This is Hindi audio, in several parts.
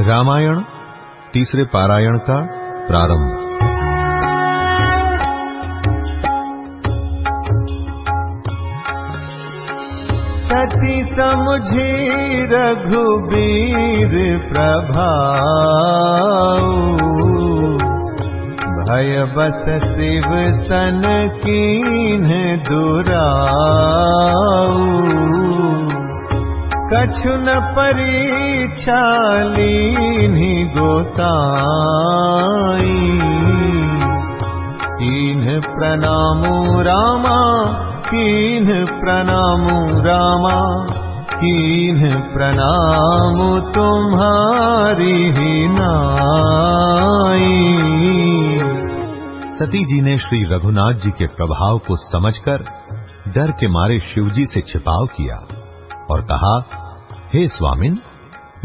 रामायण, तीसरे पारायण का प्रारंभ। सती समझी रघुबीर प्रभाऊ। भय बस शिव सन कीन दुराऊ। कछु न परीक्षा लीन्हि गोसाई कीन प्रणामो रामा, कीन प्रणामो रामा, कीन प्रणाम तुम्हारी ही नाई। सती जी ने श्री रघुनाथ जी के प्रभाव को समझकर डर के मारे शिवजी से छिपाव किया। और कहा, हे hey स्वामिन,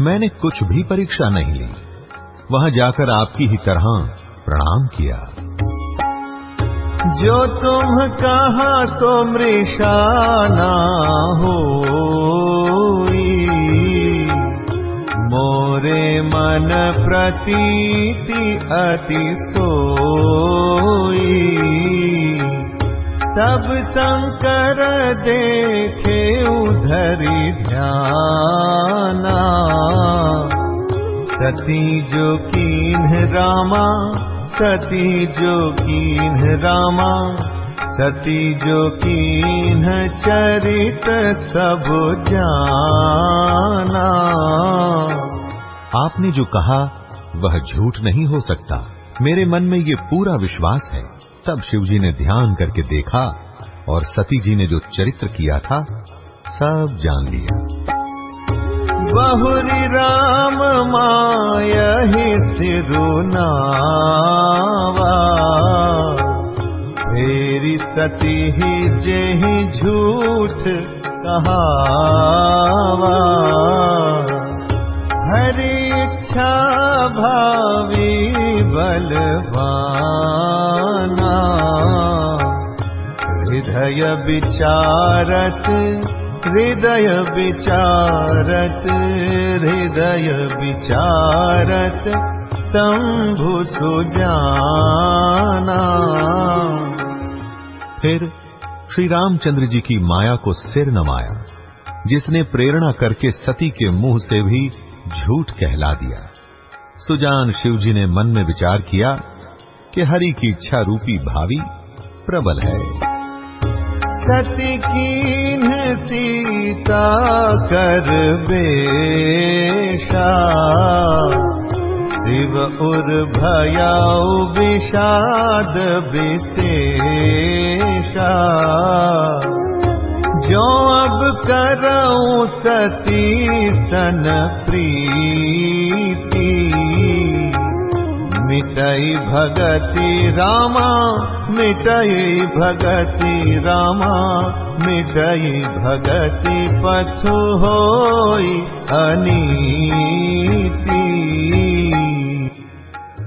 मैंने कुछ भी परीक्षा नहीं ली। वहाँ जाकर आपकी ही तरह प्रणाम किया। जो तुम कहा तो मृषाना हो मोरे मन प्रतीति अति सोई। तब शंकर देखे उधरी ध्याना। सती जो कीन रामा, सती जो कीन रामा, सती जो कीन चरित सब जाना। आपने जो कहा, वह झूठ नहीं हो सकता। मेरे मन में ये पूरा विश्वास है। तब शिवजी ने ध्यान करके देखा और सती जी ने जो चरित्र किया था, सब जान लिया। बहुरी राम माया ही सिरुनावा फेरी सती ही जेहि झूठ कहावा। हरि इच्छा भावी बलवाना। हृदय विचारत हृदय विचारत हृदय विचारत शंभु सुजाना। फिर श्री रामचंद्र जी की माया को सिर नमाया, जिसने प्रेरणा करके सती के मुँह से भी झूठ कहला दिया। सुजान शिवजी ने मन में विचार किया कि हरि की इच्छा रूपी भावी प्रबल है। सती सीता कर शिव उर भयाऊ विषाद विशेषा। जो अब करऊं सती सन प्रीति। मिटई भगति रामा, मिटई भगति रामा, मिटई भगति पथु होई अनीति।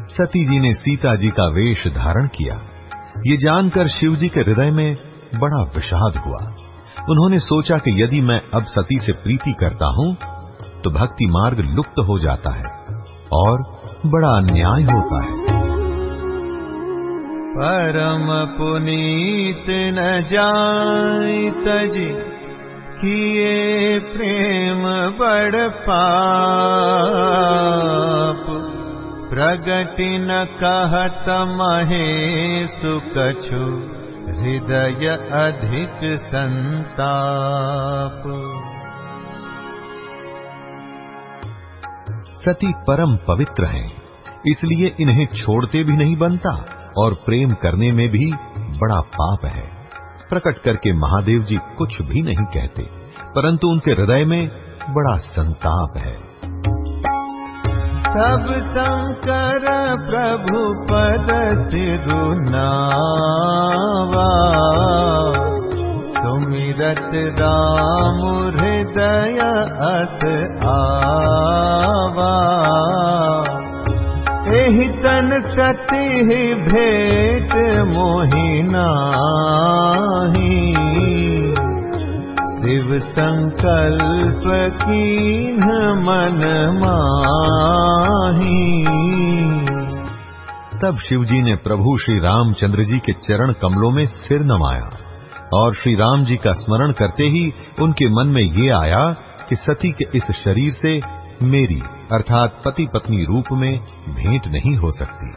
सती जी ने सीता जी का वेश धारण किया। ये जानकर शिव जी के हृदय में बड़ा विषाद हुआ। उन्होंने सोचा कि यदि मैं अब सती से प्रीति करता हूँ तो भक्ति मार्ग लुप्त हो जाता है और बड़ा अन्याय होता है। परम पुनीत न जाय किए प्रेम बड़ पाप। प्रगति न कहत महे सुकछु हृदय अधिक संताप। सती परम पवित्र हैं, इसलिए इन्हें छोड़ते भी नहीं बनता और प्रेम करने में भी बड़ा पाप है। प्रकट करके महादेव जी कुछ भी नहीं कहते, परंतु उनके हृदय में बड़ा संताप है। शंकर प्रभु पद सिरुनावा सुमिरत राम हृदय अस आवा। एहि तन सती भेट मोहिनाही शिव संकल्प कीन मन माही तब शिवजी ने प्रभु श्री रामचंद्र जी के चरण कमलों में सिर नमाया, और श्री राम जी का स्मरण करते ही उनके मन में ये आया कि सती के इस शरीर से मेरी, अर्थात पति पत्नी रूप में भेंट नहीं हो सकती,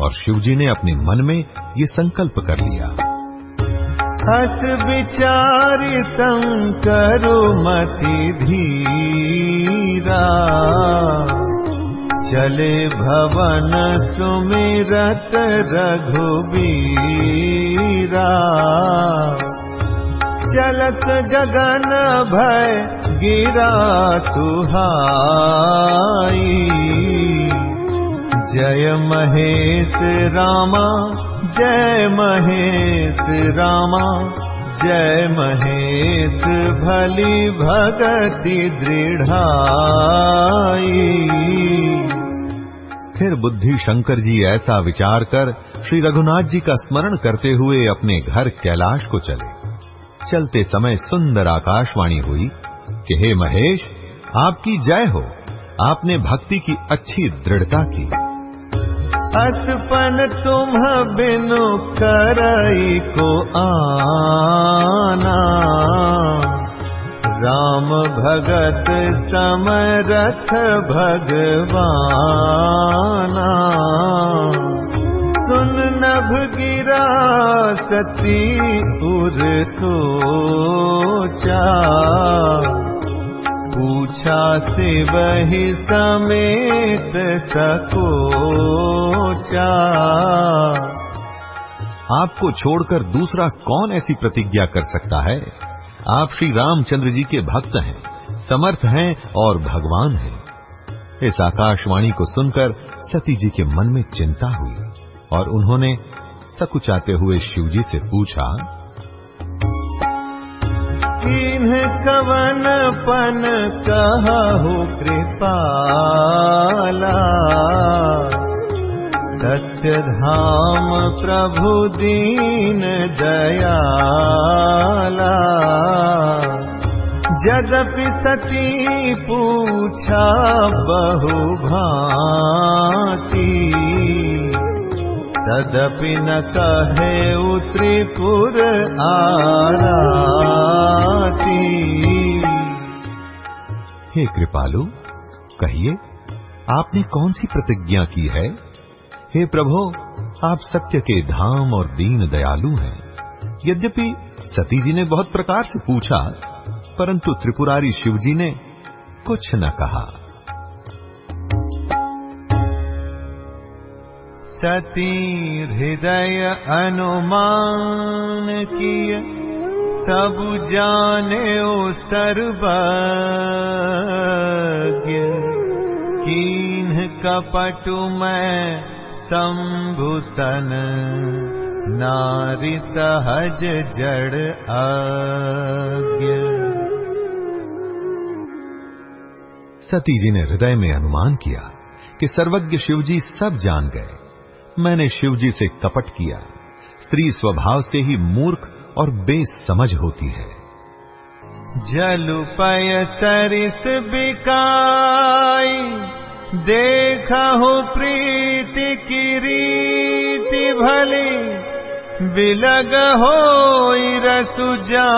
और शिवजी ने अपने मन में ये संकल्प कर लिया। हस विचार मति धीरा। चले भवन सुमिरत रघुबीरा। चलत गगन भय गिरा तुहाई। जय महेश रामा जय महेश रामा, जय महेश भली भगति दृढ़ाई। स्थिर बुद्धि शंकर जी ऐसा विचार कर श्री रघुनाथ जी का स्मरण करते हुए अपने घर कैलाश को चले। चलते समय सुंदर आकाशवाणी हुई कि, हे महेश, आपकी जय हो। आपने भक्ति की अच्छी दृढ़ता की असपन तुम बिनु करई को आना। राम भगत समरथ भगवाना। सुन नभ गिरा सती उर सोचा पूछा से वही समेत सकोचा। आपको छोड़कर दूसरा कौन ऐसी प्रतिज्ञा कर सकता है? आप श्री रामचंद्र जी के भक्त हैं, समर्थ हैं और भगवान हैं। इस आकाशवाणी को सुनकर सती जी के मन में चिंता हुई और उन्होंने सकुचाते हुए शिवजी से पूछा इन्ह कवन पन कहु कृपाला। सत्य धाम प्रभु दीन दयाला। जदपि सती पूछा बहु भांति तदपि न कहे त्रिपुर आराती। हे कृपालु, कहिए, आपने कौन सी प्रतिज्ञा की है? हे प्रभो, आप सत्य के धाम और दीन दयालु हैं। यद्यपि सती जी ने बहुत प्रकार से पूछा, परंतु त्रिपुरारी शिवजी ने कुछ न कहा। सती हृदय अनुमान किय सब जाने ओ सर्वज्ञ। कीन्ह कपटु मैं शंभुसन नारी सहज जड़ आज्ञ। सती जी ने हृदय में अनुमान किया कि सर्वज्ञ शिवजी सब जान गए। मैंने शिवजी से कपट किया। स्त्री स्वभाव से ही मूर्ख और बेसमझ होती है। जलु पय सरिस बिकाई देखा हो प्रीति की रीति भली, बिलग हो रसु जाई।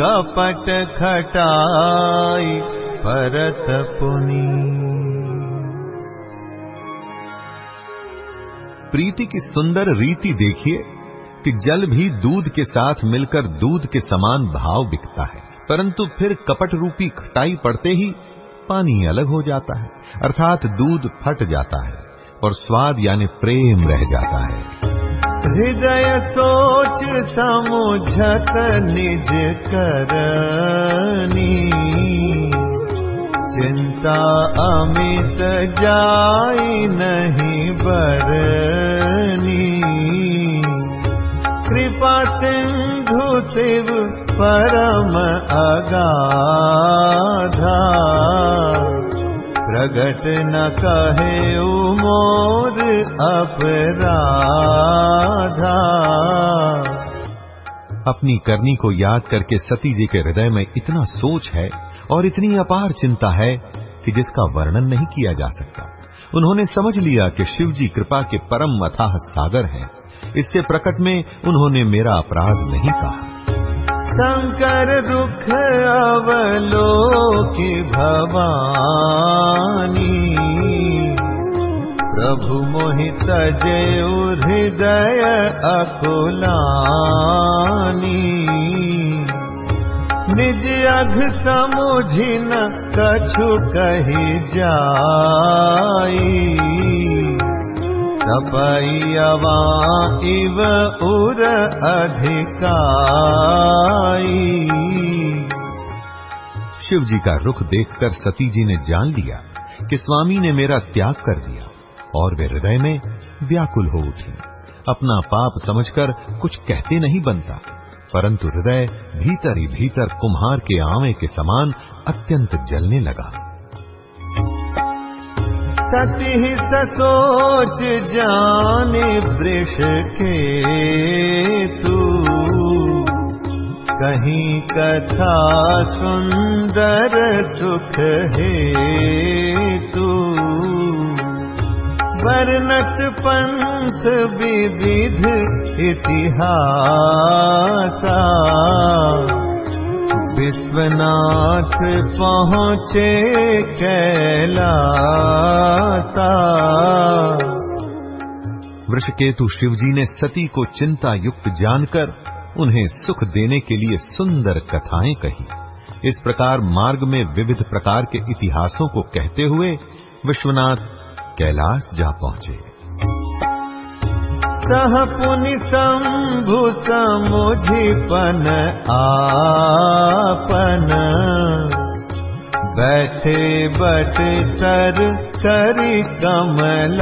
कपट खटाई, परत पुनी। प्रीति की सुंदर रीति देखिए कि जल भी दूध के साथ मिलकर दूध के समान भाव बिकता है। परंतु फिर कपट रूपी खटाई पड़ते ही पानी अलग हो जाता है, अर्थात दूध फट जाता है और स्वाद यानी प्रेम रह जाता है। हृदय सोच समुझत निज करनी। चिंता अमित जाई नहीं बरनी। कृपा सिंधु शिव परम अगाधा। प्रगट न कहे मोर अपराधा अपनी करनी को याद करके सती जी के हृदय में इतना सोच है और इतनी अपार चिंता है कि जिसका वर्णन नहीं किया जा सकता। उन्होंने समझ लिया कि शिव जी कृपा के परम अथाह सागर हैं। इससे प्रकट में उन्होंने मेरा अपराध नहीं कहा। शंकर दुख अवलोकि भवानी। प्रभु मोहित जय हृदय अकुलानी। निज अघ समुझि न कछु कही जाई। तपैयवा इव उर अधिकाई। शिव जी का रुख देखकर सती जी ने जान लिया कि स्वामी ने मेरा त्याग कर दिया। और वे हृदय में व्याकुल हो उठी। अपना पाप समझकर कुछ कहते नहीं बनता, परंतु हृदय भीतर ही भीतर कुम्हार के आवे के समान अत्यंत जलने लगा। सती ससोच जाने वृष के तू। कहीं कथा सुंदर सुख है तू। वर्णत पंथ विविध इतिहासा। विश्वनाथ पहुँचे कैलासा। वृषकेतु शिवजी ने सती को चिंता युक्त जानकर उन्हें सुख देने के लिए सुंदर कथाएँ कही। इस प्रकार मार्ग में विविध प्रकार के इतिहासों को कहते हुए विश्वनाथ कैलाश जा पहुंचे। सह पुनि शंभु समुझिपन आपन। बैठे बट तर करी कमलासन।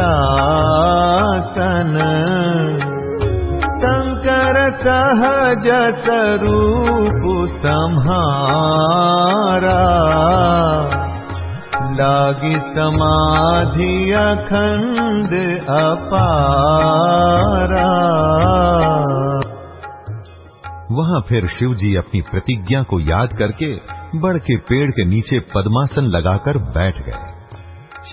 शंकर सहज स्वरूप सम्हारा लागी समाधि अखंड अपारा। वहाँ फिर शिव जी अपनी प्रतिज्ञा को याद करके बड़ के पेड़ के नीचे पद्मासन लगाकर बैठ गए।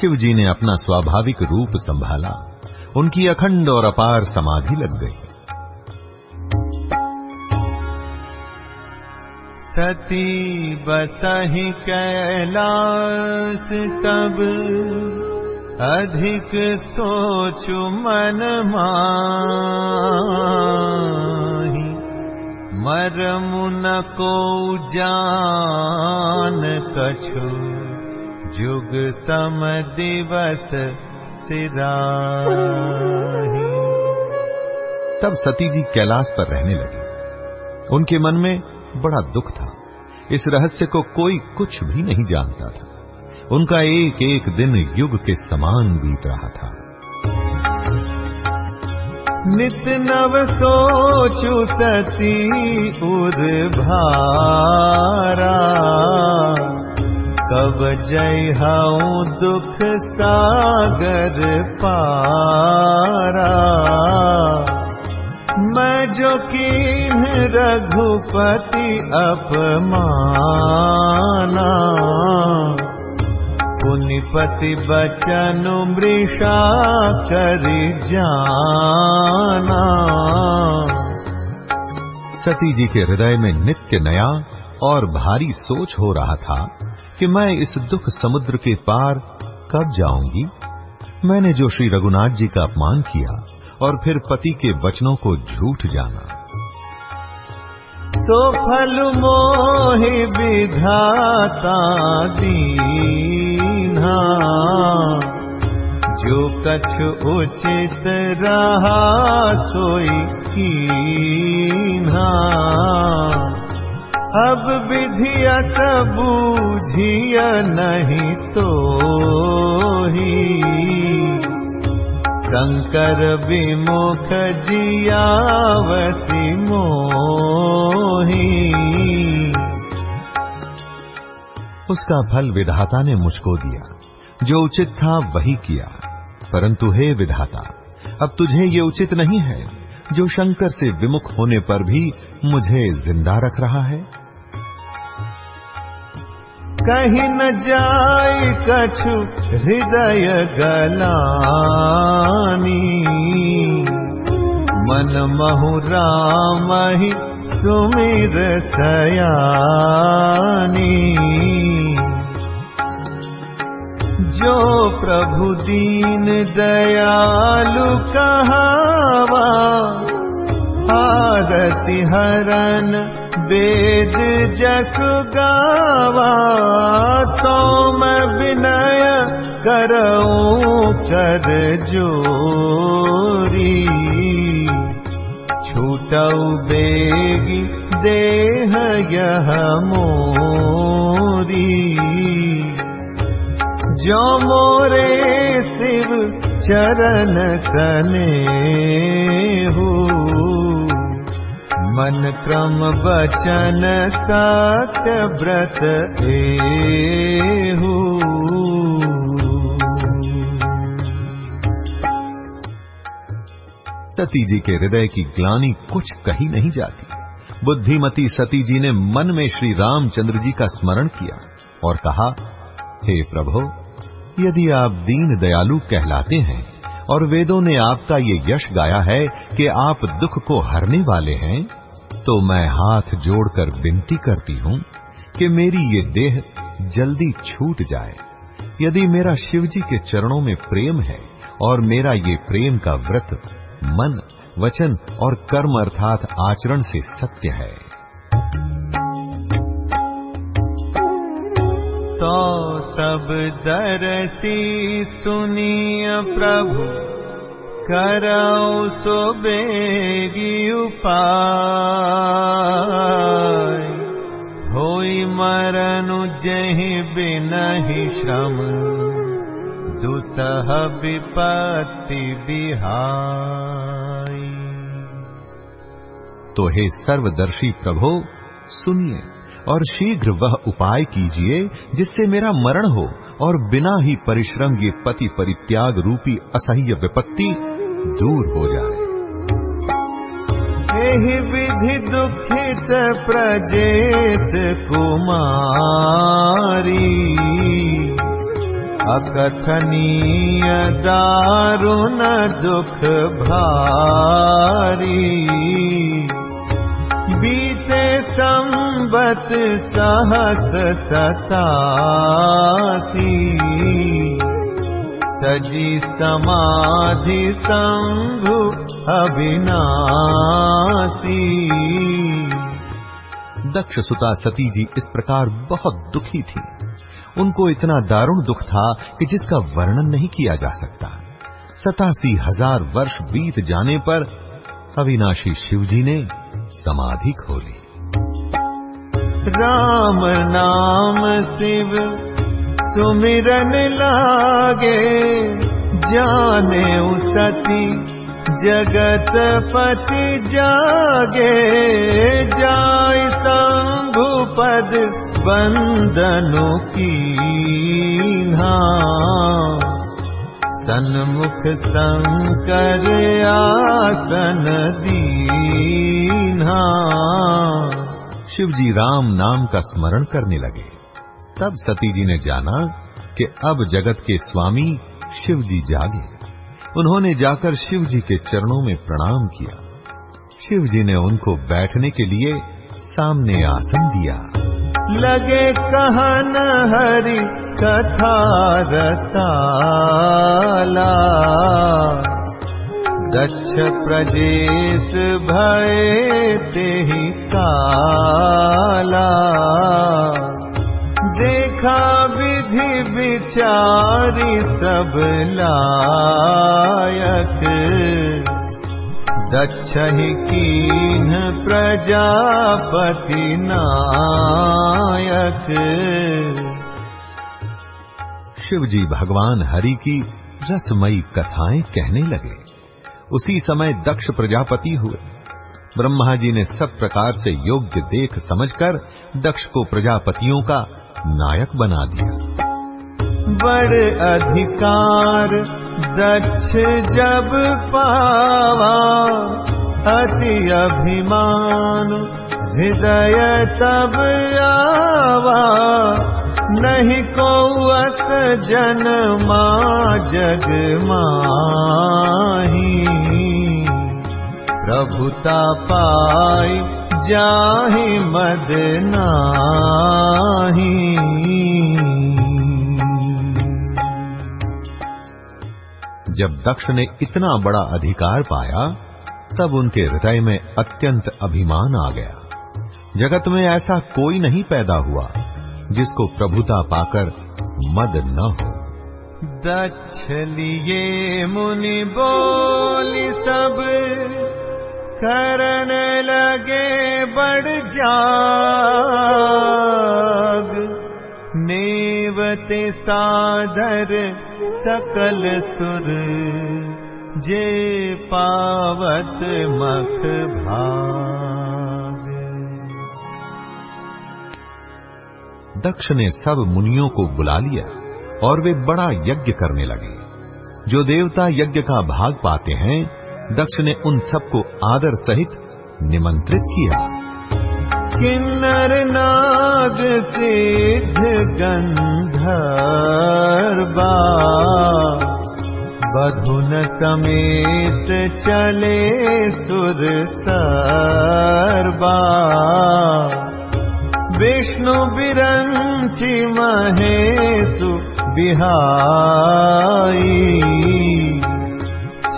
शिव जी ने अपना स्वाभाविक रूप संभाला। उनकी अखंड और अपार समाधि लग गई। सती बसहि कैलास तब। अधिक सोचु मन माही। मरमु न को जान कछु। जुग सम दिवस सिराही तब सती जी कैलाश पर रहने लगी। उनके मन में बड़ा दुख था। इस रहस्य को कोई कुछ भी नहीं जानता था। उनका एक एक दिन युग के समान बीत रहा था। नित नव सोचु सती भारा। कब जय हूँ दुख सागर पारा। मैं जो कीन रघुपति अपमाना। पुनिपति बचन मृषा करि जाना। सती जी के हृदय में नित्य नया और भारी सोच हो रहा था कि मैं इस दुख समुद्र के पार कब जाऊँगी। मैंने जो श्री रघुनाथ जी का अपमान किया और फिर पति के वचनों को झूठ जाना तो फल मोहि विधाता दीना जो कछु उचित रहा सोई कीन्हा। अब विधियत बूझिय नहीं तो ही शंकर विमुख जियावसी मोही। उसका फल विधाता ने मुझको दिया, जो उचित था वही किया। परंतु हे विधाता, अब तुझे ये उचित नहीं है, जो शंकर से विमुख होने पर भी मुझे ज़िंदा रख रहा है? कहीं न जाय कछु हृदय गलानी। मन महु राम ही सुमिर सयानी जो प्रभु दीन दयालु कहावा आरति हरन वेद जस गावा तो मैं विनय कर जोरी। छूटऊ बेगी देह यह मोरी। जो मोरे शिव चरण सने हो मन क्रम बचन सत्य व्रत एहू। सती जी के हृदय की ग्लानी कुछ कही नहीं जाती। बुद्धिमती सती जी ने मन में श्री रामचंद्र जी का स्मरण किया और कहा, हे प्रभु, यदि आप दीन दयालु कहलाते हैं और वेदों ने आपका ये यश गाया है कि आप दुख को हरने वाले हैं तो मैं हाथ जोड़कर विनती करती हूँ कि मेरी ये देह जल्दी छूट जाए। यदि मेरा शिवजी के चरणों में प्रेम है और मेरा ये प्रेम का व्रत मन, वचन और कर्म अर्थात आचरण से सत्य है। तो सब दरसी सुनिय प्रभु। उपाय। होई मरनु जहि बिनहि श्रम। दुसह विपत्ति बिहाई तो हे सर्वदर्शी प्रभु सुनिए और शीघ्र वह उपाय कीजिए, जिससे मेरा मरण हो और बिना ही परिश्रम ये पति परित्याग रूपी असह्य विपत्ति दूर हो जाए। विधि दुखित प्रजेत कुमारी, अकथनीय दारुण दुख भारी। बीते संबत सहस सतासी। सजी समाधि शंभु अविनाशी। दक्ष सुता सती जी इस प्रकार बहुत दुखी थी। उनको इतना दारुण दुख था कि जिसका वर्णन नहीं किया जा सकता। सतासी हज़ार वर्ष बीत जाने पर अविनाशी शिवजी ने समाधि खोली। राम नाम शिव सुमिरन लागे जाने सती जगत पति जागे। जाय शंभु पद बंदनु की सन्मुख शंकर आसन दीना शिव जी राम नाम का स्मरण करने लगे। तब सती जी ने जाना कि अब जगत के स्वामी शिव जी जागे। उन्होंने जाकर शिव जी के चरणों में प्रणाम किया। शिव जी ने उनको बैठने के लिए सामने आसन दिया। लगे कहन हरि कथा रसाला। दक्ष प्रजेश भय ते काला। देखा विधि विचारी सब लायक। दक्ष ही कीन प्रजापति नायक। शिव जी भगवान हरि की रसमयी कथाएँ कहने लगे। उसी समय दक्ष प्रजापति हुए। ब्रह्मा जी ने सब प्रकार से योग्य देख समझकर दक्ष को प्रजापतियों का नायक बना दिया। बड़ अधिकार दक्ष जब पावा, अति अभिमान हृदय तब आवा। नहीं को अस जनमा जग माही। प्रभुता पाई जाहि मद जब दक्ष ने इतना बड़ा अधिकार पाया, तब उनके हृदय में अत्यंत अभिमान आ गया। जगत में ऐसा कोई नहीं पैदा हुआ, जिसको प्रभुता पाकर मद न हो। दक्ष लिए मुनि बोली सब करने लगे बढ़ जाग। नेवते साधर सकल सुर, जे पावत मख भाग दक्ष ने सब मुनियों को बुला लिया और वे बड़ा यज्ञ करने लगे। जो देवता यज्ञ का भाग पाते हैं दक्ष ने उन सबको आदर सहित निमंत्रित किया। किन्नर नाग सिद्ध गंधर्वा, बधुन समेत चले सुर सर्वा। विष्णु बिरंचि महेशु बिहाई।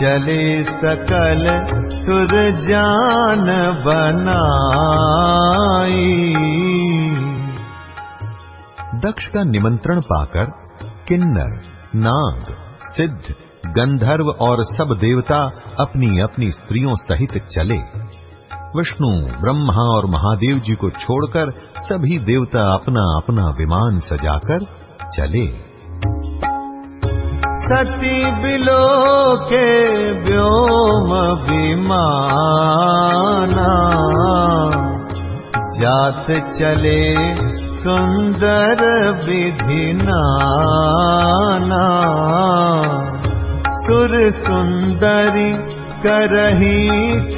चले सकल सुर जान बनाई। दक्ष का निमंत्रण पाकर किन्नर, नाग, सिद्ध, गंधर्व और सब देवता अपनी अपनी स्त्रियों सहित चले। विष्णु, ब्रह्मा और महादेव जी को छोड़कर सभी देवता अपना अपना विमान सजाकर चले। सती बिलो के व्योम विमाना जात चले सुंदर विधि नाना। सुर सुंदरी करही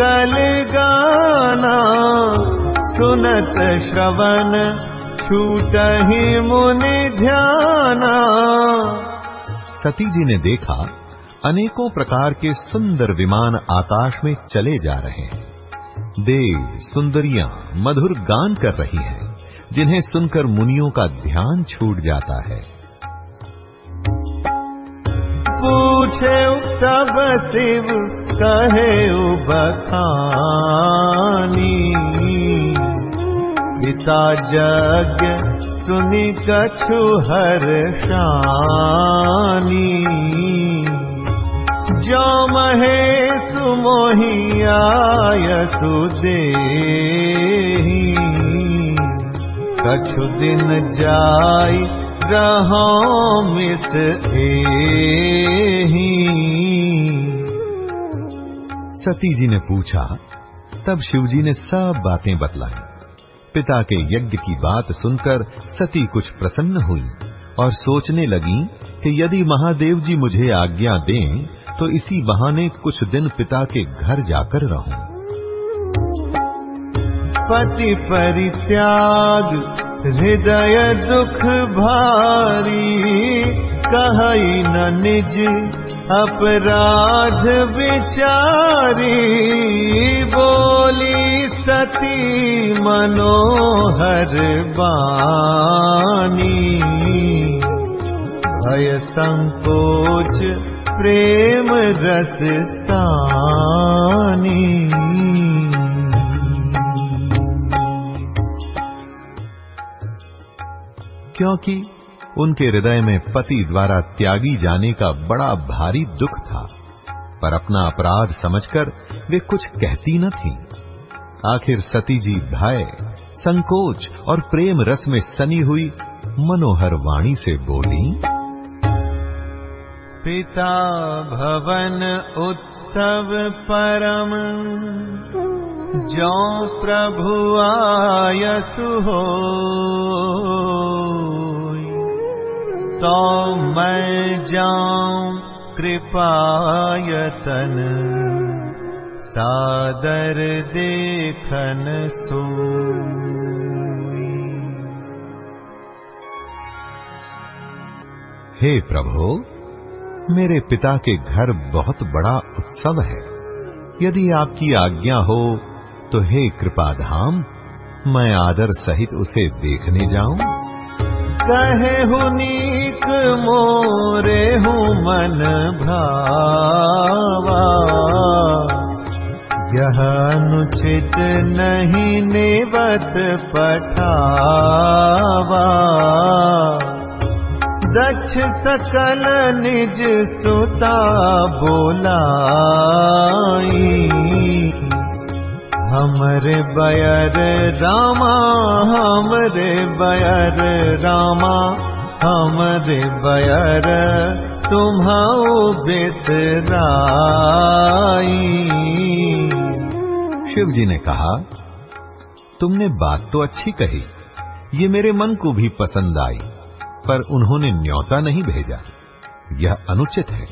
कल गाना सुनत श्रवण छूटही मुनि ध्याना सती जी ने देखा, अनेकों प्रकार के सुंदर विमान आकाश में चले जा रहे हैं। देव सुंदरियाँ मधुर गान कर रही हैं, जिन्हें सुनकर मुनियों का ध्यान छूट जाता है। पूछे सब शिव, कहे बखानी पिता जग सुनि कछु हर शानी। जो महेशु मोहियाय सुदे कछु दिन जाई रहो मिस सती जी ने पूछा, तब शिवजी ने सब बातें बतलाई। पिता के यज्ञ की बात सुनकर सती कुछ प्रसन्न हुई और सोचने लगी कि यदि महादेव जी मुझे आज्ञा दें तो इसी बहाने कुछ दिन पिता के घर जाकर रहूँ। पति परित्याग। हृदय दुख भारी कही न निज अपराध विचारी। बोली सती मनोहर बानी। भय संकोच प्रेम रस क्योंकि उनके हृदय में पति द्वारा त्यागी जाने का बड़ा भारी दुख था, पर अपना अपराध समझकर वे कुछ कहती न थी। आखिर सती जी भय, संकोच और प्रेम रस में सनी हुई मनोहर वाणी से बोली, पिता भवन उत्सव परम जो प्रभु आयसु हो तो मैं जाऊँ कृपायतन, सादर देखन सो हे प्रभु, मेरे पिता के घर बहुत बड़ा उत्सव है। यदि आपकी आज्ञा हो तो हे कृपाधाम, मैं आदर सहित उसे देखने जाऊँ। कहे हुनीक मोरे हूँ मन भावा। यह अनुचित नहीं नेवत पठावा। दक्ष सकल निज सुता बोलाई। हमरे बयर रामा, हमरे बयर रामा, हमरे बयर तुम्हाओ बिसराई। शिव जी ने कहा, तुमने बात तो अच्छी कही, ये मेरे मन को भी पसंद आई, पर उन्होंने न्योता नहीं भेजा। यह अनुचित है।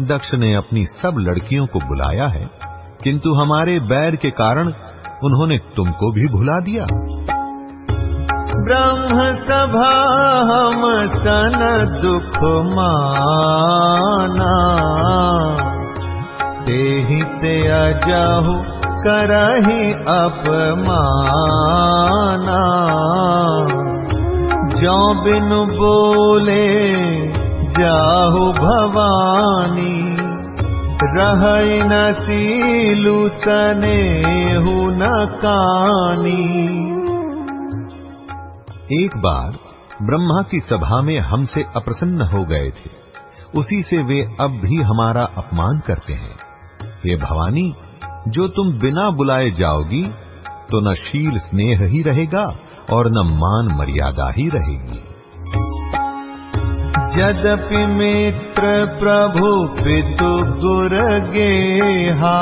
दक्ष ने अपनी सब लड़कियों को बुलाया है किंतु हमारे बैर के कारण उन्होंने तुमको भी भुला दिया। ब्रह्म सभा हम सन दुख माना। ते ही ते अजाहु करही अपमाना। जो बिनु बोले जाहु भवानी। रह न सीलू सने न कानी। एक बार ब्रह्मा की सभा में हमसे अप्रसन्न हो गए थे। उसी से वे अब भी हमारा अपमान करते हैं। हे भवानी, जो तुम बिना बुलाए जाओगी तो न शील स्नेह ही रहेगा और न मान मर्यादा ही रहेगी। यद्यपि मित्र प्रभु पितु गुर गेहा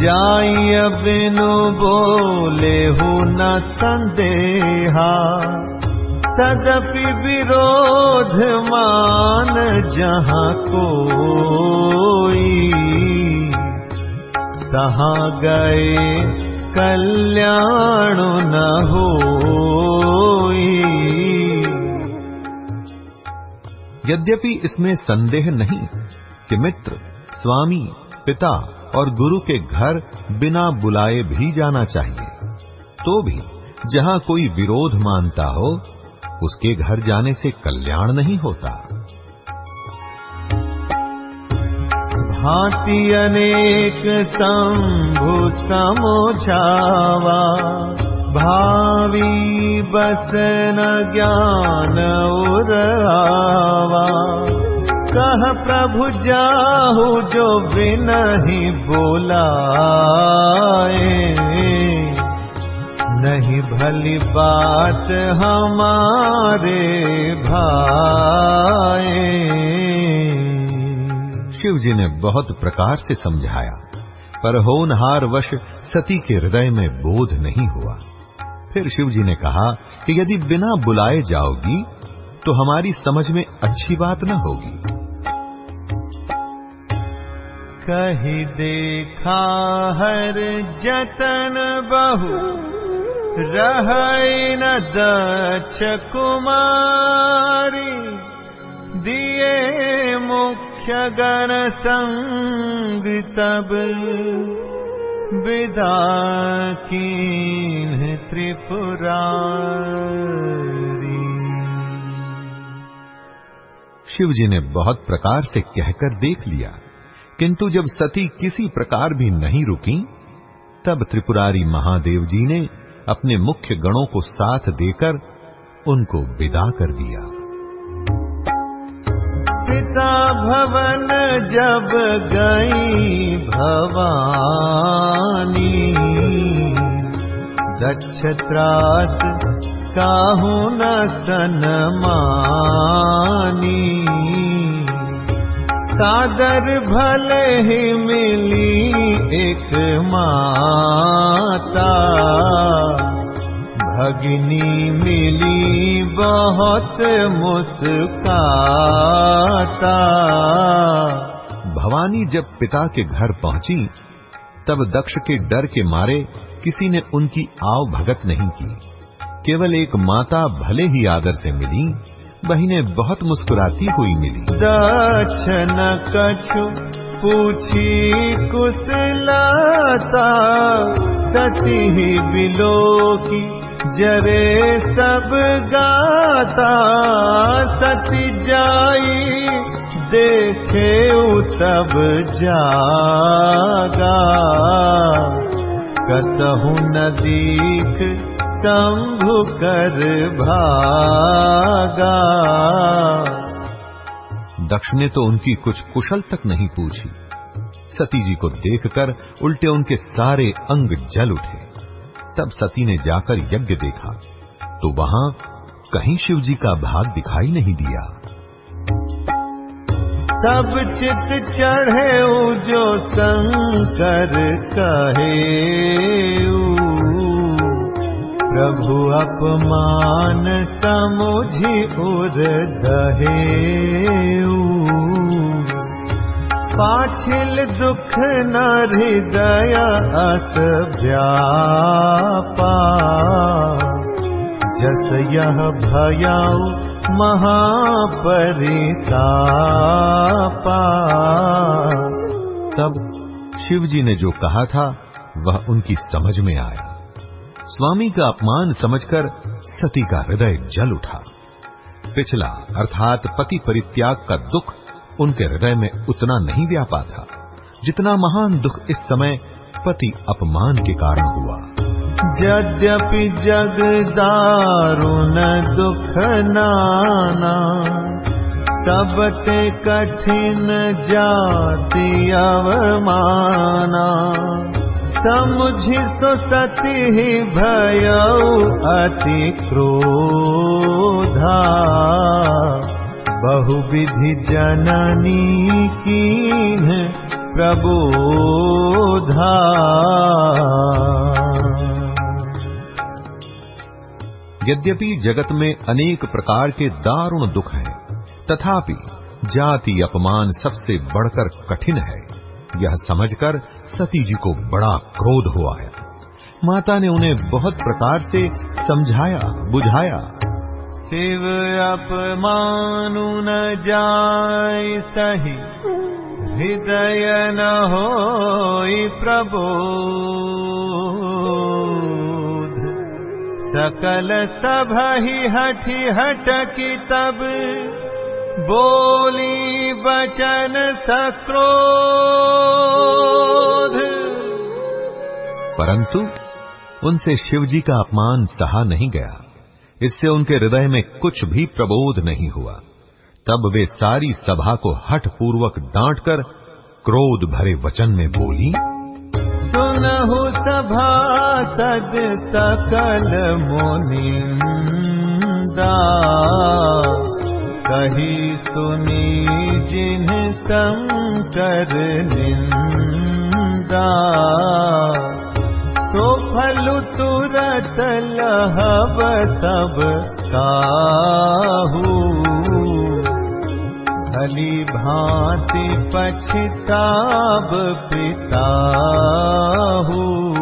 जाय बिनु बोले हो न संदेहा तदपि विरोध मान जहाँ कोई तहाँ गए कल्याण न होई यद्यपि इसमें संदेह नहीं कि मित्र, स्वामी, पिता और गुरु के घर बिना बुलाए भी जाना चाहिए तो भी जहाँ कोई विरोध मानता हो, उसके घर जाने से कल्याण नहीं होता। भांति अनेक शंभु भावी बस न ज्ञान उरावा कह प्रभु जाहु जो बिनहि बोलाए। नहीं भली बात हमारे भाई शिव जी ने बहुत प्रकार से समझाया, पर होनहार वश सती के हृदय में बोध नहीं हुआ। फिर शिव जी ने कहा कि यदि बिना बुलाए जाओगी तो हमारी समझ में अच्छी बात न होगी। कही देखा हर जतन बहु रह न दक्ष कुमारी, दिए मुख्य गण संग तब। विदा कीन त्रिपुरारी। शिव जी ने बहुत प्रकार से कहकर देख लिया, किंतु जब सती किसी प्रकार भी नहीं रुकी, तब त्रिपुरारी महादेव जी ने अपने मुख्य गणों को साथ देकर उनको विदा कर दिया। पिता भवन जब गई भवानी। दक्ष त्रास काहू न सादर भले ही मिली एक माता भगिनी मिली बहुत मुस्काता। भवानी जब पिता के घर पहुँची तब दक्ष के डर के मारे किसी ने उनकी आव भगत नहीं की। केवल एक माता भले ही आदर से मिली बहिने बहुत मुस्कुराती हुई मिली। दक्ष न कछु पूछी कुशलता सती ही बिलो की जरे सब गाता, सती जाई, देखे तब जागा। कतहु न दीख कर भागा। दक्ष ने तो उनकी कुछ कुशल तक नहीं पूछी। सती जी को देखकर उल्टे उनके सारे अंग जल उठे। तब सती ने जाकर यज्ञ देखा तो वहाँ कहीं शिव जी का भाग दिखाई नहीं दिया। तब चित चढ़े जो शंकर कहे प्रभु अपमान समुझी उर दहे पाछिल दुख न हृदय अस व्यापा। जस यह भयाऊ महापरितापा। तब शिव जी ने जो कहा था, वह उनकी समझ में आया। स्वामी का अपमान समझकर सती का हृदय जल उठा। पिछला, अर्थात पति परित्याग का दुख उनके हृदय में उतना नहीं व्यापा था, जितना महान दुख इस समय पति अपमान के कारण हुआ। यद्यपि जग दारुण दुख नाना सबते कठिन जाति अवमाना, समुझि सो सती भयऊ अति क्रोधा। बहुविधि जननी कीन प्रबोधा। यद्यपि जगत में अनेक प्रकार के दारुण दुख हैं, तथापि जाति अपमान सबसे बढ़कर कठिन है। यह समझकर सती जी को बड़ा क्रोध हुआ है। माता ने उन्हें बहुत प्रकार से समझाया, बुझाया शिव अपमानु न जाय सही। हृदय न हो प्रबोध। सकल सब ही हठी हटकी तब। बोली बचन सक्रोध। परंतु उनसे शिवजी का अपमान सहा नहीं गया। इससे उनके हृदय में कुछ भी प्रबोध नहीं हुआ। तब वे सारी सभा को हठ पूर्वक डांट कर क्रोध भरे वचन में बोली, सुनहु सभा सद सकल मुनिंदा। कही सुनी जिन शंकर निंदा। तो फलु तुरत लहब सब काहू भली भांति पछताब पिताहू।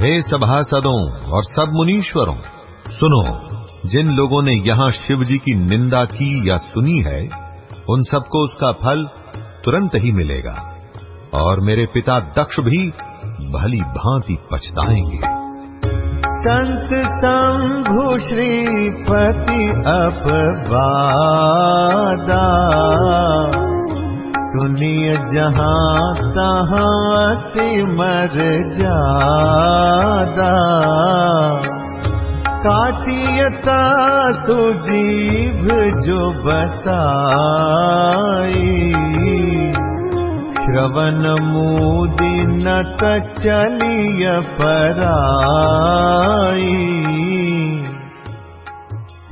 हे सभासदों और सब मुनीश्वरों सुनो, जिन लोगों ने यहाँ शिव जी की निंदा की या सुनी है, उन सबको उसका फल तुरंत ही मिलेगा। और मेरे पिता दक्ष भी भली भांति पछताएँगे। संत शंभु श्रीपति अपवादा। सुनिय जहाँ तहाँ सिमर जादा। काटियता सुजीव जो बसाई। श्रवण मूदी नत चलिय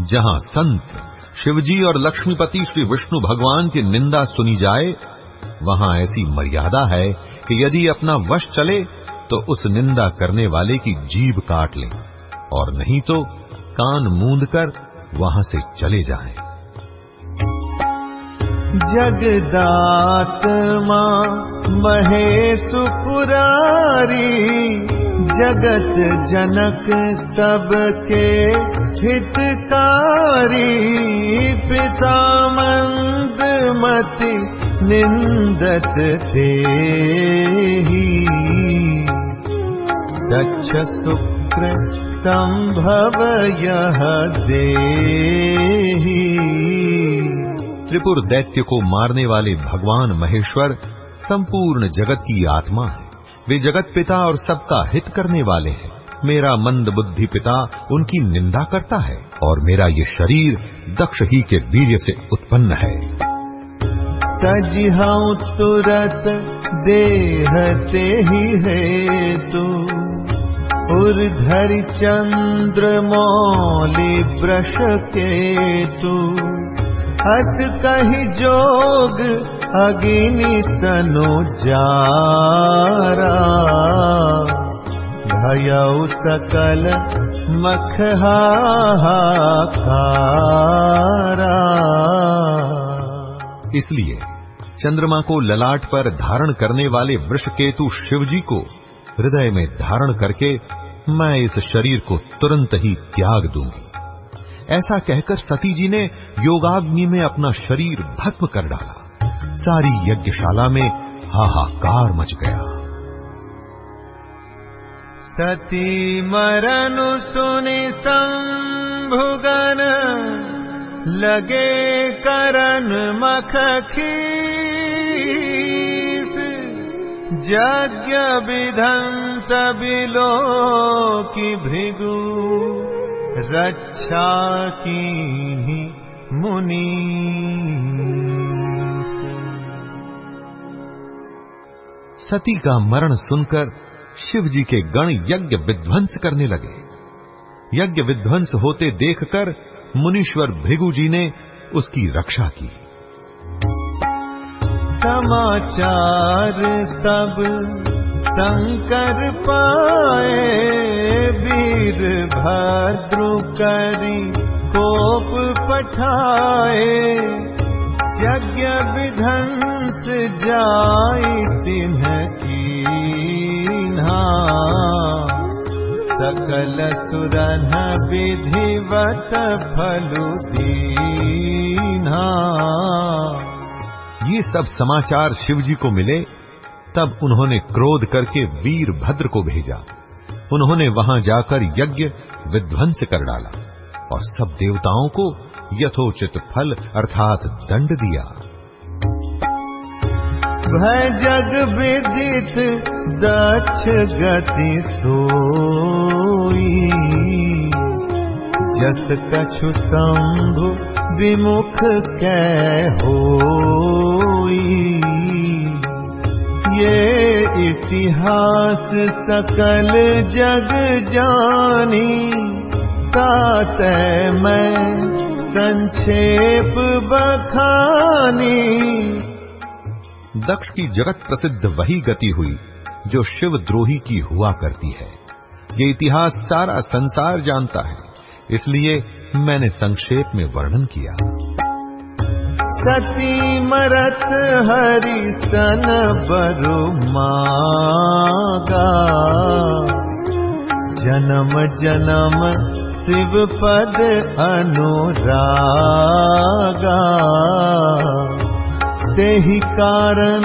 जहाँ संत शिवजी और लक्ष्मीपति श्री विष्णु भगवान की निंदा सुनी जाए, वहाँ ऐसी मर्यादा है कि यदि अपना वश चले तो उस निंदा करने वाले की जीभ काट लें और नहीं तो कान मूंद कर वहाँ से चले जाएँ। जगदात्मा महेशुपुरारी जगत जनक सबके हितकारी। पितामन्तमति निन्दत हेहि दक्ष शुक्रम्भव यः देहि। त्रिपुर दैत्य को मारने वाले भगवान महेश्वर संपूर्ण जगत की आत्मा है। वे जगत पिता और सबका हित करने वाले हैं। मेरा मंद बुद्धि पिता उनकी निंदा करता है और मेरा ये शरीर दक्ष ही के वीर्य से उत्पन्न है। तजिहाऊ तुरत देहते ही है तू। उर्धरि चंद्र मौली ब्रश के तू। हस कही जोग, अगिनी तनु जारा। भयऊ सकल मखहाहाकारा इसलिए चंद्रमा को ललाट पर धारण करने वाले वृष केतु शिवजी को हृदय में धारण करके मैं इस शरीर को तुरंत ही त्याग दूँगी। ऐसा कहकर सती जी ने योगाग्नि में अपना शरीर भस्म कर डाला। सारी यज्ञशाला में हाहाकार मच गया। सती मरनु सुनि संभुगन लगे करन मखखी यज्ञ विधं सबिलो की भृगु रक्षा की मुनि। सती का मरण सुनकर शिव जी के गण यज्ञ विध्वंस करने लगे। यज्ञ विध्वंस होते देखकर मुनीश्वर भृगु जी ने उसकी रक्षा की। समाचार सब शंकर पाए वीर भद्रु करी कोप पठाए, यज्ञ विधंस जाय तिन्ह की सकल सुरन विधिवत फलु दीना। ये सब समाचार शिवजी को मिले तब उन्होंने क्रोध करके वीरभद्र को भेजा। उन्होंने वहाँ जाकर यज्ञ विध्वंस कर डाला और सब देवताओं को यथोचित फल अर्थात दंड दिया। भय जग विदित दक्ष गति सोई। जस कछु शंभु विमुख कै होई। ये इतिहास सकल जग जानी तात मैं संक्षेप बखानी। दक्ष की जगत प्रसिद्ध वही गति हुई, जो शिव द्रोही की हुआ करती है। ये इतिहास सारा संसार जानता है, इसलिए मैंने संक्षेप में वर्णन किया। सती मरत हरि सन बरु मागा। जन्म जन्म शिव पद अनुरागा। तेहि कारण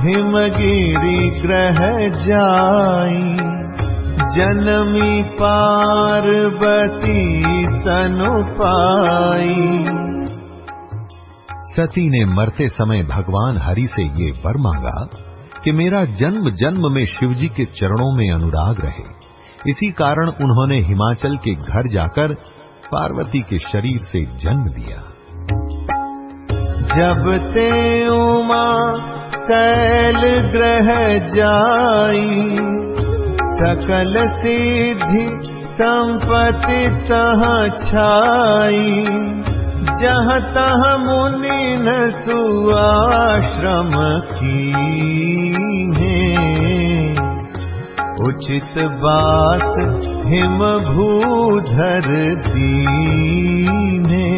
हिमगिरी ग्रह जाई। जनमी पार्वती तनु पाई सती ने मरते समय भगवान हरि से ये वर मांगा कि मेरा जन्म जन्म में शिवजी के चरणों में अनुराग रहे। इसी कारण उन्होंने हिमाचल के घर जाकर पार्वती के शरीर से जन्म दिया जब ते उमा शैल ग्रह जाई, सकल सिद्धि संपत्ति छाई। जहाँ तह मुनि न सुआश्रम की उचित बात हिम भूधर दीने।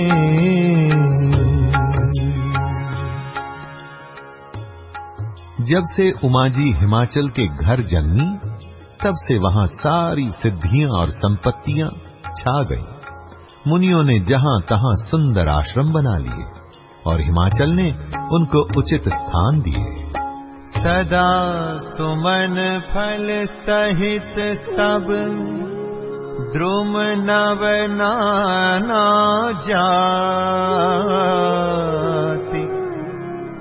जब से उमाजी हिमाचल के घर जन्मी, तब से वहाँ सारी सिद्धियाँ और संपत्तियाँ छा गई। मुनियों ने जहाँ तहां सुंदर आश्रम बना लिए और हिमाचल ने उनको उचित स्थान दिए। सदा सुमन फल सहित सब, द्रुम नव नाना जाति,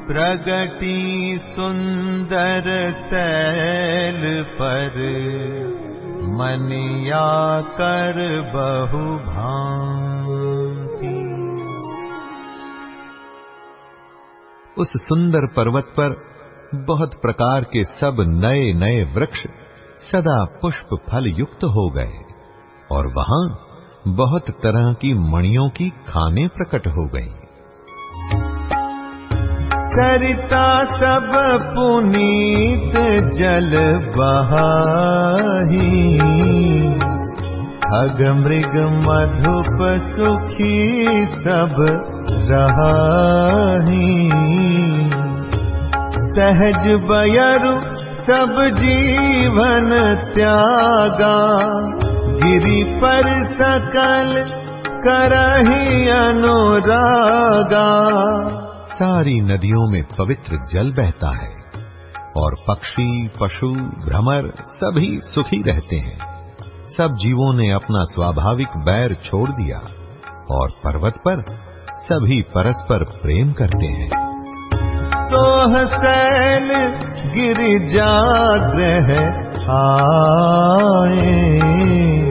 प्रगति सुंदर सैल पर। मनिया कर बहु भांति उस सुंदर पर्वत पर बहुत प्रकार के सब नए नए वृक्ष सदा पुष्प फल युक्त हो गए और वहाँ बहुत तरह की मणियों की खाने प्रकट हो गईं। करता सब पुनीत जल बहाही। खग मृग मधुप सुखी सब रही सहज बयरु सब जीवन त्यागा। गिरी पर सकल करही अनुरागा सारी नदियों में पवित्र जल बहता है और पक्षी, पशु, भ्रमर सभी सुखी रहते हैं। सब जीवों ने अपना स्वाभाविक बैर छोड़ दिया और पर्वत पर सभी परस्पर प्रेम करते हैं। सोह सैल गिरिजाग्रह आए।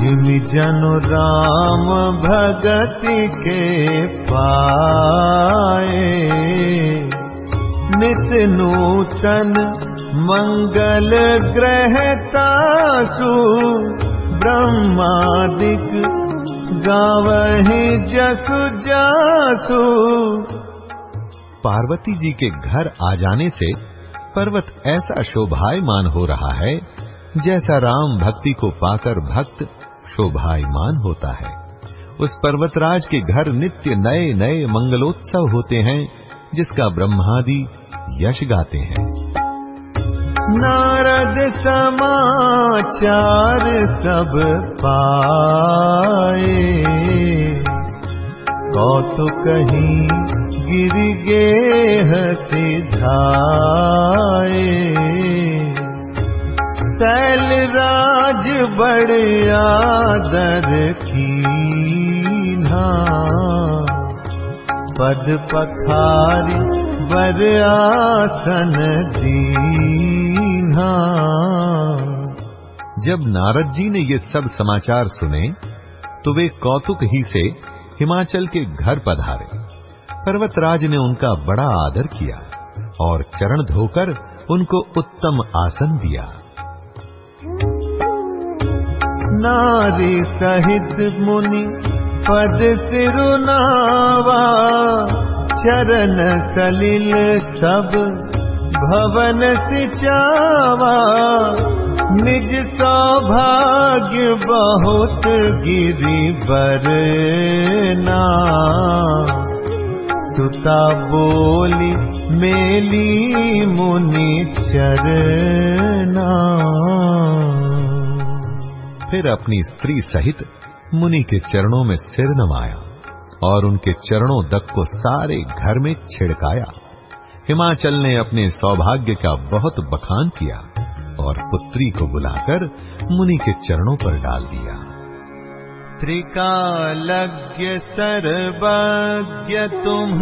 जिम जन राम भगति के पाए। नित नूतन मंगल ग्रहतासु ब्रह्मादिक गावहि जसु जासु। पार्वती जी के घर आ जाने से पर्वत ऐसा शोभायमान हो रहा है जैसा राम भक्ति को पाकर भक्त शोभायमान होता है। उस पर्वतराज के घर नित्य नए नए मंगलोत्सव होते हैं, जिसका ब्रह्मादि यश गाते हैं। नारद समाचार सब पाए। कौतुक कहीं गिर गे सिधाए सैल राज बड़े आदर कीन्हा पद पखारी बर आसन जब नारद जी ने ये सब समाचार सुने तो वे कौतुक ही से हिमाचल के घर पधारे। पर्वतराज ने उनका बड़ा आदर किया और चरण धोकर उनको उत्तम आसन दिया। नारी सहित मुनि पद सिरुनावा चरण सलिल सब भवन सिचावा। निज सौभाग्य बहुत गिरी बरना सुता बोली मेली मुनि चरना फिर अपनी स्त्री सहित मुनि के चरणों में सिर नमाया और उनके चरणों तक को सारे घर में छिड़काया। हिमाचल ने अपने सौभाग्य का बहुत बखान किया और पुत्री को बुलाकर मुनि के चरणों पर डाल दिया। त्रिकालज्ञ सर्वज्ञ तुम,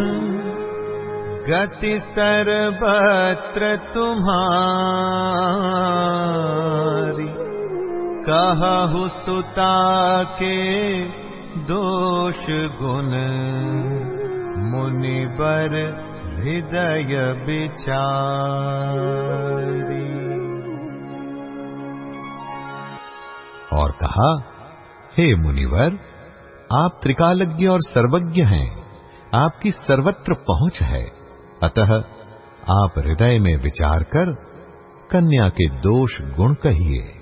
गति सर्वत्र तुम्हारी। कहु सुता के दोष गुण। मुनिबर हृदय विचारी। और कहा, हे मुनिवर, आप त्रिकालज्ञ और सर्वज्ञ हैं। आपकी सर्वत्र पहुँच है। अतः आप हृदय में विचार कर कन्या के दोष गुण कहिए।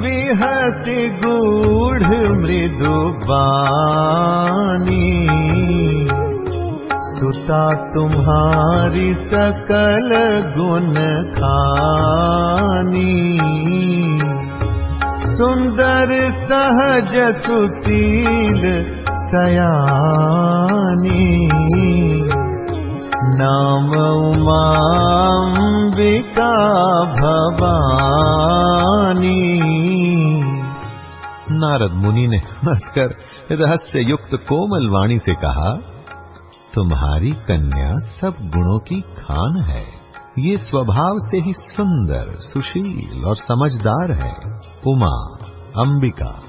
विहति गूढ़ मृदु सुता तुम्हारी सकल गुण खानी। सुंदर सहज सुशील सयानी नाम उमाम्बिका भवानी। नारद मुनि ने हंसकर रहस्य युक्त कोमल वाणी से कहा, तुम्हारी कन्या सब गुणों की खान है। ये स्वभाव से ही सुंदर, सुशील और समझदार है। उमा, अंबिका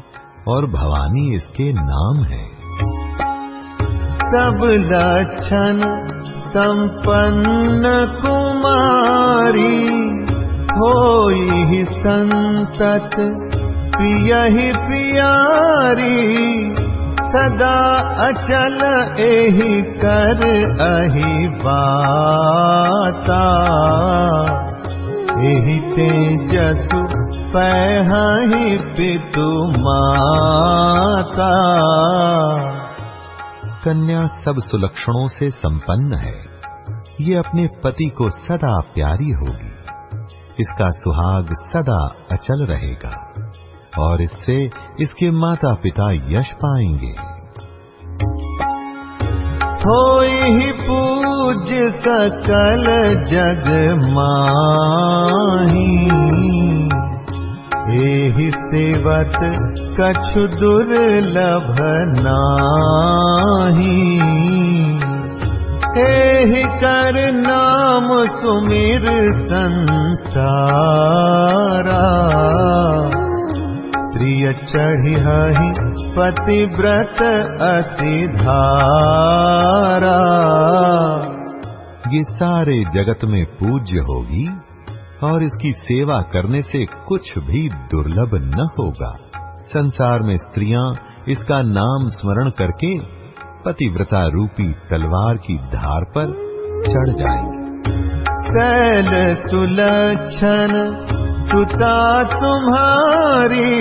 और भवानी इसके नाम है। सब लक्षण संपन्न कुमारी होई संतत प्रिय ही प्रियारी सदा अचल एहि कर अहि बाता एहि तेजसु पही पितु माता कन्या सब सुलक्षणों से संपन्न है। ये अपने पति को सदा प्यारी होगी। इसका सुहाग सदा अचल रहेगा। और इससे इसके माता पिता यश पाएँगे। होई पूज सकल जग माही। एहि सेवत कछु दुर्लभ नाही। एहि कर नाम सुमिर संसारा। प्रिय चढ़ी पतिव्रत असिधारा ये सारे जगत में पूज्य होगी और इसकी सेवा करने से कुछ भी दुर्लभ न होगा। संसार में स्त्रियाँ इसका नाम स्मरण करके पतिव्रता रूपी तलवार की धार पर चढ़ जाएँगी। शैल सुलक्षण, सुता तुम्हारी,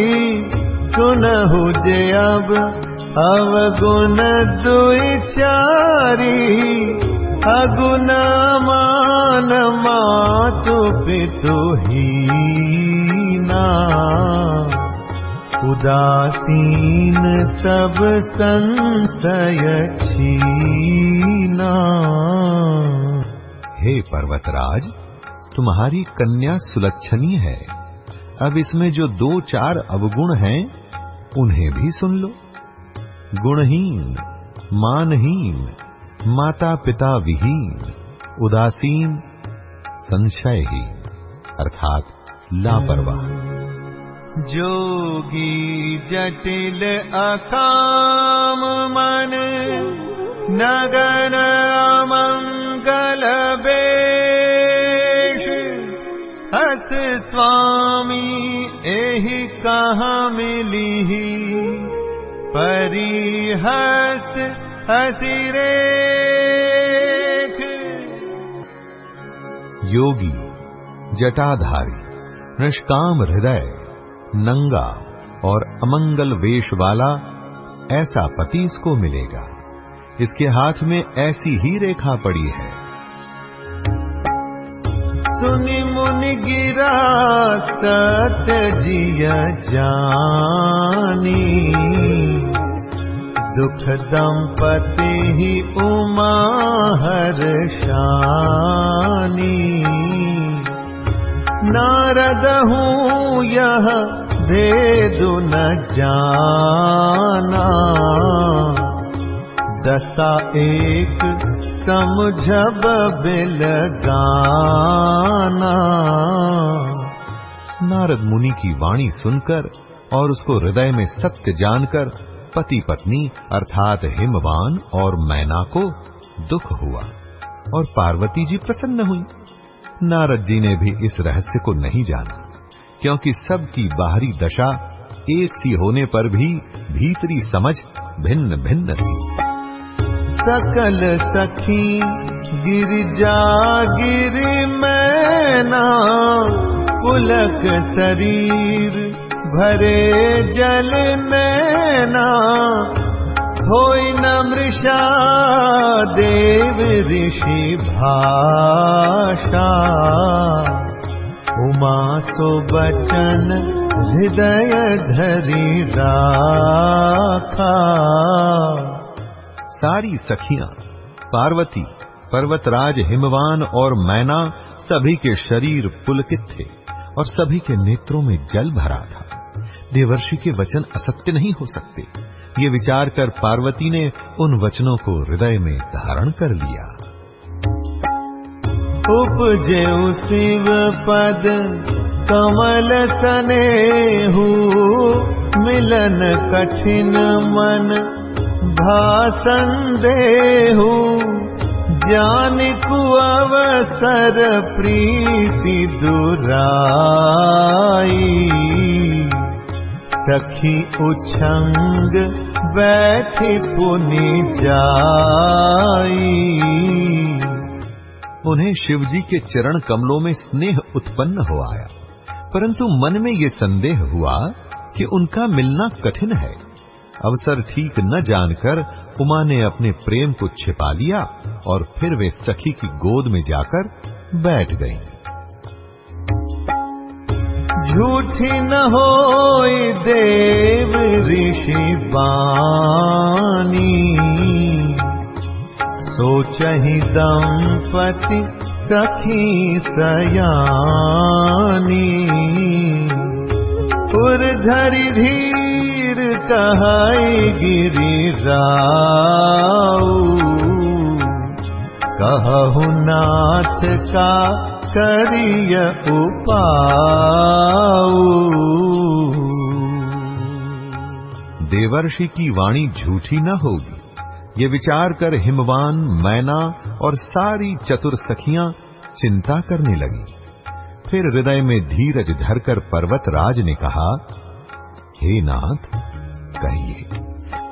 सुनहु जे अब अवगुण दुचारी अगुण मान मातु पितु हीना। उदासीन सब संशय छीना। हे पर्वतराज, तुम्हारी कन्या सुलक्षणी है। अब इसमें जो दो चार अवगुण हैं, उन्हें भी सुन लो। गुणहीन, मानहीन माता पिता विहीन उदासीन, संशयहीन, अर्थात लापरवाह। जोगी जटिल अकाम मन, नगन अमंगल बेश। हस स्वामी, एहि कहाँ मिली परिहस्त हसिरे योगी जटाधारी निष्काम हृदय नंगा और अमंगल वेश वाला ऐसा पति इसको मिलेगा। इसके हाथ में ऐसी ही रेखा पड़ी है। सुनि मुनि गिरा सत्य जिय जानी। दुख दंपति ही उमा हर नारद हूँ न जाना। दशा एक समझब बिल गाना नारद मुनि की वाणी सुनकर और उसको हृदय में सत्य जानकर पति पत्नी अर्थात हिमवान और मैना को दुख हुआ और पार्वती जी प्रसन्न हुई। नारद जी ने भी इस रहस्य को नहीं जाना, क्योंकि सबकी बाहरी दशा एक सी होने पर भी भीतरी समझ भिन्न भिन्न थी। सकल सखी गिरजा गिर मैना, पुलक शरीर। भरे जल होई न मृषा, देव ऋषि भाषा। उमा सो बचन हृदय धरी राखा। सारी सखियाँ, पार्वती, पर्वतराज, हिमवान और मैना सभी के शरीर पुलकित थे और सभी के नेत्रों में जल भरा था। देवर्षि के वचन असत्य नहीं हो सकते। ये विचार कर पार्वती ने उन वचनों को हृदय में धारण कर लिया। उपजे शिव पद, कमल तने मिलन कठिन मन भाषण देहू ज्ञान को अवसर प्रीति दुराई। सखी उछंग बैठी पुनि जाई। उन्हें शिवजी के चरण कमलों में स्नेह उत्पन्न हो आया। परंतु मन में ये संदेह हुआ कि उनका मिलना कठिन है। अवसर ठीक न जानकर उमा ने अपने प्रेम को छिपा लिया और फिर वे सखी की गोद में जाकर बैठ गईं। झूठी न हो देव ऋषि बानी सोचहि दंपति सखी सयानी। धरि धीर कहाई गिरी राऊ। कहु नाथ का करिय उपाऊ। देवर्षि की वाणी झूठी न होगी। ये विचार कर हिमवान, मैना और सारी चतुर सखियाँ चिंता करने लगी। फिर हृदय में धीरज धरकर पर्वत राज ने कहा, हे नाथ, कहिए,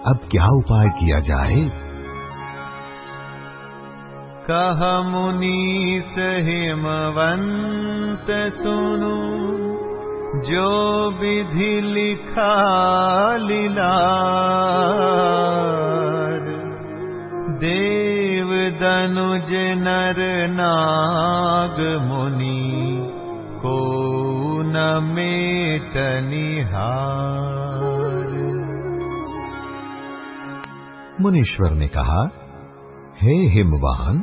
अब क्या उपाय किया जाए? कह मुनीस हिमवंत सुनु, जो विधि लिखा लीला देव दनुज नर नाग मुनि, को न मेटनिहार मुनीश्वर ने कहा, हे हिमवान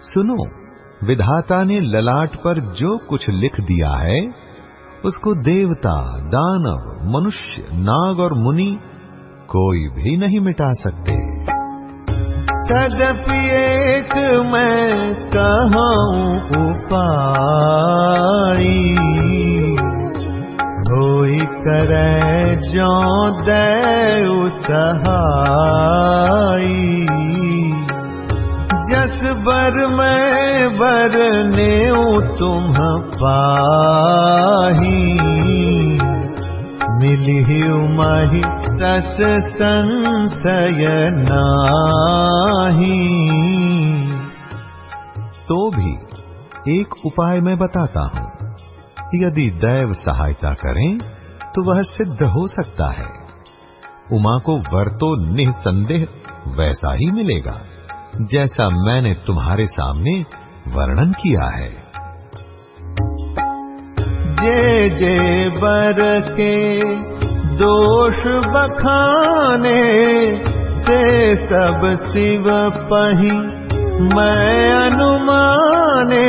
सुनो, विधाता ने ललाट पर जो कुछ लिख दिया है, उसको देवता, दानव, मनुष्य, नाग और मुनि कोई भी नहीं मिटा सकते। तदपि एक मैं कहूँ उपाई होई करे जो दे सहाई। बर मैं बरने तुम पाही। मिली उमहि तस संशय नाही। तो भी एक उपाय मैं बताता हूँ। यदि दैव सहायता करें तो वह सिद्ध हो सकता है। उमा को वर तो निसंदेह वैसा ही मिलेगा। जैसा मैंने तुम्हारे सामने वर्णन किया है। जे जे बर के दोष बखाने ते सब शिव पही मैं अनुमाने,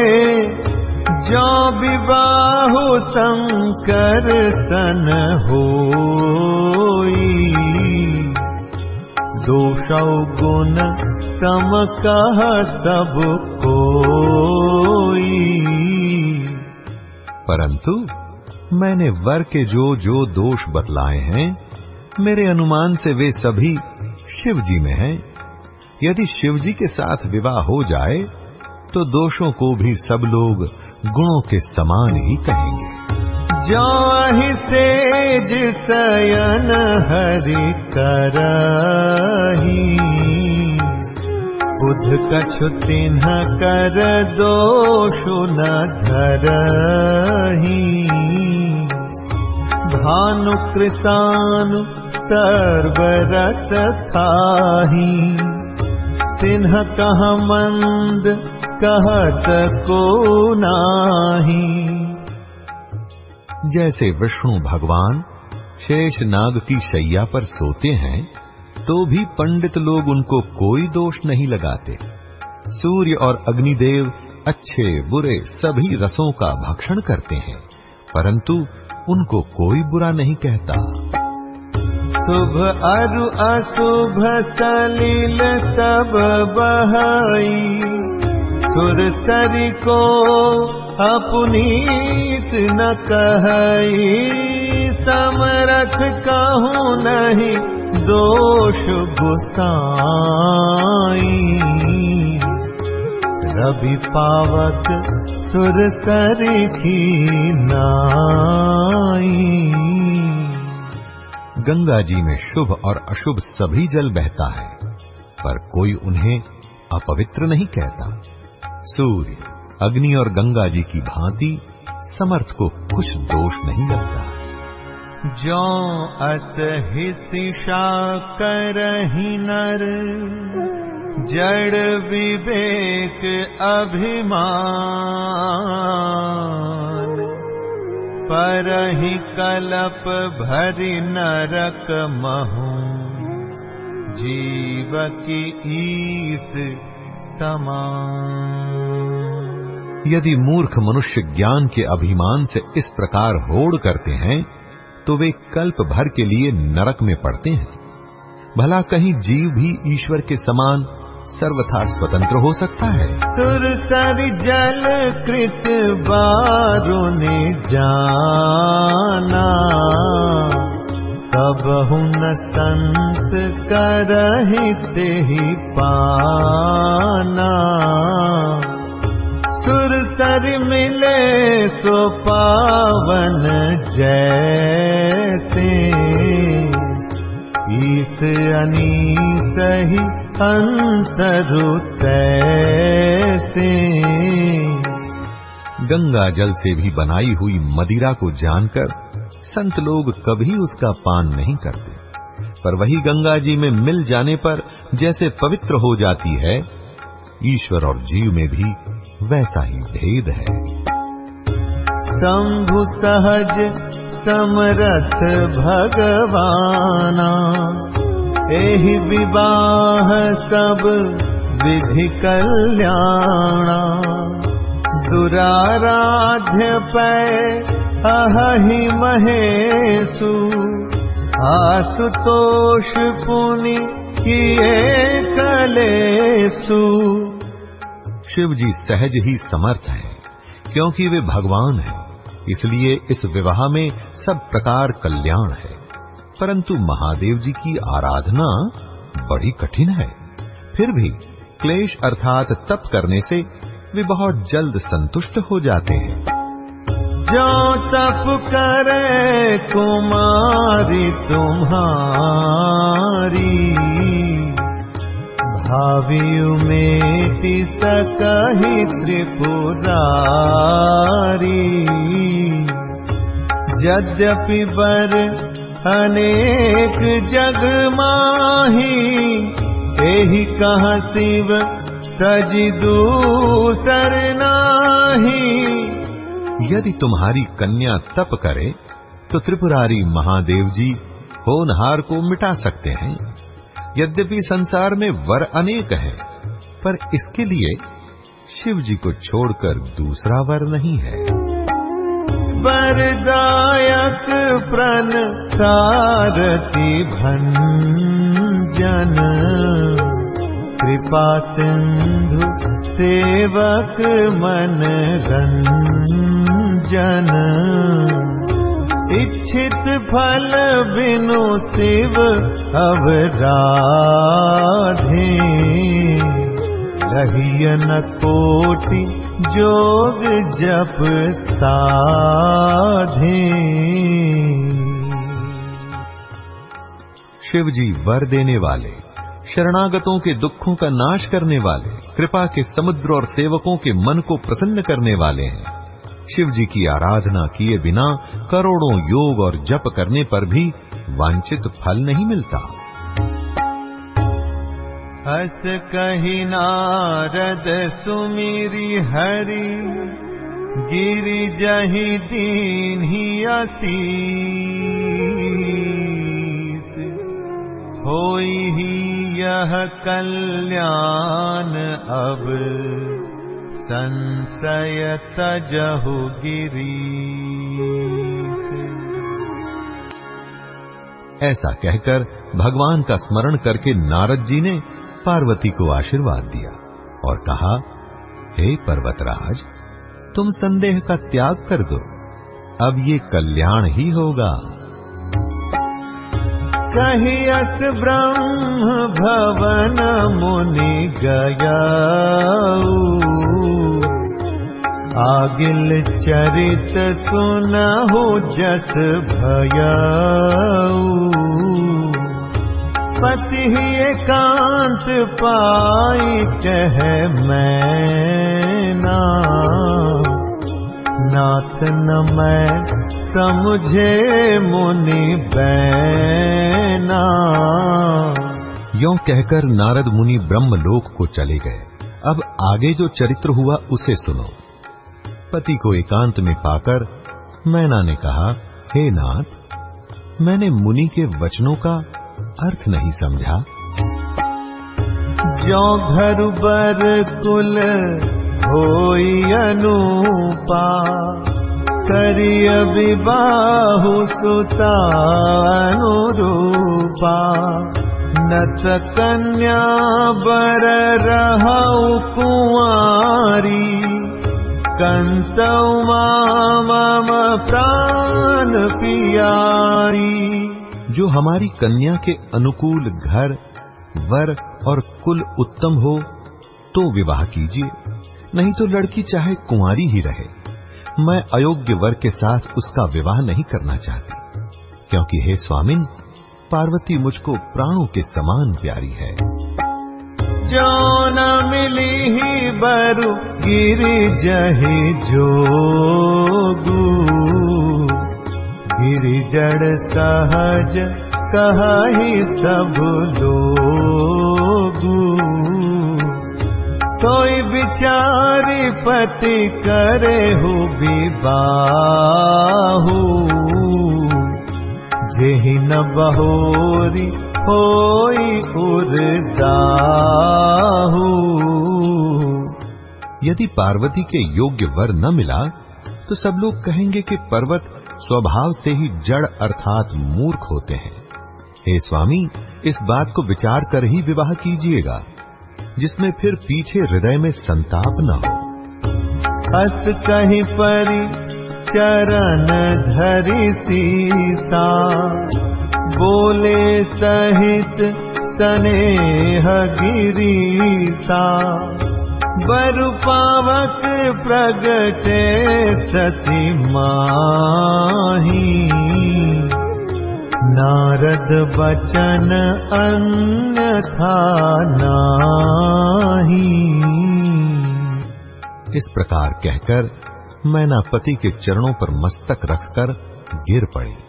जो विवाह शंकर सन होई। दोषौ गुण सम कह सब कोई। परंतु मैंने वर के जो जो दोष बतलाए हैं, मेरे अनुमान से वे सभी शिव जी में हैं। यदि शिव जी के साथ विवाह हो जाए तो दोषों को भी सब लोग गुणों के समान ही कहेंगे। जाहि सेज सयन हरि करही। कछु तिन्ह कर दोषु न धरही। कृसानु सर्वरस खाही तिन्ह कह मंद कहत को नाही जैसे विष्णु भगवान शेष नाग की शैया पर सोते हैं तो भी पंडित लोग उनको कोई दोष नहीं लगाते। सूर्य और अग्निदेव अच्छे, बुरे, सभी रसों का भक्षण करते हैं, परंतु उनको कोई बुरा नहीं कहता। शुभ अरु अशुभ सलील सब बहाई, सुर सरी को अपनीत न कही समरथ कहूँ नहीं, दोष गुसाई रवि पावक सुर की नाई। गंगा जी में शुभ और अशुभ सभी जल बहता है, पर कोई उन्हें अपवित्र नहीं कहता। सूर्य अग्नि और गंगा जी की भांति समर्थ को कुछ दोष नहीं लगता। जो अस हिसिशा करही नर, जड़ विवेक अभिमान। पर ही कलप भरि नरक महु, जीव की ईस समान। यदि मूर्ख मनुष्य ज्ञान के अभिमान से इस प्रकार होड़ करते हैं तो वे कल्प भर के लिए नरक में पड़ते हैं। भला कहीं जीव भी ईश्वर के समान सर्वथा स्वतंत्र हो सकता है? सुर सर जल कृत बारुनि जाना कब न संत करहित ही पाना। सुर सर मिले सो पावन जैसे। ईस अनीस ही अंतरु तैसे। गंगा जल से भी बनाई हुई मदिरा को जानकर संत लोग कभी उसका पान नहीं करते। पर वही गंगा जी में मिल जाने पर जैसे पवित्र हो जाती है, ईश्वर और जीव में भी वैसा ही भेद है। शंभु सहज समरथ भगवाना। एहि विवाह सब विधि कल्याणा। दुराराध्य पै अहि महेशु। आशुतोष पुनि किए कलेसु शिव जी सहज ही समर्थ हैं, क्योंकि वे भगवान हैं, इसलिए इस विवाह में सब प्रकार कल्याण है। परंतु महादेव जी की आराधना बड़ी कठिन है। फिर भी क्लेश अर्थात तप करने से वे बहुत जल्द संतुष्ट हो जाते हैं। जो तप करे कुमारी तुम्हारी। भावी उमेति सकहि त्रिपुरारी। यद्यपि बर अनेक जग माही, एहि कह शिव तजि दूसर नाही। यदि तुम्हारी कन्या तप करे तो त्रिपुरारी महादेव जी होनहार को मिटा सकते हैं। यद्यपि संसार में वर अनेक है, पर इसके लिए शिव जी को छोड़कर दूसरा वर नहीं है। वरदायक प्रण सारथी भंजन, कृपा सिंधु सेवक मन रंजन। इच्छित फल बिनु शिव अवराधे रहियन कोटि जोग जप साधे। शिव जी वर देने वाले, शरणागतों के दुखों का नाश करने वाले, कृपा के समुद्र और सेवकों के मन को प्रसन्न करने वाले हैं। शिव जी की आराधना किए बिना करोड़ों योग और जप करने पर भी वांछित फल नहीं मिलता। हस कही नारद सुमिरी हरि, गिरि जही दीन ही असीस। होई ही यह कल्याण अब। संशय तजहु गिरी ऐसा कहकर भगवान का स्मरण करके नारद जी ने पार्वती को आशीर्वाद दिया और कहा, हे पर्वतराज, तुम संदेह का त्याग कर दो। अब ये कल्याण ही होगा। कही अस ब्रह्म भवन मुनि गया आगिल चरित सुनहु जस भया पति एकांत पाई कह मैं नाथ न मैं समझे मुनि बैना। यो कहकर नारद मुनि ब्रह्मलोक को चले गए। अब आगे जो चरित्र हुआ, उसे सुनो। पति को एकांत में पाकर मैना ने कहा, हे नाथ, मैंने मुनि के वचनों का अर्थ नहीं समझा। जो घर बर कुल अनुपा, करिय विबाहु सुता अनुरूपा। नत कन्या बर रहु कुआरी कंसौ मम प्राण पियारी। जो हमारी कन्या के अनुकूल घर, वर और कुल उत्तम हो तो विवाह कीजिए। नहीं तो लड़की चाहे कुंवारी ही रहे। मैं अयोग्य वर के साथ उसका विवाह नहीं करना चाहती। क्योंकि हे स्वामिन, पार्वती मुझको प्राणों के समान प्यारी है। जो न मिली बरु गिरी जही जोगू। गिरी जड़ सहज कही सब लोगू। सोई विचारी पति करे हो विबाहू जेहि न बहोरी होई उर्दाहू यदि पार्वती के योग्य वर न मिला तो सब लोग कहेंगे कि पर्वत स्वभाव से ही जड़ अर्थात मूर्ख होते हैं। हे स्वामी, इस बात को विचार कर ही विवाह कीजिएगा, जिसमें फिर पीछे हृदय में संताप न हो। हस कहीं परी चरण धरि सीता। बोले सहित स्नेह गिरीसा, बरु पावक प्रगटे सती माही। नारद बचन अन्यथा नाही। इस प्रकार कहकर मैना पति के चरणों पर मस्तक रखकर गिर पड़ी।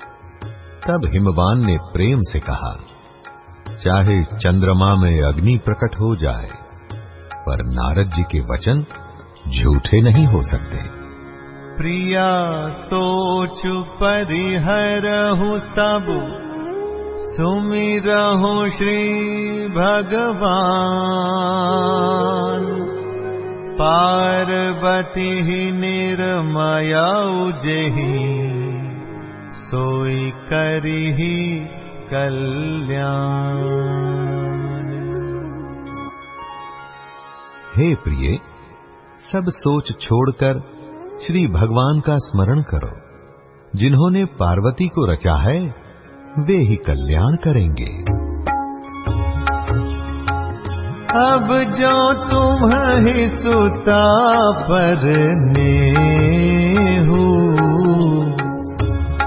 तब हिमवान ने प्रेम से कहा, चाहे चंद्रमा में अग्नि प्रकट हो जाए, पर नारद जी के वचन झूठे नहीं हो सकते। प्रिया, सोच परिहरहु सब। सुमिरहु श्री भगवान। पार्वती निर्मया जेहि सोई करिही कल्याण। हे प्रिय सब सोच छोड़कर श्री भगवान का स्मरण करो। जिन्होंने पार्वती को रचा है वे ही कल्याण करेंगे। अब जो तुम्हें सुता पर ने हो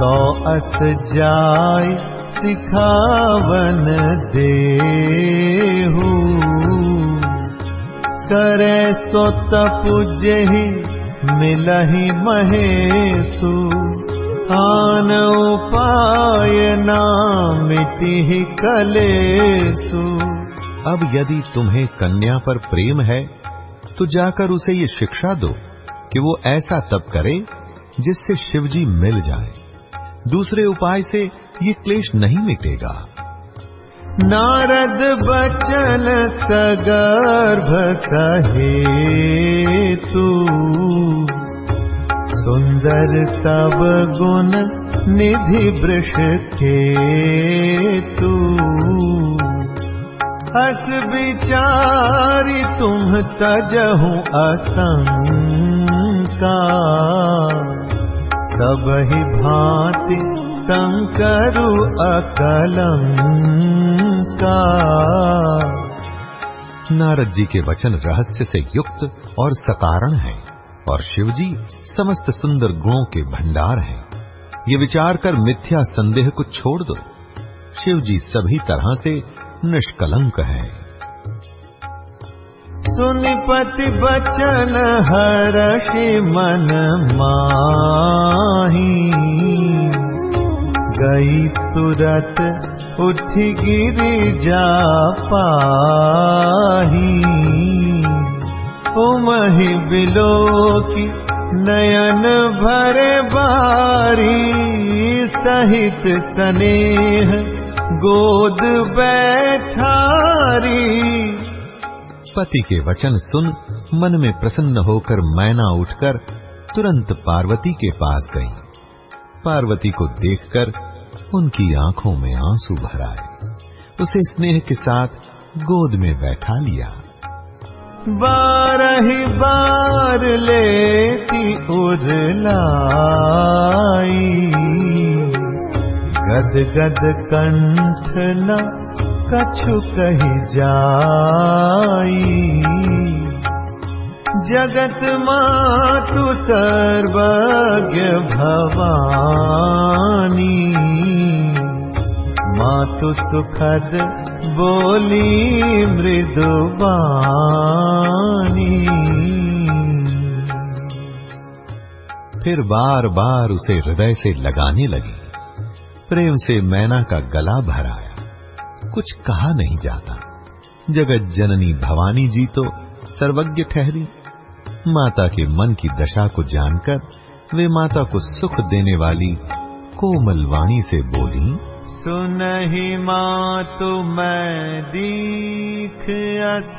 तो अस जाय सिखावन दे करे सो तप जेहि मिलहि महेशु। आन उपाय नामिति कलेसु अब यदि तुम्हें कन्या पर प्रेम है तो जाकर उसे ये शिक्षा दो कि वो ऐसा तप करे जिससे शिवजी मिल जाए। दूसरे उपाय से ये क्लेश नहीं मिटेगा। नारद बचन सगर्भ सहे तू सुंदर सब गुण निधि वृष के तू हस विचारी तुम तजहु असंका सब ही भांति शंकरु अकलंका नारद जी के वचन रहस्य से युक्त और सकारण हैं और शिवजी समस्त सुंदर गुणों के भंडार हैं। ये विचार कर मिथ्या संदेह को छोड़ दो। शिवजी सभी तरह से निष्कलंक है। सुनिपति बचन हर्षि मन माही। गई तुरत उठ गिरी जा पाही। उमहि बिलो की नयन भरे बारी सहित स्नेह गोद बैठारी पति के वचन सुन मन में प्रसन्न होकर मैना उठकर तुरंत पार्वती के पास गई। पार्वती को देखकर उनकी आँखों में आँसू भर आए उसे स्नेह के साथ गोद में बैठा लिया। बारही बार लेती उरलाई गद गद कंठ न कछु कही जाई। जगत मातु सर्वज्ञ भवानी। मातु सुखद बोली मृदुबानी फिर बार बार उसे हृदय से लगाने लगी। प्रेम से मैना का गला भर आया कुछ कहा नहीं जाता। जगत जननी भवानी जी तो सर्वज्ञ ठहरी। माता के मन की दशा को जानकर वे माता को सुख देने वाली कोमल वाणी से बोली, सुन मातु मैं दीख अस,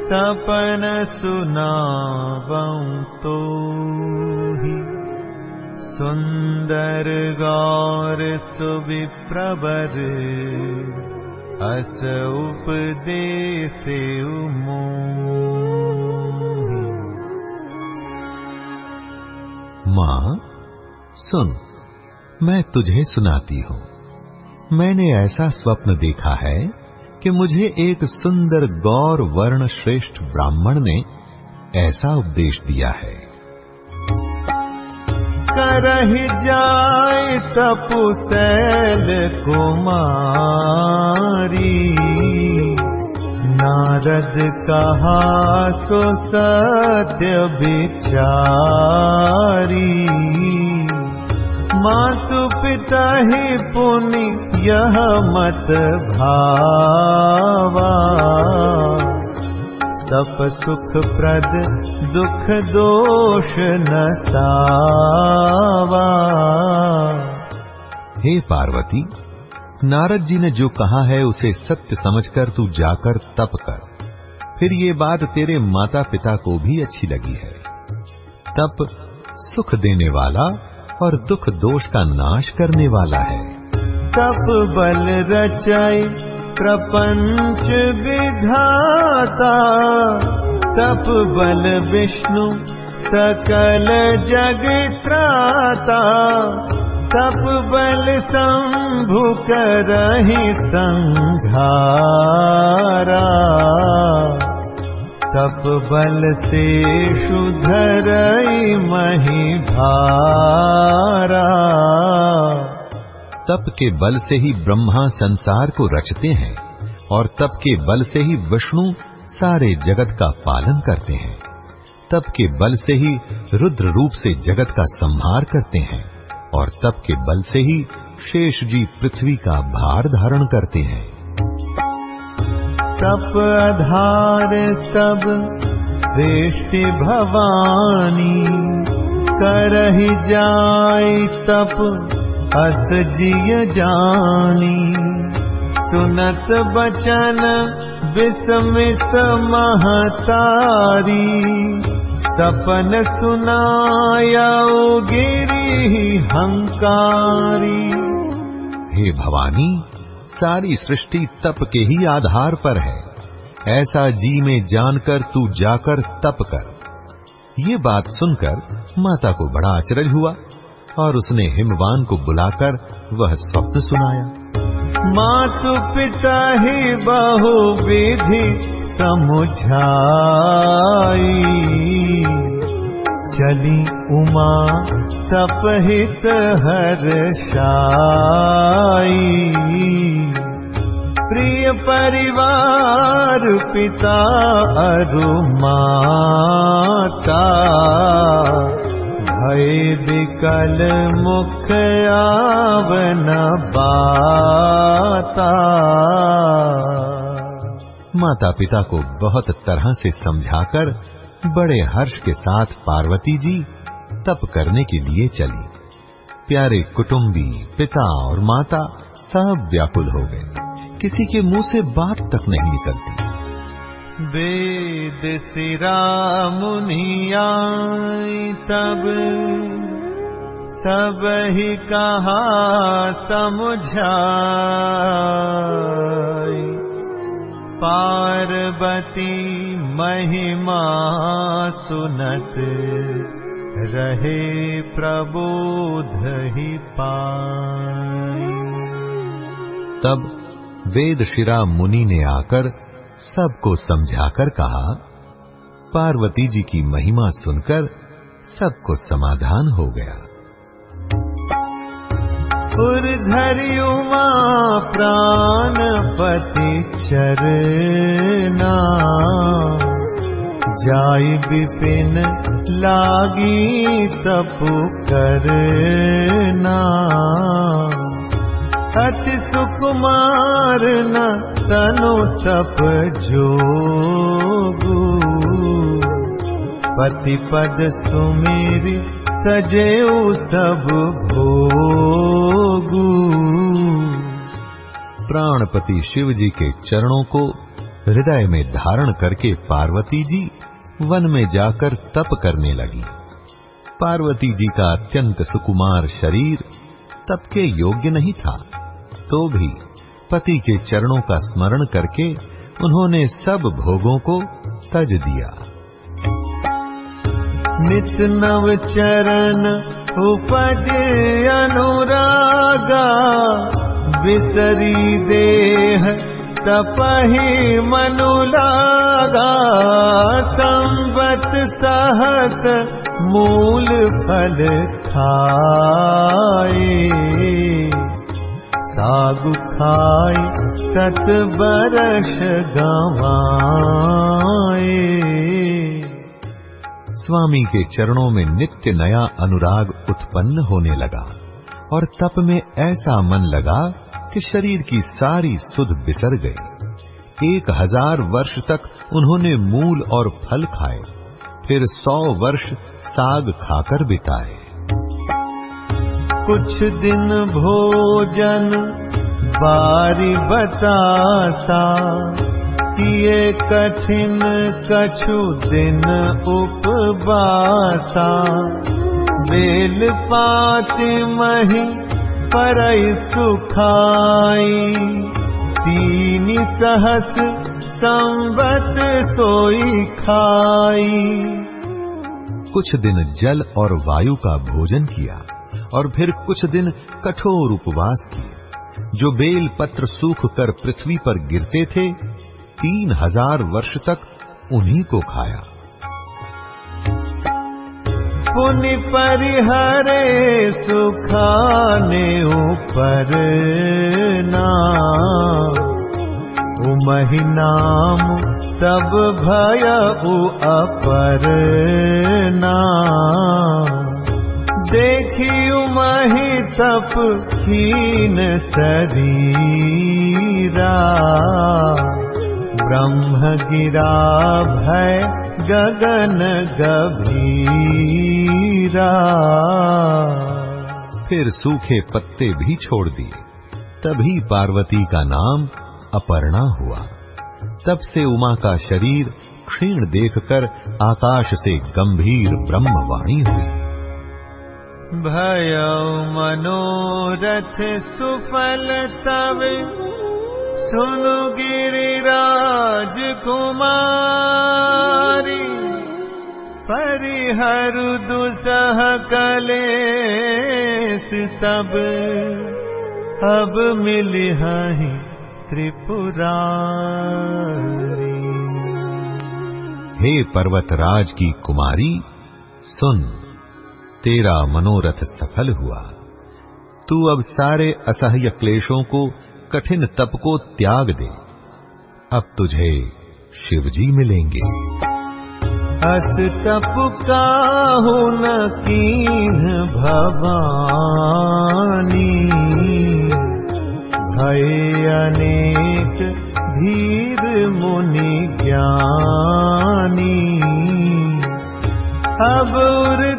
सपन सुनावं तो ही। सुंदर गौर सुविप्रवर अस उपदेश माँ, सुन, मैं तुझे सुनाती हूँ। मैंने ऐसा स्वप्न देखा है कि मुझे एक सुंदर गौर वर्ण श्रेष्ठ ब्राह्मण ने ऐसा उपदेश दिया है। तपु शैल कुमारी। नारद कहा सो सत्य विचारी। मातु पिता ही पुनि यह मत भावा तप सुख प्रद दुख दोष न हे पार्वती नारद जी ने जो कहा है उसे सत्य समझकर तू जाकर तप कर। फिर ये बात तेरे माता पिता को भी अच्छी लगी है। तप सुख देने वाला और दुख दोष का नाश करने वाला है। तप बल रचाई प्रपंच विधाता तप बल विष्णु सकल जग त्राता। तप बल शंभु करहि संघारा। तप बल से शुधरई मही भारा तप के बल से ही ब्रह्मा संसार को रचते हैं और तप के बल से ही विष्णु सारे जगत का पालन करते हैं। तप के बल से ही रुद्र रूप से जगत का संहार करते हैं और तप के बल से ही शेष जी पृथ्वी का भार धारण करते हैं। तप आधार सब सृष्टि भवानी, करहि जाय तप अस जिय जानी, सुनत बचन विस्मित महतारी। सपन सुनाया गिरी हंकारी। हे भवानी, सारी सृष्टि तप के ही आधार पर है। ऐसा जी में जानकर तू जाकर तप कर। ये बात सुनकर माता को बड़ा आचरज हुआ। और उसने हिमवान को बुलाकर वह स्वप्न सुनाया। मातु पिता ही बहु विधि समुझाई। चली उमा तपहित शाई प्रिय परिवार पिता अरु माता भय विकल मुख आवन बाता। माता पिता को बहुत तरह से समझाकर बड़े हर्ष के साथ पार्वती जी तप करने के लिए चली। प्यारे कुटुंबी, पिता और माता सब व्याकुल हो गए। किसी के मुँह से बात तक नहीं निकलती। वेद सिरा मुनिया तब। सब ही कहा समझा पार्वती महिमा सुनत रहे प्रबोध ही पाई तब वेद शिरा मुनि ने आकर सबको समझाकर कहा, पार्वती जी की महिमा सुनकर सबको समाधान हो गया। उर्धरि उमा प्राणपति चरना, जाय विपिन लागी तपु करना। अति सुकुमार न तनु तप जोगु। पति पद सुमेरी सजेऊ सब भोगू। प्राणपति शिव जी के चरणों को हृदय में धारण करके पार्वती जी वन में जाकर तप करने लगी। पार्वती जी का अत्यंत सुकुमार शरीर तप के योग्य नहीं था। तो भी पति के चरणों का स्मरण करके उन्होंने सब भोगों को तज दिया। नित नव चरण उपज अनुरागा विसरी देह तपहि मनु लागा, संवत सहत मूल फल खाए। सागु खाई सत बरस गवाए। स्वामी के चरणों में नित्य नया अनुराग उत्पन्न होने लगा और तप में ऐसा मन लगा कि शरीर की सारी सुध बिसर गई। एक हज़ार वर्ष तक उन्होंने मूल और फल खाए। फिर सौ वर्ष साग खाकर बिताए। कुछ दिन भोजन, बारी बतासा किए कठिन कछु दिन उपवासा। बेल पाति मही पर सुखाई। तीन सहस संवत सोई खाई। कुछ दिन जल और वायु का भोजन किया और फिर कुछ दिन कठोर उपवास किए जो बेल पत्र सूख कर पृथ्वी पर गिरते थे तीन हज़ार वर्ष तक उन्हीं को खाया। पुनि परिहरे सुखाने ऊपर ना। उमहि नाम तब भय तप हीन शरीरा। ब्रह्म गिरा भय गगन गभीरा। फिर सूखे पत्ते भी छोड़ दिए। तभी पार्वती का नाम अपर्णा हुआ। तब से उमा का शरीर क्षीण देखकर आकाश से गंभीर ब्रह्मवाणी हुई। भय मनोरथ सुफल तब सुनु गिरिराज कुमारी। परिहर दुसह कलेस सब अब मिली हही त्रिपुरारी। हे पर्वतराज की कुमारी सुन तेरा मनोरथ सफल हुआ। तू अब सारे असह्य क्लेशों को कठिन तप को त्याग दे। अब तुझे शिवजी मिलेंगे। अस तप का हो न भवानी। भय अनेक धीर मुनि ज्ञानी। अब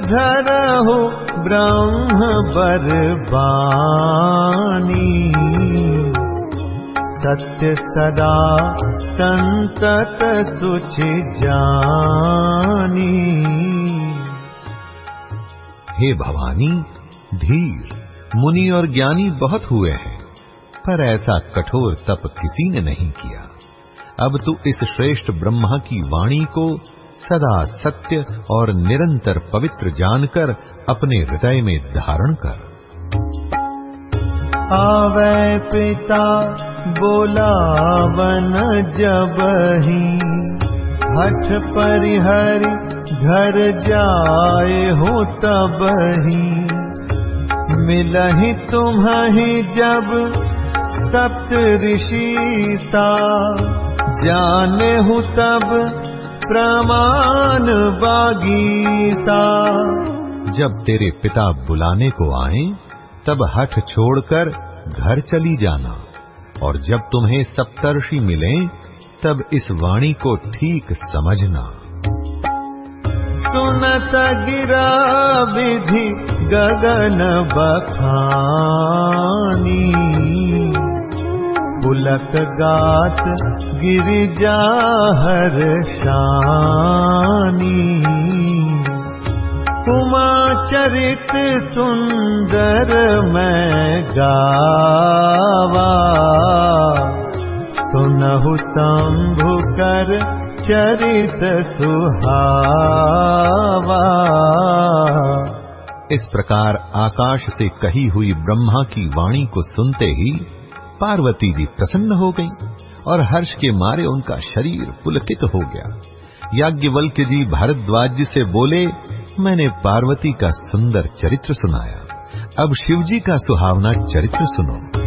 धर हो ब्रह्म बरबानी। सत्य सदा संतत सुच जानी। हे भवानी, धीर, मुनि और ज्ञानी बहुत हुए हैं। पर ऐसा कठोर तप किसी ने नहीं किया। अब तू इस श्रेष्ठ ब्रह्मा की वाणी को सदा सत्य और निरंतर पवित्र जानकर अपने हृदय में धारण कर। आवे पिता, बोलावन जब ही हठ परिहरि घर जाए हो तब ही मिलही तुम्हें जब सप्त ऋषि सा। जाने हूँ तब प्रमाण बागीता जब तेरे पिता बुलाने को आए तब हठ छोड़कर घर चली जाना। और जब तुम्हें सप्तर्षि मिले तब इस वाणी को ठीक समझना। सुनत गिरा विधि गगन बखानी। पुलक गात गिरिजा हर शानी। उमा चरित सुंदर मैं गावा। सुनहु शंभु कर चरित सुहावा। इस प्रकार आकाश से कही हुई ब्रह्मा की वाणी को सुनते ही पार्वती जी प्रसन्न हो गईं और हर्ष के मारे उनका शरीर पुलकित हो गया। याज्ञवल्क्य जी भारद्वाज से बोले, मैंने पार्वती का सुंदर चरित्र सुनाया। अब शिवजी का सुहावना चरित्र सुनो।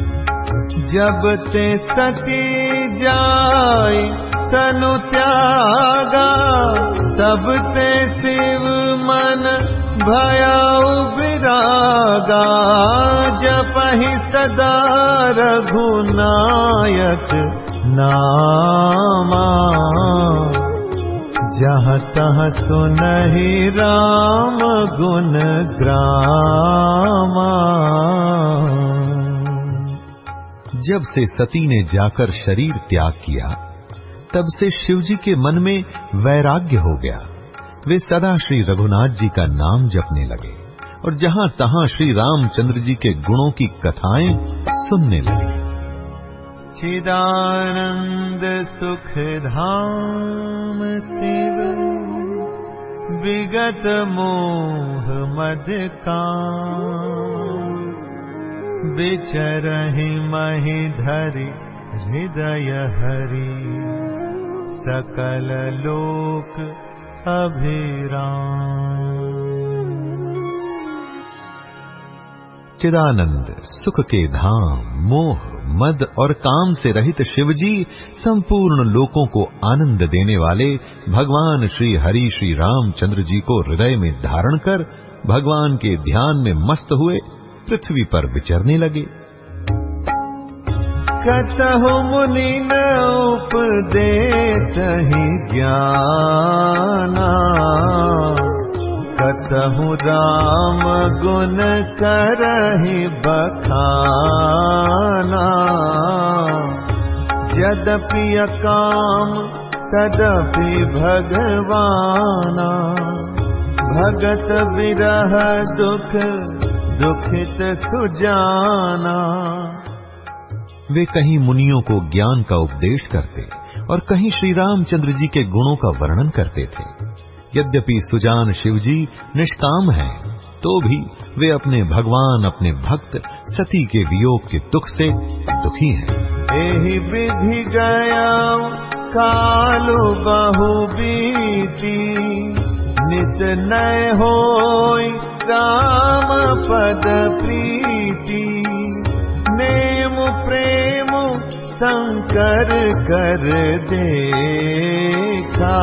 जब ते सती जाय तनु त्यागा, तब ते शिव मन भया विरागा जपहि सदा रघुनायक नामा। जहाँ तहाँ सुनहि राम गुण ग्रामा। जब से सती ने जाकर शरीर त्याग किया, तब से शिवजी के मन में वैराग्य हो गया। वे सदा श्री रघुनाथ जी का नाम जपने लगे और जहाँ तहां श्री रामचंद्र जी के गुणों की कथाएँ सुनने लगे। चिदानंद सुख धाम शिव, विगत मोह मद का विचरहि महि धरि हृदय हरि, सकल लोक अभिराम। चिदानंद, सुख के धाम, मोह, मद और काम से रहित शिवजी संपूर्ण लोकों को आनंद देने वाले भगवान श्री हरि श्री रामचंद्र जी को हृदय में धारण कर भगवान के ध्यान में मस्त हुए पृथ्वी पर विचरने लगे। कतहु मुनि न उपदेश ही ज्ञाना। कतहु राम गुण करहि बखाना। यद्यपि काम तदपि भगवाना। भगत विरह दुख दुखित सुजाना वे कहीं मुनियों को ज्ञान का उपदेश करते और कहीं श्री रामचंद्र जी के गुणों का वर्णन करते थे। यद्यपि सुजान शिवजी निष्काम हैं, तो भी वे अपने भगवान अपने भक्त सती के वियोग के दुख से दुखी हैं। एहि विधि गया कालो बहु बीती। नित नय हो राम पद प्रीति। प्रेम शंकर कर देखा।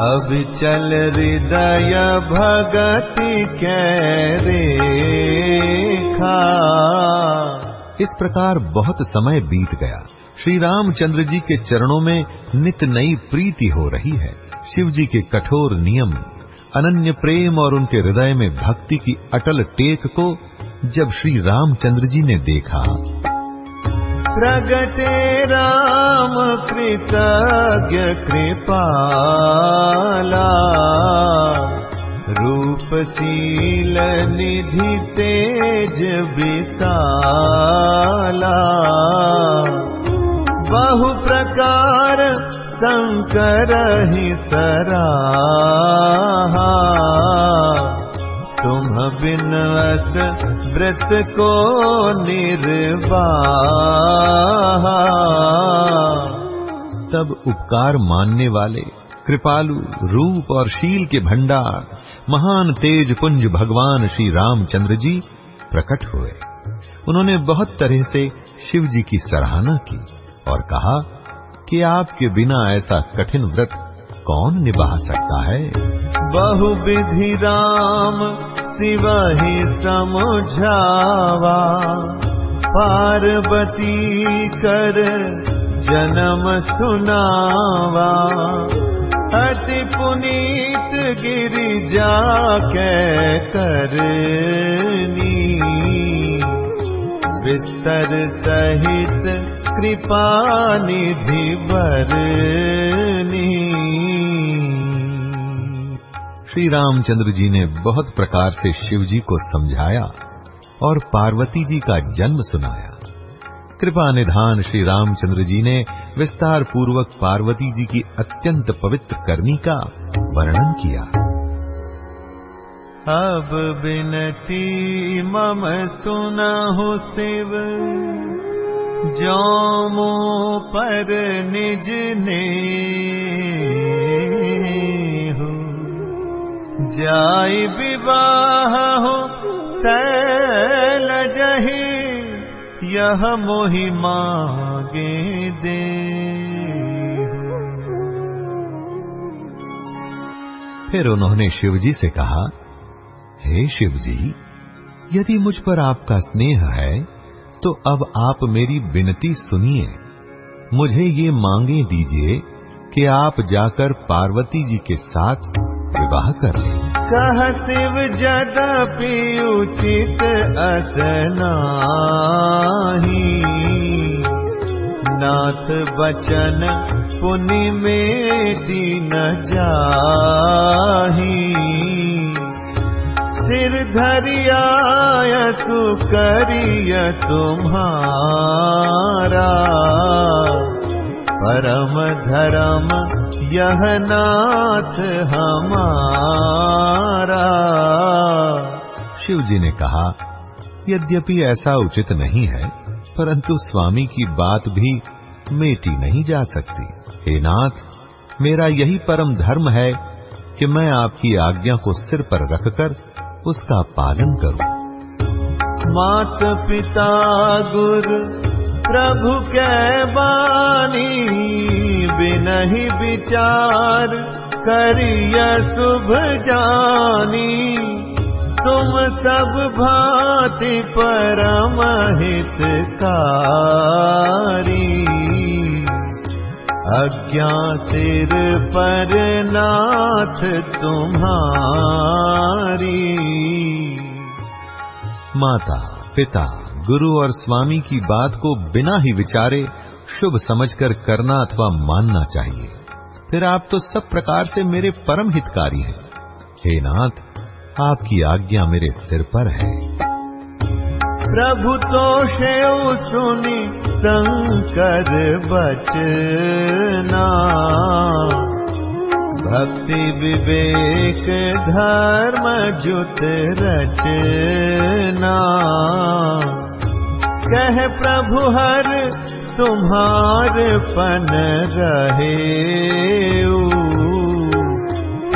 अब चल हृदय भगति कै रेखा इस प्रकार बहुत समय बीत गया। श्री रामचंद्र जी के चरणों में नित नई प्रीति हो रही है। शिव जी के कठोर नियम, अनन्य प्रेम और उनके हृदय में भक्ति की अटल टेक को जब श्री रामचंद्र जी ने देखा। प्रगटे राम कृतज्ञ कृपाला। रूपशील निधि तेज विशाला। बहु प्रकार शंकर ही सराहा। तुम बिनवत व्रत को निर्वाहा। तब उपकार मानने वाले, कृपालु, रूप और शील के भंडार, महान तेज पुंज भगवान श्री रामचंद्र जी प्रकट हुए। उन्होंने बहुत तरह से शिव जी की सराहना की और कहा कि आपके बिना ऐसा कठिन व्रत कौन निभा सकता है? बहु विधि राम, शिव ही समझावा। पार्वती कर जन्म सुनावा। अति पुनीत गिरिजा कै करनी। विस्तर सहित कृपा निधि बरनी श्री रामचंद्र जी ने बहुत प्रकार से शिव जी को समझाया और पार्वती जी का जन्म सुनाया। कृपा निधान श्री रामचंद्र जी ने विस्तार पूर्वक पार्वती जी की अत्यंत पवित्र करनी का वर्णन किया। अब बिनती मम सुनहु शिव। जो मो पर निज ने हो। जाय विवाह हो, सैल जही, यह मोहि मागे दे फिर उन्होंने शिवजी से कहा, हे शिवजी, यदि मुझ पर आपका स्नेह है तो अब आप मेरी विनती सुनिए। मुझे ये मांगे दीजिए कि आप जाकर पार्वती जी के साथ विवाह कर लें। कह शिव जदपि उचित असनाही नाथ बचन पुनि मेटी न जाही। सिर धरियाय तु करिय तुम्हारा। परम धर्म यह नाथ हमारा। शिव जी ने कहा, यद्यपि ऐसा उचित नहीं है, परंतु स्वामी की बात भी मेटी नहीं जा सकती। हे नाथ, मेरा यही परम धर्म है कि मैं आपकी आज्ञा को सिर पर रखकर उसका पालन करो। मात पिता गुरु, प्रभु के बानी बिनहि विचार करिय शुभ जानी। तुम सब भांति परम हितकारी अज्ञा सिर पर नाथ तुम्हारी। माता, पिता, गुरु और स्वामी की बात को बिना ही विचारे शुभ समझकर करना अथवा मानना चाहिए। फिर आप तो सब प्रकार से मेरे परम हितकारी हैं। हे नाथ, आपकी आज्ञा मेरे सिर पर है। प्रभु शेव सुनी शंकर बचना। भक्ति विवेक धर्म जुत रचना। कह प्रभु हर तुम्हार पन रहे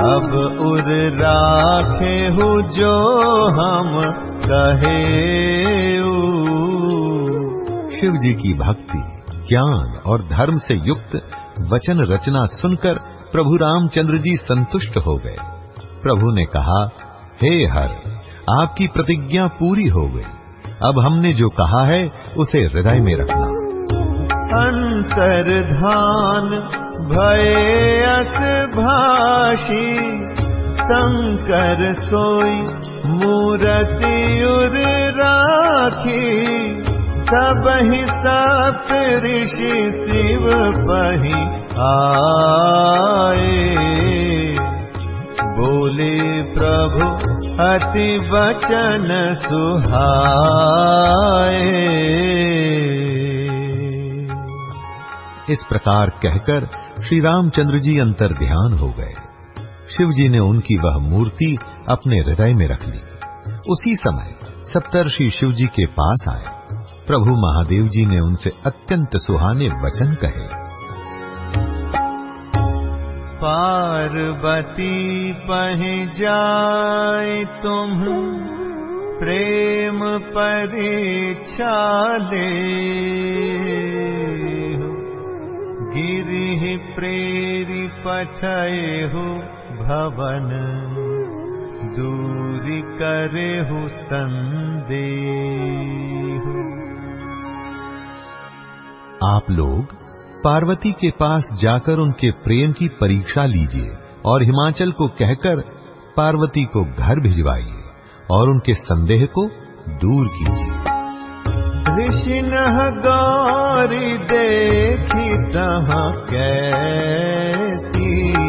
अब उर राखे हो जो हम कहे शिव जी की भक्ति, ज्ञान और धर्म से युक्त वचन रचना सुनकर प्रभु रामचंद्र जी संतुष्ट हो गए। प्रभु ने कहा, हे हर, आपकी प्रतिज्ञा पूरी हो गई। अब हमने जो कहा है, उसे हृदय में रखना। अंतर्धान भयस भाषी शंकर सोई, मूर्ति उर राखी। ही सप्त ऋषि शिव पही आए। बोले, प्रभु, अति वचन सुहाए। इस प्रकार कहकर श्री रामचंद्र जी अंतर ध्यान हो गए। शिव जी ने उनकी वह मूर्ति अपने हृदय में रख ली। उसी समय सप्तर्षि शिव जी के पास आए। प्रभु महादेव जी ने उनसे अत्यंत सुहाने वचन कहे। पार्वती पह जाए तुम, प्रेम परीक्षा ले। गिरि प्रेरी पठय हो भवन। दूरी करे हो संदेह। आप लोग पार्वती के पास जाकर उनके प्रेम की परीक्षा लीजिए और हिमाचल को कहकर पार्वती को घर भिजवाइए और उनके संदेह को दूर कीजिए। ऋषि गौरी देखी तह कैसी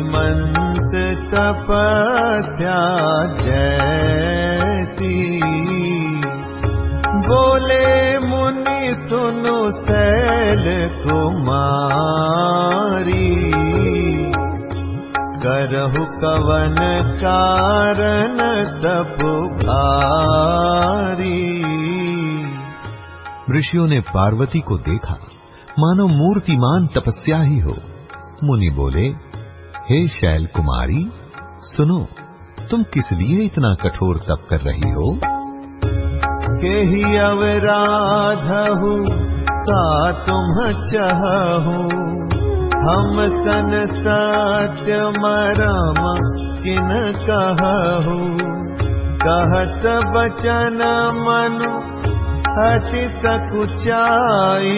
मंत तपस्या जैसी। बोले, मुनि सुनु शैल कुमारी। करहु कवन कारण तपु ऋषियों ने पार्वती को देखा, मानो मूर्तिमान तपस्या ही हो। मुनि बोले हे शैल कुमारी, सुनो, तुम किस लिए इतना कठोर तप कर रही हो? केहि अवराधहु, का तुम चहु हम सन सत्य मरम किन कहु कहत बचन मनु हति सकुचाई,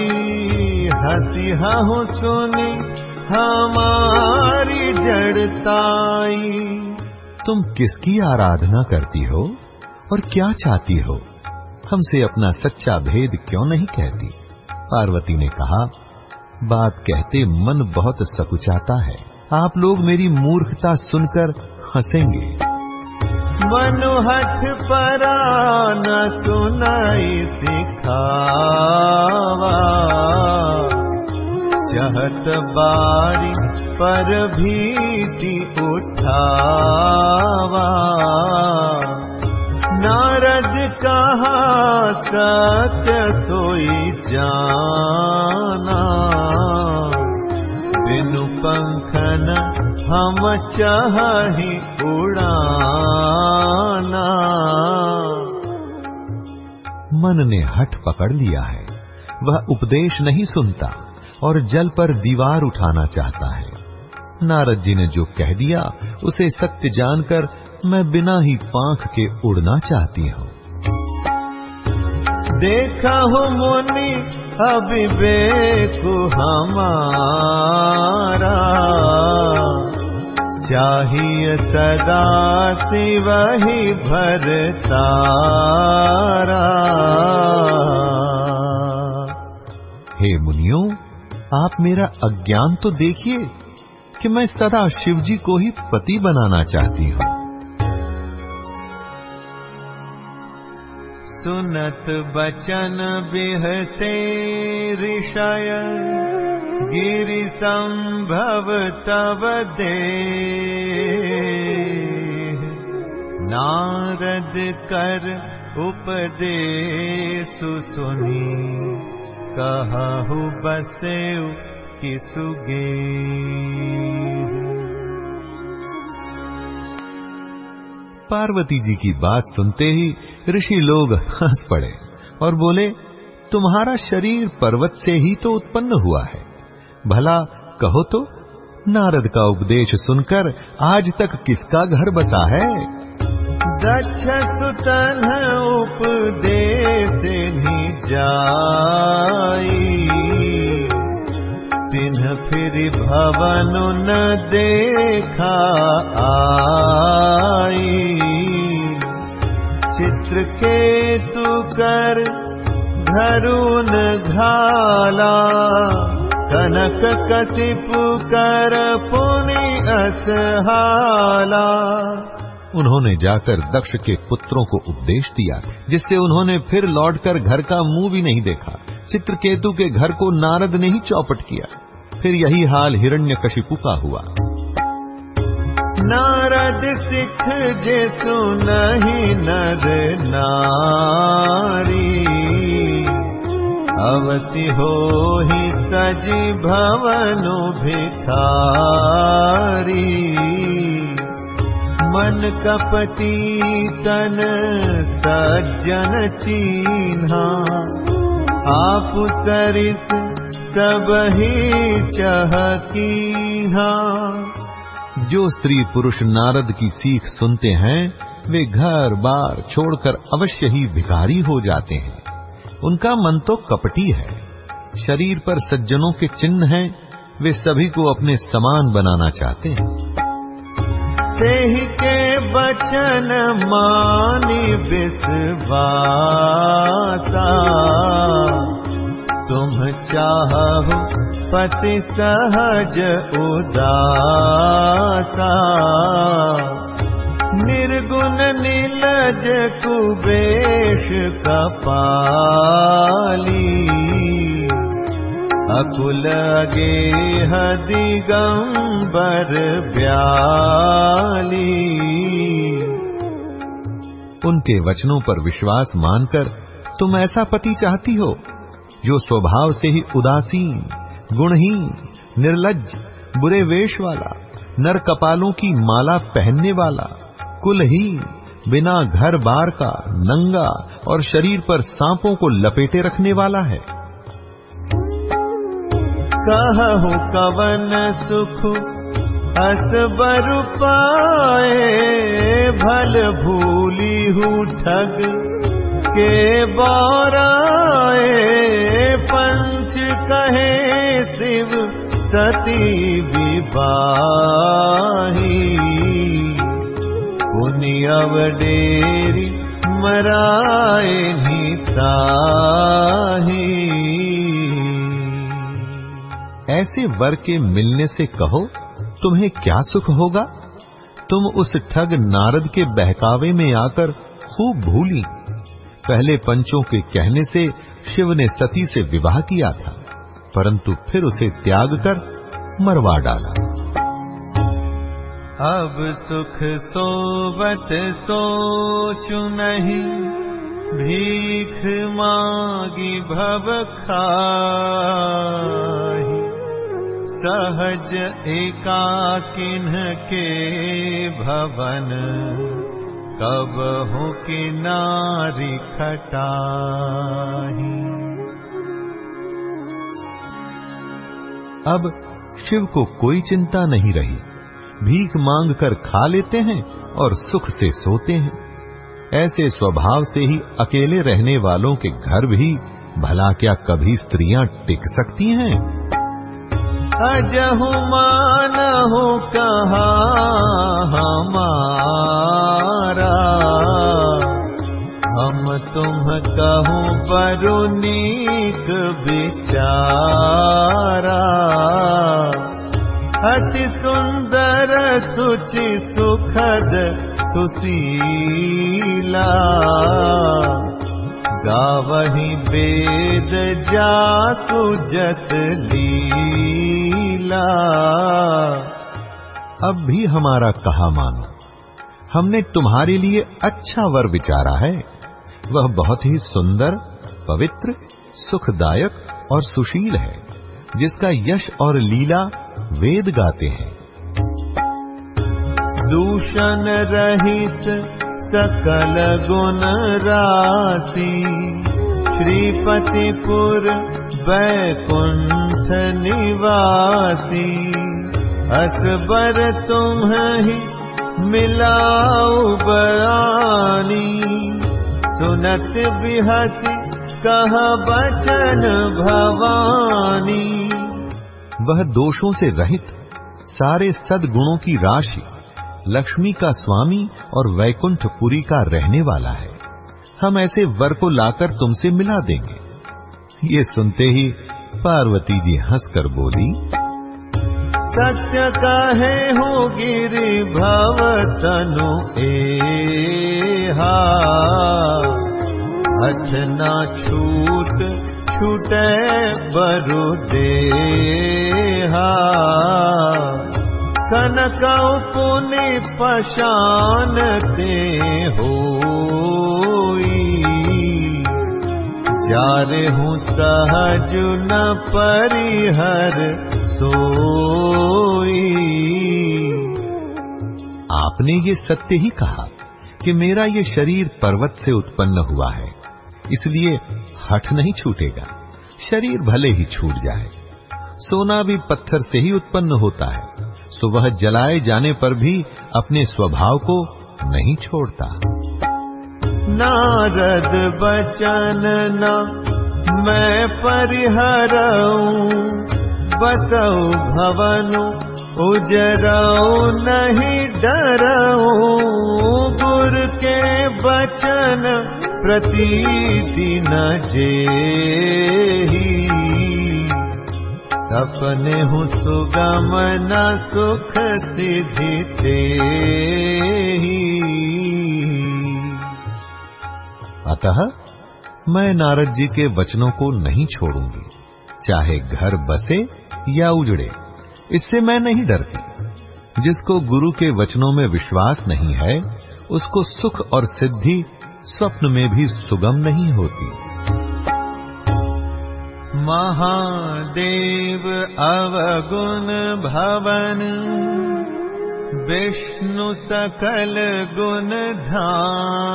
हसी हहु सुनी हमारी जड़ताई। तुम किसकी आराधना करती हो और क्या चाहती हो? हमसे अपना सच्चा भेद क्यों नहीं कहती? पार्वती ने कहा बात कहते मन बहुत सकुचाता है। आप लोग मेरी मूर्खता सुनकर हंसेंगे। मनुहठ परा न सुनाई सिखावा। चहत बारी पर भीति उठावा। नारद कहा, सत्य सोई जाना। बिनु पंखन हम चाही उड़ाना। मन ने हठ पकड़ लिया है। वह उपदेश नहीं सुनता। और जल पर दीवार उठाना चाहता है। नारद जी ने जो कह दिया, उसे सत्य जानकर मैं बिना ही पांख के उड़ना चाहती हूँ। देखा हो मुनि अविवेक हमारा। चाहिए सदा वही भरतारा हे मुनियों आप मेरा अज्ञान तो देखिए कि मैं सदा शिवजी को ही पति बनाना चाहती हूँ। सुनत बचन बिहसे ऋषय, गिरि संभव तब दे नारद कर उपदेश सुनी। कहु बसेउ किसुगे पार्वती जी की बात सुनते ही ऋषि लोग हंस पड़े और बोले, तुम्हारा शरीर पर्वत से ही तो उत्पन्न हुआ है। भला कहो तो नारद का उपदेश सुनकर आज तक किसका घर बसा है? दक्ष सुतन उपदेश जाई। तिन्ह फिर भवन न देखा आई। चित्र के तु घाला। कनक कतिपु कर पुनि असहाला उन्होंने जाकर दक्ष के पुत्रों को उपदेश दिया, जिससे उन्होंने फिर लौटकर घर का मुँह भी नहीं देखा। चित्रकेतु के घर को नारद ने ही चौपट किया। फिर यही हाल हिरण्यकशिपु का हुआ। नारद सिख जे सुनहि नर नारी। अवसि हो ही सजी भवनु भिखारी। मन कपटी तन सज्जन चीन्हा। आप सरिस सब ही चहकीहा। जो स्त्री पुरुष नारद की सीख सुनते हैं, वे घर बार छोड़कर अवश्य ही भिखारी हो जाते हैं। उनका मन तो कपटी है। शरीर पर सज्जनों के चिन्ह हैं, वे सभी को अपने समान बनाना चाहते हैं। तेहि के बचन मानी विश्वासा। तुम चाहो पति सहज उदासा। निर्गुण नीलज कुबेश कपाली अकुल गेह दिगंबर ब्याली। उनके वचनों पर विश्वास मानकर तुम ऐसा पति चाहती हो, जो स्वभाव से ही उदासीन, गुणहीन, निर्लज, बुरे वेश वाला, नर कपालों की माला पहनने वाला, कुलहीन, बिना घर बार का, नंगा और शरीर पर सांपों को लपेटे रखने वाला है। कहु, कवन सुख असबर पाए, भल भूली हूँ ठग के बौराए। पंच कहे, शिव सती विवाही। पुनि अवडेरी मराए निताही। ऐसे वर के मिलने से कहो, तुम्हें क्या सुख होगा? तुम उस ठग नारद के बहकावे में आकर खूब भूली। पहले पंचों के कहने से शिव ने सती से विवाह किया था, परंतु फिर उसे त्याग कर मरवा डाला। अब सुख सोबत सोचु नहीं, भीख मागी भव खाही सहज एकाकिन के भवन, कब हूँ किनारी खटाही। अब शिव को कोई चिंता नहीं रही। भीख मांग कर खा लेते हैं और सुख से सोते हैं। ऐसे स्वभाव से ही अकेले रहने वालों के घर भी भला क्या कभी स्त्रियाँ टिक सकती हैं? हमारा। हम तुम कहूँ बरुनीक विचारा। अति सुंदर सुचि सुखद सुशीला गावही वेद जासु जस लीला। अब भी हमारा कहा मानो, हमने तुम्हारे लिए अच्छा वर विचारा है। वह बहुत ही सुंदर, पवित्र, सुखदायक और सुशील है, जिसका यश और लीला वेद गाते हैं। दूषण रहित सकल गुण राशि। श्रीपतिपुर बैकुंठ निवासी। अकबर तुम्हें मिलाऊ बयानी सुनत बिहसी कह बचन भवानी। वह दोषों से रहित सारे सदगुणों की राशि लक्ष्मी का स्वामी और वैकुंठपुरी का रहने वाला है। हम ऐसे वर को लाकर तुमसे मिला देंगे। ये सुनते ही पार्वती जी हंसकर बोली, सत्य कहे हो गिरि भव तनु एहा अचना छूट छूटे बरु देहा कनक पुनि पशानते होई। जारे हूँ सहज न परिहर सोई। आपने ये सत्य ही कहा कि मेरा ये शरीर पर्वत से उत्पन्न हुआ है, इसलिए हठ नहीं छूटेगा, शरीर भले ही छूट जाए। सोना भी पत्थर से ही उत्पन्न होता है। सो वह जलाए जाने पर भी अपने स्वभाव को नहीं छोड़ता। नारद बचन न मैं परिहरऊं, बसऊ भवनु, उजरऊ नहीं डरऊं। गुर के बचन प्रतीति न जेही। सपने हूँ सुगम न सुख सिद्धि अतः मैं नारद जी के वचनों को नहीं छोड़ूँगी। चाहे घर बसे या उजड़े, इससे मैं नहीं डरती। जिसको गुरु के वचनों में विश्वास नहीं है, उसको सुख और सिद्धि स्वप्न में भी सुगम नहीं होती। महादेव अवगुण भवन। विष्णु सकल गुण धाम।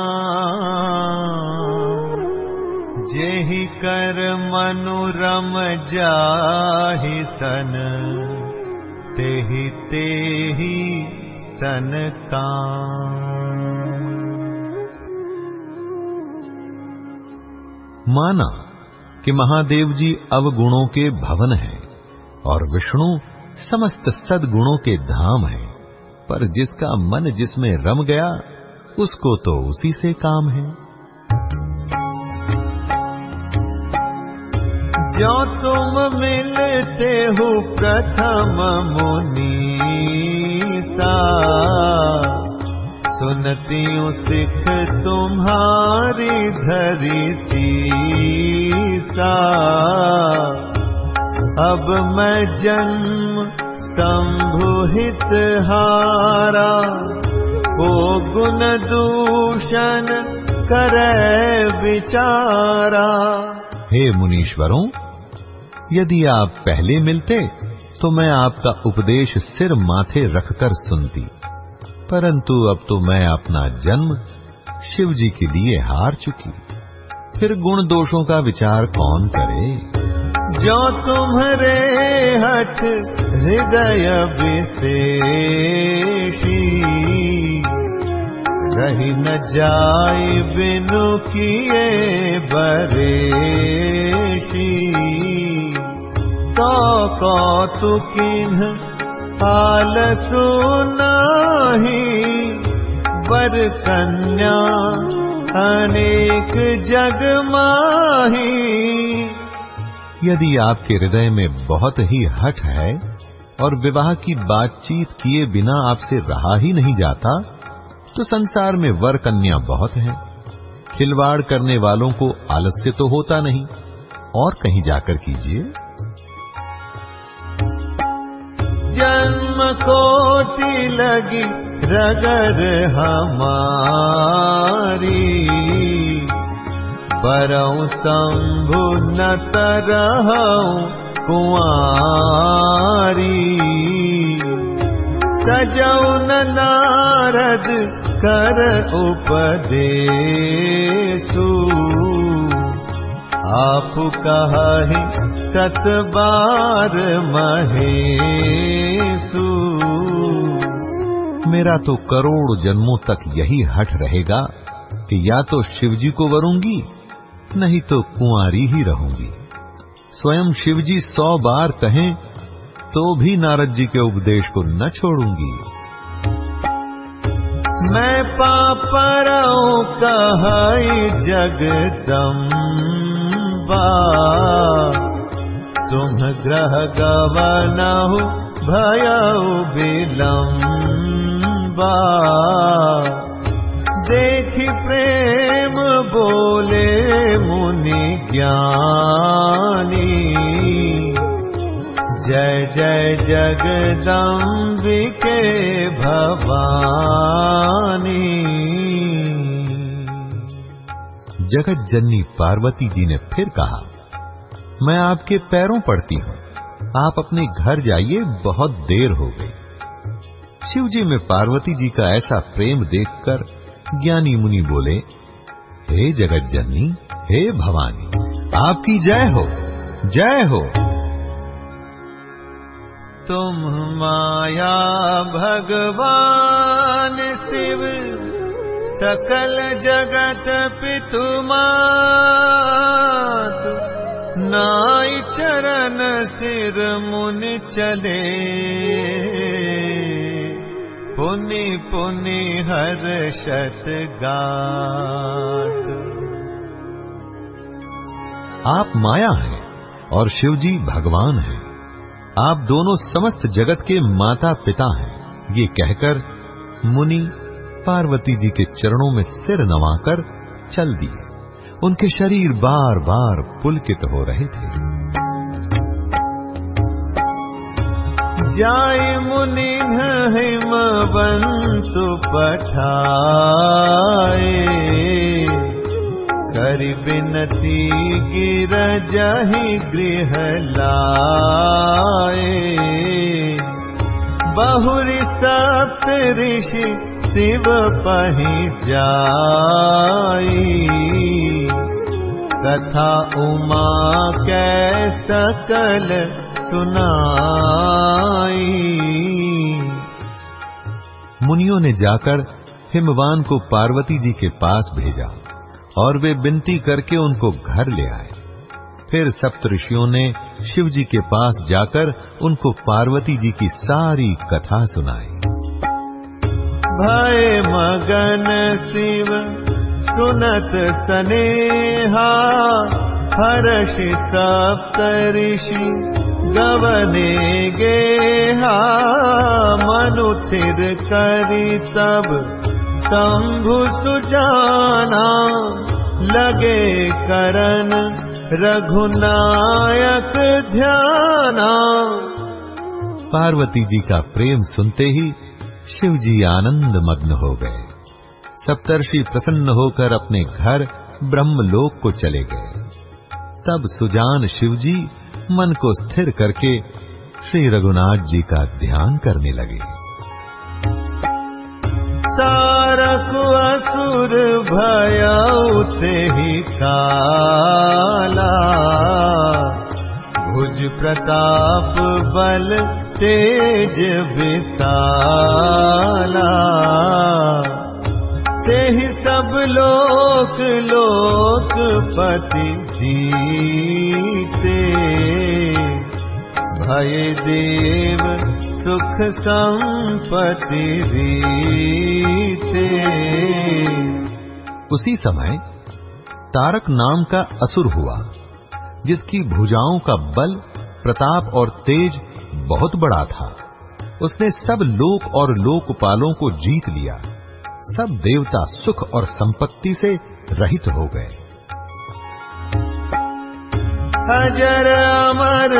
जेहि कर मनुरम जाहि सन तेहि तेहि सन माना कि महादेव जी अवगुणों के भवन हैं और विष्णु समस्त सदगुणों के धाम हैं। पर जिसका मन जिसमें रम गया, उसको तो उसी से काम है। जो तुम मिलते हो प्रथम मुनीसा सुनती हूँ सिख तुम्हारी धरी सीसा अब मैं जन्म स्तंभुहित हारा ओ गुण दूषण कर विचारा। हे मुनीश्वरों, यदि आप पहले मिलते तो मैं आपका उपदेश सिर माथे रखकर सुनती। परंतु अब तो मैं अपना जन्म शिव जी के लिए हार चुकी। फिर गुण दोषों का विचार कौन करे? जो तुम्हारे हठ हृदय विशेषी, रही न जाए बिनु किए बरेशी तो कौतुकिन हाल सुनाही वर कन्या अनेक जग माही। यदि आपके हृदय में बहुत ही हठ है और विवाह की बातचीत किए बिना आपसे रहा ही नहीं जाता तो संसार में वर कन्या बहुत है। खिलवाड़ करने वालों को आलस्य तो होता नहीं। और कहीं जाकर कीजिए। जन्म कोटि लगी रगर हमारी परऊ शंभु न तरहु कुआरी सजौन नारद कर उपदेशु आप कहि सत बार महेशु। मेरा तो करोड़ जन्मों तक यही हठ रहेगा कि या तो शिवजी को वरूँगी, नहीं तो कुंवारी ही रहूँगी। स्वयं शिवजी सौ बार कहें तो भी नारद जी के उपदेश को न छोड़ूँगी। मैं पापरऊ कहई तुम ग्रह गवनहु भयऊ विलम्बा। देखि प्रेम बोले मुनि ज्ञानी। जय जय जगदम्बिके भवानी जगत जननी पार्वती जी ने फिर कहा, मैं आपके पैरों पड़ती हूँ। आप अपने घर जाइए, बहुत देर हो गई। शिव जी में पार्वती जी का ऐसा प्रेम देखकर ज्ञानी मुनि बोले, हे जगत जननी हे भवानी, आपकी जय हो जय हो। तुम माया भगवान शिव सकल जगत पितु मात, नाई चरण सिर मुनि चले। पुनि पुनि हर शत गात। आप माया हैं और शिवजी भगवान हैं। आप दोनों समस्त जगत के माता पिता हैं, ये कहकर मुनि पार्वती जी के चरणों में सिर नवाकर चल दिए। उनके शरीर बार बार पुलकित हो रहे थे। जाय मुनि हिमवंतु पठाए, करि बिनती गिर जहि गृह लाए। बहुरी सप्त ऋषि शिव पही जाई। कथा उमा कै सकल सुनाई। मुनियों ने जाकर हिमवान को पार्वती जी के पास भेजा और वे विनती करके उनको घर ले आए। फिर सप्तऋषियों ने शिव जी के पास जाकर उनको पार्वती जी की सारी कथा सुनाई। भय मगन शिव सुनत सनेहा हर्षि सप्तऋषि गवने गेहा मनु थिर करी तब शंभु सुजाना लगे करन रघुनायक ध्याना। पार्वती जी का प्रेम सुनते ही शिव जी आनंद मग्न हो गए। सप्तर्षि प्रसन्न होकर अपने घर ब्रह्मलोक को चले गए। तब सुजान शिवजी मन को स्थिर करके श्री रघुनाथ जी का ध्यान करने लगे। तारक असुर भयऊ से ही काला प्रताप बल तेज विशाला ही सब लोक लोकपति जीते। भय देव सुख संपत्ति रीते। उसी समय तारक नाम का असुर हुआ, जिसकी भुजाओं का बल, प्रताप और तेज बहुत बड़ा था। उसने सब लोक और लोकपालों को जीत लिया। सब देवता सुख और संपत्ति से रहित हो गए। अजर अमर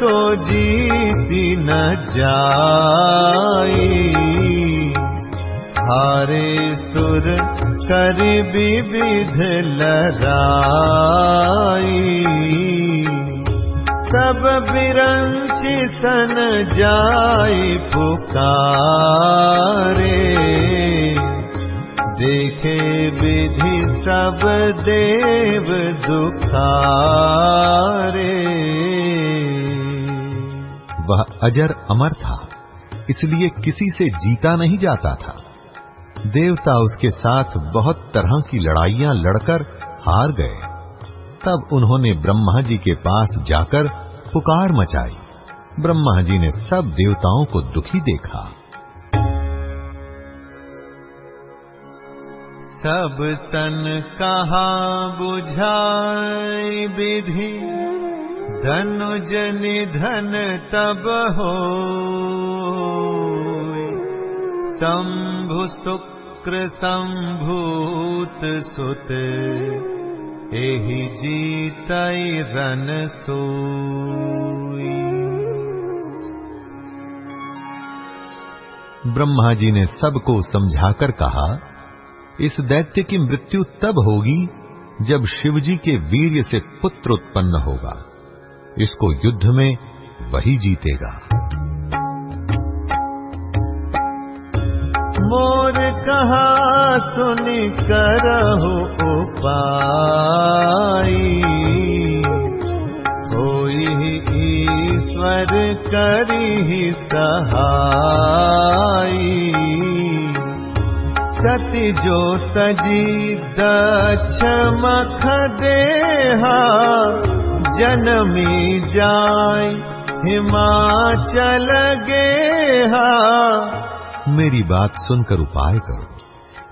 तो जीती न जाई हारे सुर कर विविध लड़ाई। सब बिरंच सन जाई पुकारे। देखे विधि सब देव दुखारे। वह अजर अमर था, इसलिए किसी से जीता नहीं जाता था। देवता उसके साथ बहुत तरह की लड़ाइयाँ लड़कर हार गए। तब उन्होंने ब्रह्मा जी के पास जाकर पुकार मचाई। ब्रह्मा जी ने सब देवताओं को दुखी देखा। सब सन कहा, बुझाई विधि। धनुज निधन तब हो शंभु शुक्र संभूत सुत, एहि जीतई रन सोई ब्रह्मा जी ने सबको समझाकर कहा, इस दैत्य की मृत्यु तब होगी जब शिवजी के वीर्य से पुत्र उत्पन्न होगा। इसको युद्ध में वही जीतेगा। मोर कहा, सुनि करहु उपाई ईश्वर करी सहाई। सती जो सजी दक्ष देहा जनमी जाय हिमाचल गेहा मेरी बात सुनकर उपाय करो।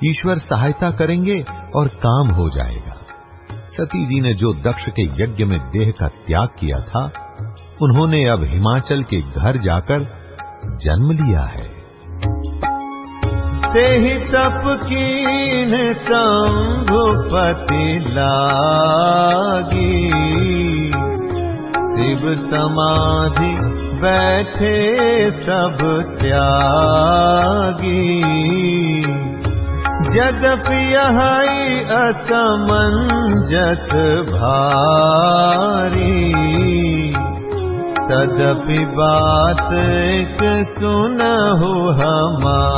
ईश्वर सहायता करेंगे और काम हो जाएगा। सती जी ने जो दक्ष के यज्ञ में देह का त्याग किया था उन्होंने अब हिमाचल के घर जाकर जन्म लिया है। ते ही तप कीन शंभुपति लागी। शिव समाधि बैठे सब त्यागी। यद्यपि यह असमंजस भारी। तदपि बात एक सुनहु हमारी।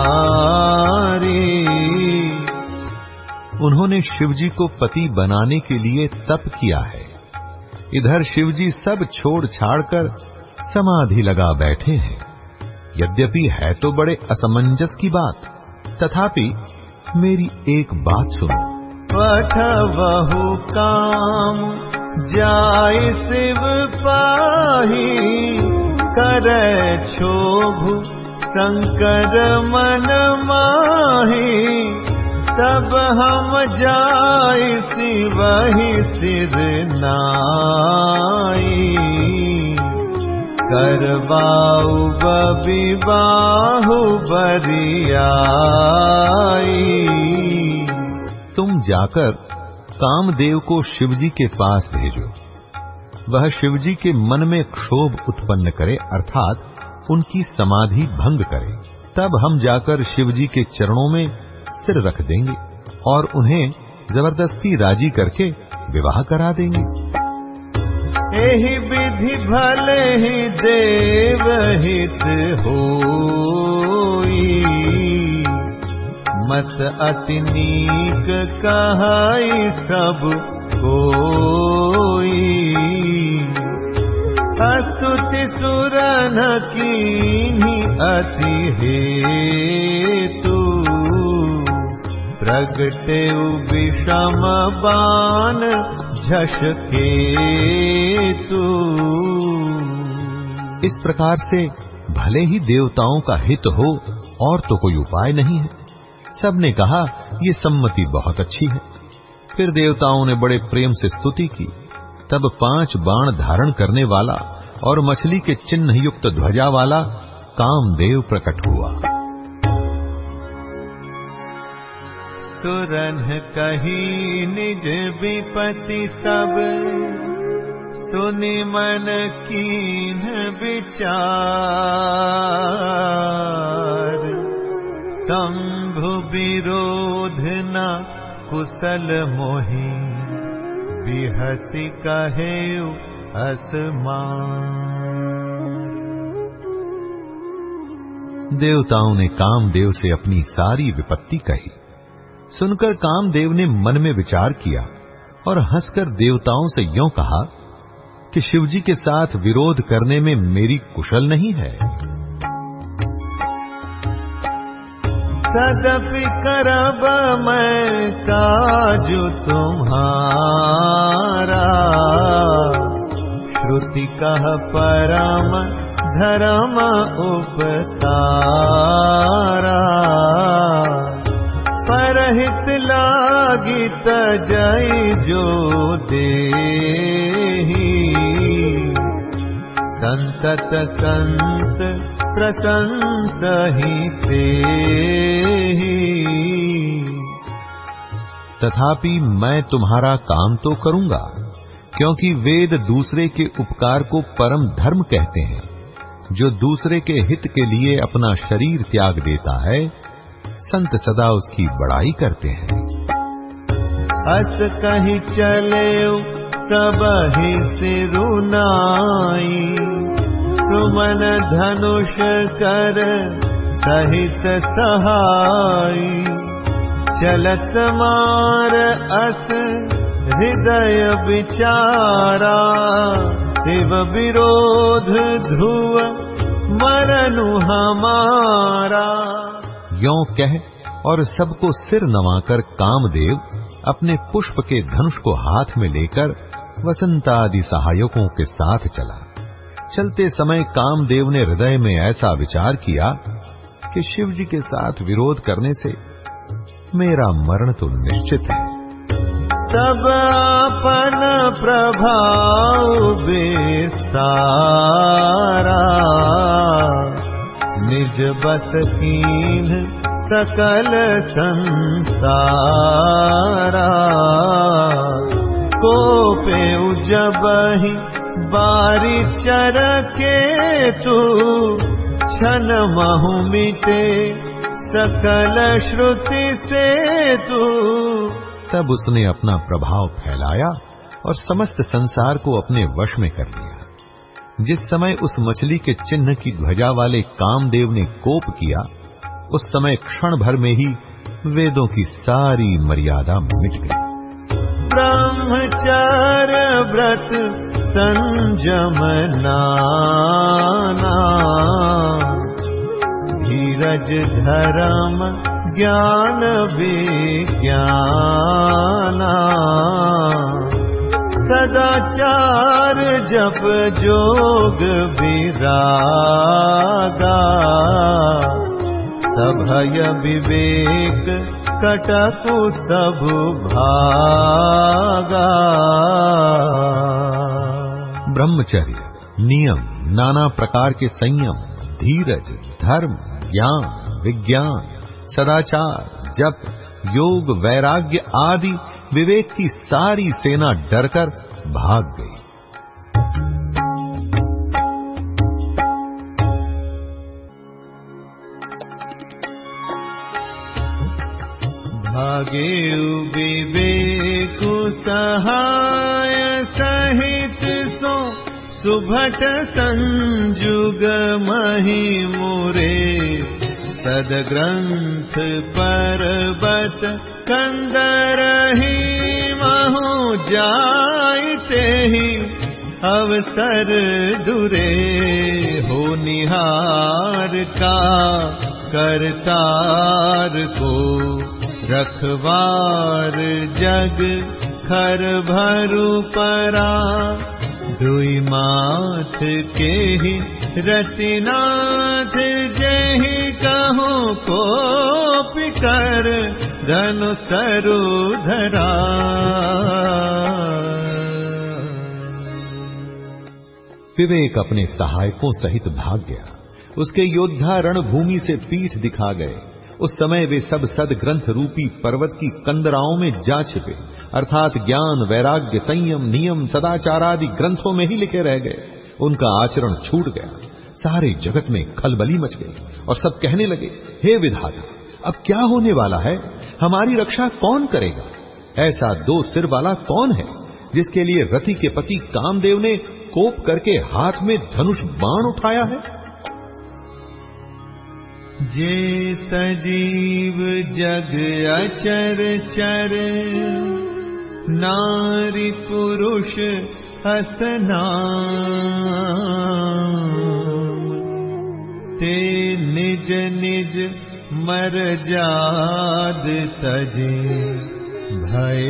उन्होंने शिवजी को पति बनाने के लिए तप किया है। इधर शिवजी सब छोड़ छाड़ कर समाधि लगा बैठे हैं। यद्यपि है तो बड़े असमंजस की बात, तथापि मेरी एक बात सुनो। पठ बहु काम। जाय शिव पाही कर क्षोभ शंकर मन माही। तब हम जाय शिवहि सिर नाई। करवाऊ बबिबाहु बरियाई तुम जाकर कामदेव को शिवजी के पास भेजो। वह शिवजी के मन में क्षोभ उत्पन्न करे, अर्थात उनकी समाधि भंग करे। तब हम जाकर शिवजी के चरणों में सिर रख देंगे और उन्हें ज़बरदस्ती राज़ी करके विवाह करा देंगे। एहि विधि भले ही देव हित होई। मत अति नीक कहाई सब कोई। अस्तुति सुरन की अति तू प्रगटे विषम बान झशके तू इस प्रकार से भले ही देवताओं का हित हो, और तो कोई उपाय नहीं है। सबने कहा, ये सम्मति बहुत अच्छी है। फिर देवताओं ने बड़े प्रेम से स्तुति की। तब पाँच बाण धारण करने वाला और मछली के चिन्ह युक्त ध्वजा वाला कामदेव प्रकट हुआ। सुरन कही निज विपति सब, सुनि मन कीन विचार। शंभु विरोध न कुशल मोहि। बिहसी कहे असमान। देवताओं ने कामदेव से अपनी सारी विपत्ति कही। सुनकर कामदेव ने मन में विचार किया और हंसकर देवताओं से यों कहा कि शिवजी के साथ विरोध करने में मेरी कुशल नहीं है। सदपि करब मैं काजु तुम्हारा। श्रुति कह परम धर्म उपतारा। परहित लागित जय जो दे संतत संत प्रसंत ही ते तथापि मैं तुम्हारा काम तो करूँगा, क्योंकि वेद दूसरे के उपकार को परम धर्म कहते हैं। जो दूसरे के हित के लिए अपना शरीर त्याग देता है, संत सदा उसकी बड़ाई करते हैं। अस कहीं चले तब ही सिरुनाई सुमन धनुष कर सहित सहाय। चलत मार अस हृदय विचारा। शिव विरोध ध्रुव मरनु हमारा। यों कह और सबको सिर नवाकर कामदेव अपने पुष्प के धनुष को हाथ में लेकर वसंतादि सहायकों के साथ चला। चलते समय कामदेव ने हृदय में ऐसा विचार किया कि शिव जी के साथ विरोध करने से मेरा मरण तो निश्चित है। तब अपन प्रभाव विस्तारा निज बस कीन सकल संसारा। को पे जब ही बारी चर के तू छन महु मिटे, सकल श्रुति से तू। तब उसने अपना प्रभाव फैलाया और समस्त संसार को अपने वश में कर लिया। जिस समय उस मछली के चिन्ह की ध्वजा वाले कामदेव ने कोप किया, उस समय क्षण भर में ही वेदों की सारी मर्यादा मिट गई। ब्रह्मचर्य व्रत नाना धीरज धर्म ज्ञान विज्ञाना। सदाचार जप जोग विरागा। सभय विवेक कटकु सब भागा। ब्रह्मचर्य, नियम, नाना प्रकार के संयम, धीरज, धर्म, ज्ञान, विज्ञान, सदाचार, जप, योग, वैराग्य आदि विवेक की सारी सेना डरकर भाग गई। भागे विवेकु सहाय सहित सो सुभट संजुग मही मुरे। सदग्रन्थ पर्वत कंदर ही महु जायते अवसर दुरे। हो निहार का करतार को रखवार जग खर भरु परा। दुई माथ के ही रतिनाथ, जही कहो को पिकर धनु सरु धरा विवेक अपने सहायकों सहित भाग गया। उसके योद्धा रणभूमि से पीठ दिखा गए। उस समय वे सब सद ग्रंथ रूपी पर्वत की कंदराओं में जा छिपे, अर्थात ज्ञान, वैराग्य, संयम, नियम सदाचार आदि ग्रंथों में ही लिखे रह गए। उनका आचरण छूट गया। सारे जगत में खलबली मच गई और सब कहने लगे, हे विधाता, अब क्या होने वाला है? हमारी रक्षा कौन करेगा? ऐसा दो सिर वाला कौन है, जिसके लिए रति के पति कामदेव ने कोप करके हाथ में धनुष बाण उठाया है? जे सजीव जग अचर चर नारी पुरुष हसना। ते निज निज मर जाद तजे भय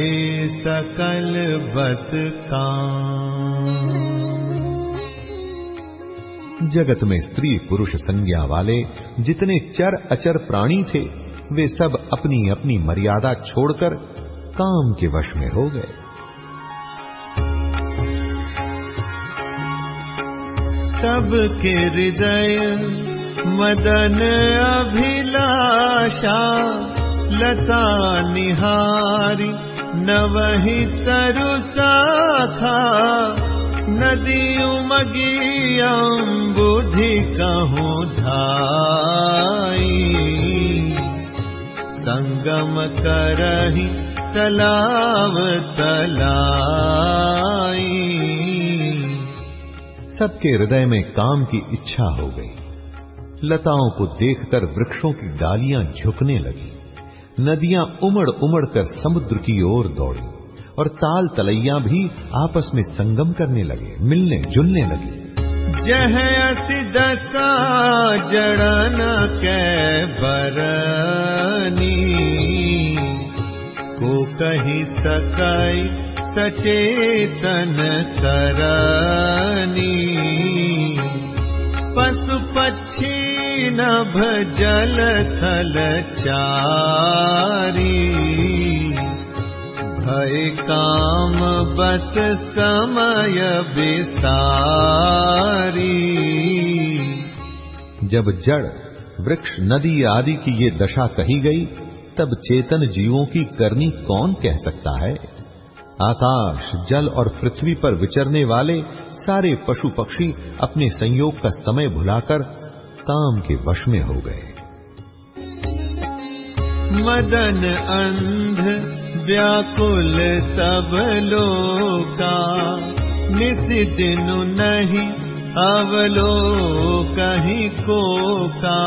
सकल बस काम जगत में स्त्री पुरुष संज्ञा वाले जितने चर अचर प्राणी थे, वे सब अपनी अपनी मर्यादा छोड़कर काम के वश में हो गए। सबके हृदय मदन अभिलाषा, लता निहारी नवहि तरु साखा नदी उमगियम बुद्धि कहूँ धाई। संगम करही तलाव तलाई। सबके हृदय में काम की इच्छा हो गई। लताओं को देखकर वृक्षों की डालियाँ झुकने लगी। नदियाँ उमड़ उमड़ कर समुद्र की ओर दौड़ी। और ताल तलैया भी आपस में संगम करने लगे, मिलने जुलने लगे। जह दशा जड़न के बरनी को कही सकई सचेतन करनी। पशु पक्षी नभ जल थल चारी। भय काम बस समय विस्तारी। जब जड़, वृक्ष, नदी आदि की ये दशा कही गई, तब चेतन जीवों की करनी कौन कह सकता है? आकाश, जल और पृथ्वी पर विचरने वाले सारे पशु पक्षी अपने संयोग का समय भुलाकर काम के वश में हो गए। मदन अंध व्याकुल सब लोका। निस दिन नहीं अवलो कहीं को का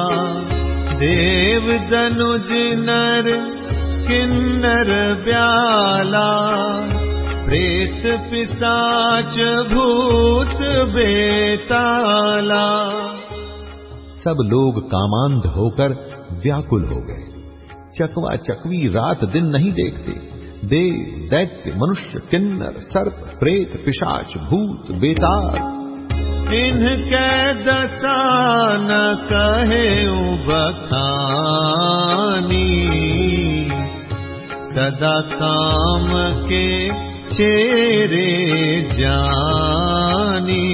देव दनुज नर किन्नर ब्याला प्रेत पिसाच भूत बेताला। सब लोग कामांध होकर व्याकुल हो गए। चकवा चकवी रात दिन नहीं देखते। देव, दैत्य, मनुष्य, किन्नर, सर्प, प्रेत, पिशाच, भूत बेताल इनके दशा न कहे बखानी सदा काम के चेरे जानी।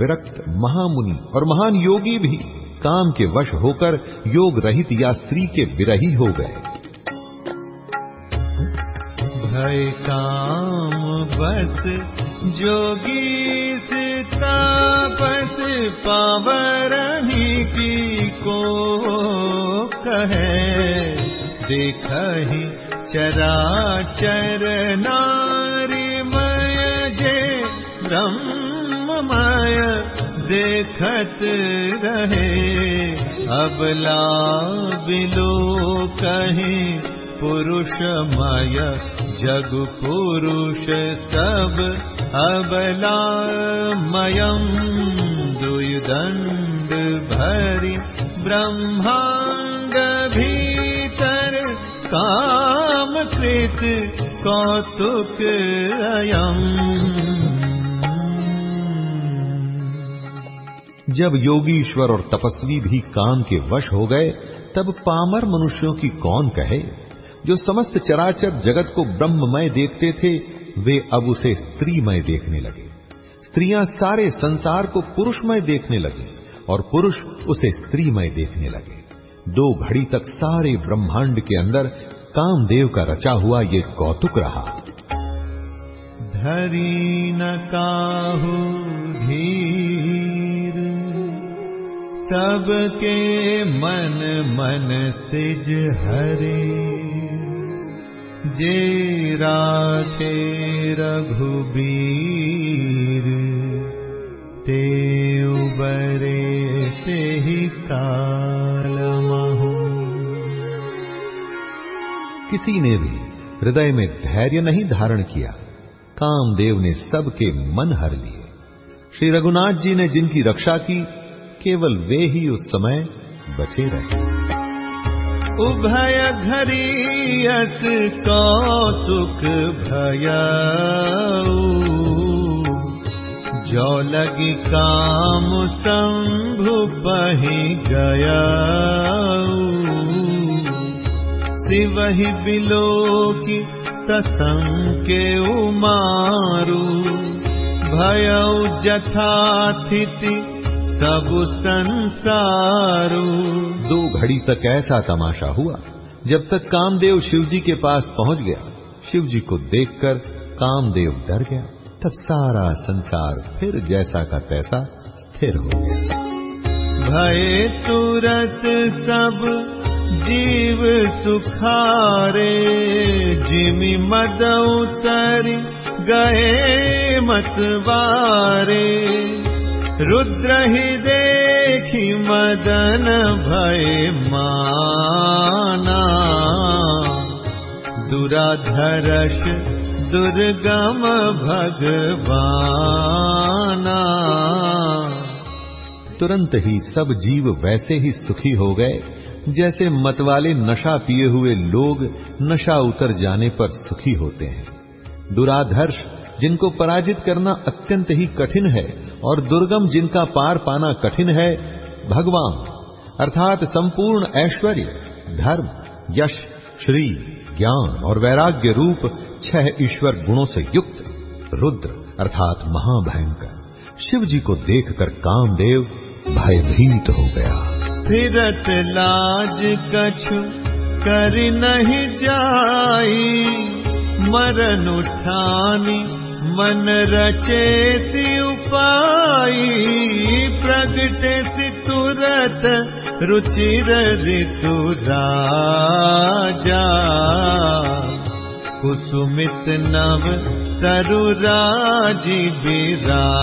विरक्त महामुनि और महान योगी भी काम के वश होकर योग रहित या स्त्री के विरही हो गए। भय काम बस, जोगी तापस पावरही की को कहे। देखहि चराचर नारीमय जे ब्रह्ममय देखत रहे। अबला बिलो कहीं पुरुषमय जग पुरुष सब अबलामयम् दुयुदण्ड भरि ब्रह्माण्ड भीतर कामकृत कौतुक अयम् जब योगीश्वर और तपस्वी भी काम के वश हो गए, तब पामर मनुष्यों की कौन कहे? जो समस्त चराचर जगत को ब्रह्ममय देखते थे, वे अब उसे स्त्रीमय देखने लगे। स्त्रियाँ सारे संसार को पुरुषमय देखने लगे और पुरुष उसे स्त्रीमय देखने लगे। दो घड़ी तक सारे ब्रह्मांड के अंदर कामदेव का रचा हुआ ये कौतुक रहा। धरी न काहू सबके मन मन सिज हरे। जे राखे रघुबीर, ते उबरे ते ही कालमहु किसी ने भी हृदय में धैर्य नहीं धारण किया, कामदेव ने सबके मन हर लिए। श्री रघुनाथ जी ने जिनकी रक्षा की केवल वे ही उस समय बचे रहे। उभय घरियस कौतुक भय जो लगी काम शंभु बही गया शिवहि बिलो की ससंके उमारू। भय जथाथिति सब संसारू। दो घड़ी तक ऐसा तमाशा हुआ जब तक कामदेव शिवजी के पास पहुँच गया। शिवजी को देखकर कामदेव डर गया। तब सारा संसार फिर जैसा का तैसा स्थिर हो गया। भय तुरत सब जीव सुखारे जिमि मद उतर गए मतवारे रुद्र ही देखी मदन भय माना। दुराधरश दुर्गम भगवाना। तुरंत ही सब जीव वैसे ही सुखी हो गए, जैसे मतवाले नशा पिए हुए लोग नशा उतर जाने पर सुखी होते हैं। दुराधर्ष जिनको पराजित करना अत्यंत ही कठिन है और दुर्गम जिनका पार पाना कठिन है, भगवान, अर्थात संपूर्ण ऐश्वर्य, धर्म, यश, श्री, ज्ञान और वैराग्य रूप छह ईश्वर गुणों से युक्त, रुद्र, अर्थात महाभयंकर। शिव जी को देखकर कामदेव भयभीत हो गया। फिरत लाज कछु कर नहीं जाई मरण उठानी मन रचेति उपाई, प्रगटे सि तुरत, रुचिर ऋतु राजा। कुसुमित नव तरुराजी विराजा।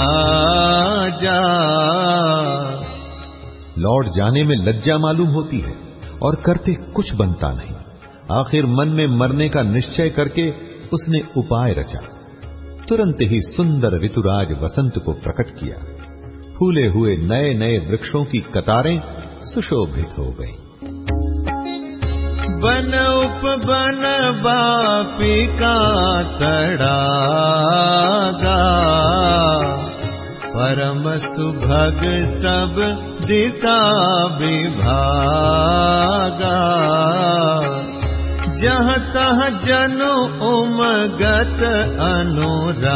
लौट जाने में लज्जा मालूम होती है और करते कुछ बनता नहीं। आखिर मन में मरने का निश्चय करके उसने उपाय रचा। तुरंत ही सुंदर ऋतुराज वसंत को प्रकट किया। फूले हुए नए नए वृक्षों की कतारें सुशोभित हो गईं। बन उप बन बापी का तड़ागा। परम सुभग सब दिता विभागा। जह तह जनु उमगत अनुरागा।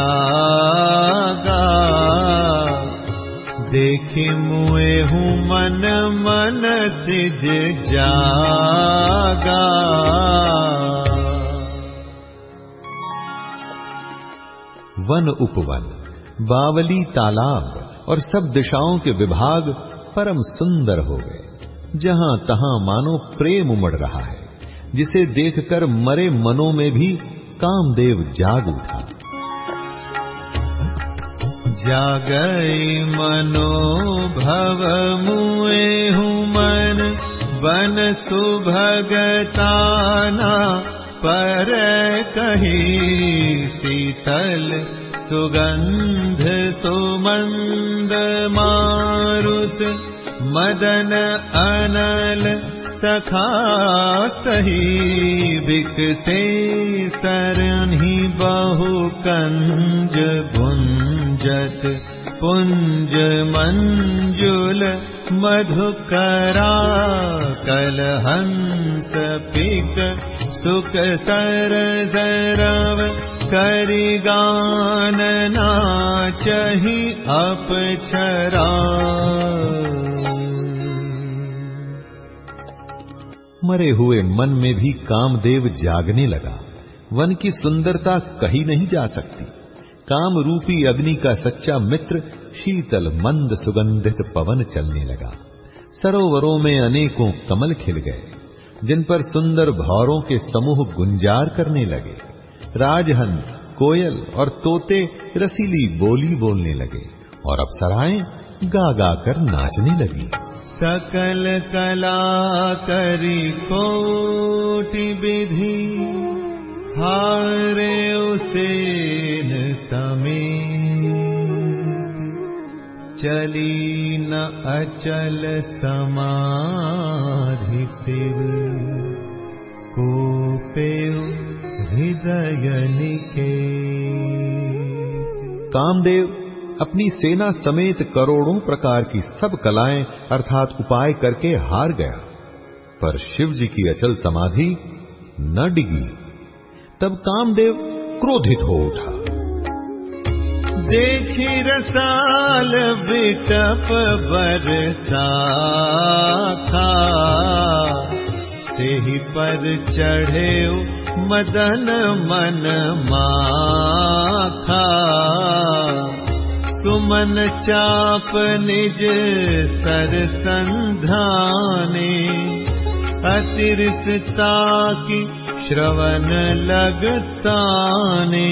देखी मुए हूँ मन मन सिज जागा। वन उपवन, बावली तालाब और सब दिशाओं के विभाग परम सुंदर हो गए, जहाँ तहां मानो प्रेम उमड़ रहा है। जिसे देखकर मरे मनों में भी कामदेव जाग उठा। जागई मनो भव मुए हूँ मन बन सुभगताना पर कही शीतल सुगंध सुमंद मारुत मदन अनल सखा सही बिकते शरी बहु कंज भुञ्जत पुञ्ज मञ्जुल मधुकरा कलहंस पिक सुख सर सरव करि गानपक्षरा मरे हुए मन में भी कामदेव जागने लगा। वन की सुंदरता कही नहीं जा सकती। काम रूपी अग्नि का सच्चा मित्र शीतल मंद सुगंधित पवन चलने लगा। सरोवरों में अनेकों कमल खिल गए, जिन पर सुंदर भौरों के समूह गुंजार करने लगे। राजहंस, कोयल और तोते रसीली बोली बोलने लगे और अप्सराएँ गा गा कर नाचने लगी। सकल कला करी कोटि विधि। हारे उसेन समेत। चली न अचल समाधि शिव। को पे हृदय निके कामदेव अपनी सेना समेत करोड़ों प्रकार की सब कलाएँ, अर्थात उपाय करके हार गया। पर शिव जी की अचल समाधि न डिगी। तब कामदेव क्रोधित हो उठा। देखी रसाल विटप बरसा ही पर चढ़े मदन मन माखा सुमन चाप निज सर संधाने अतिरिसता की श्रवण लगताने।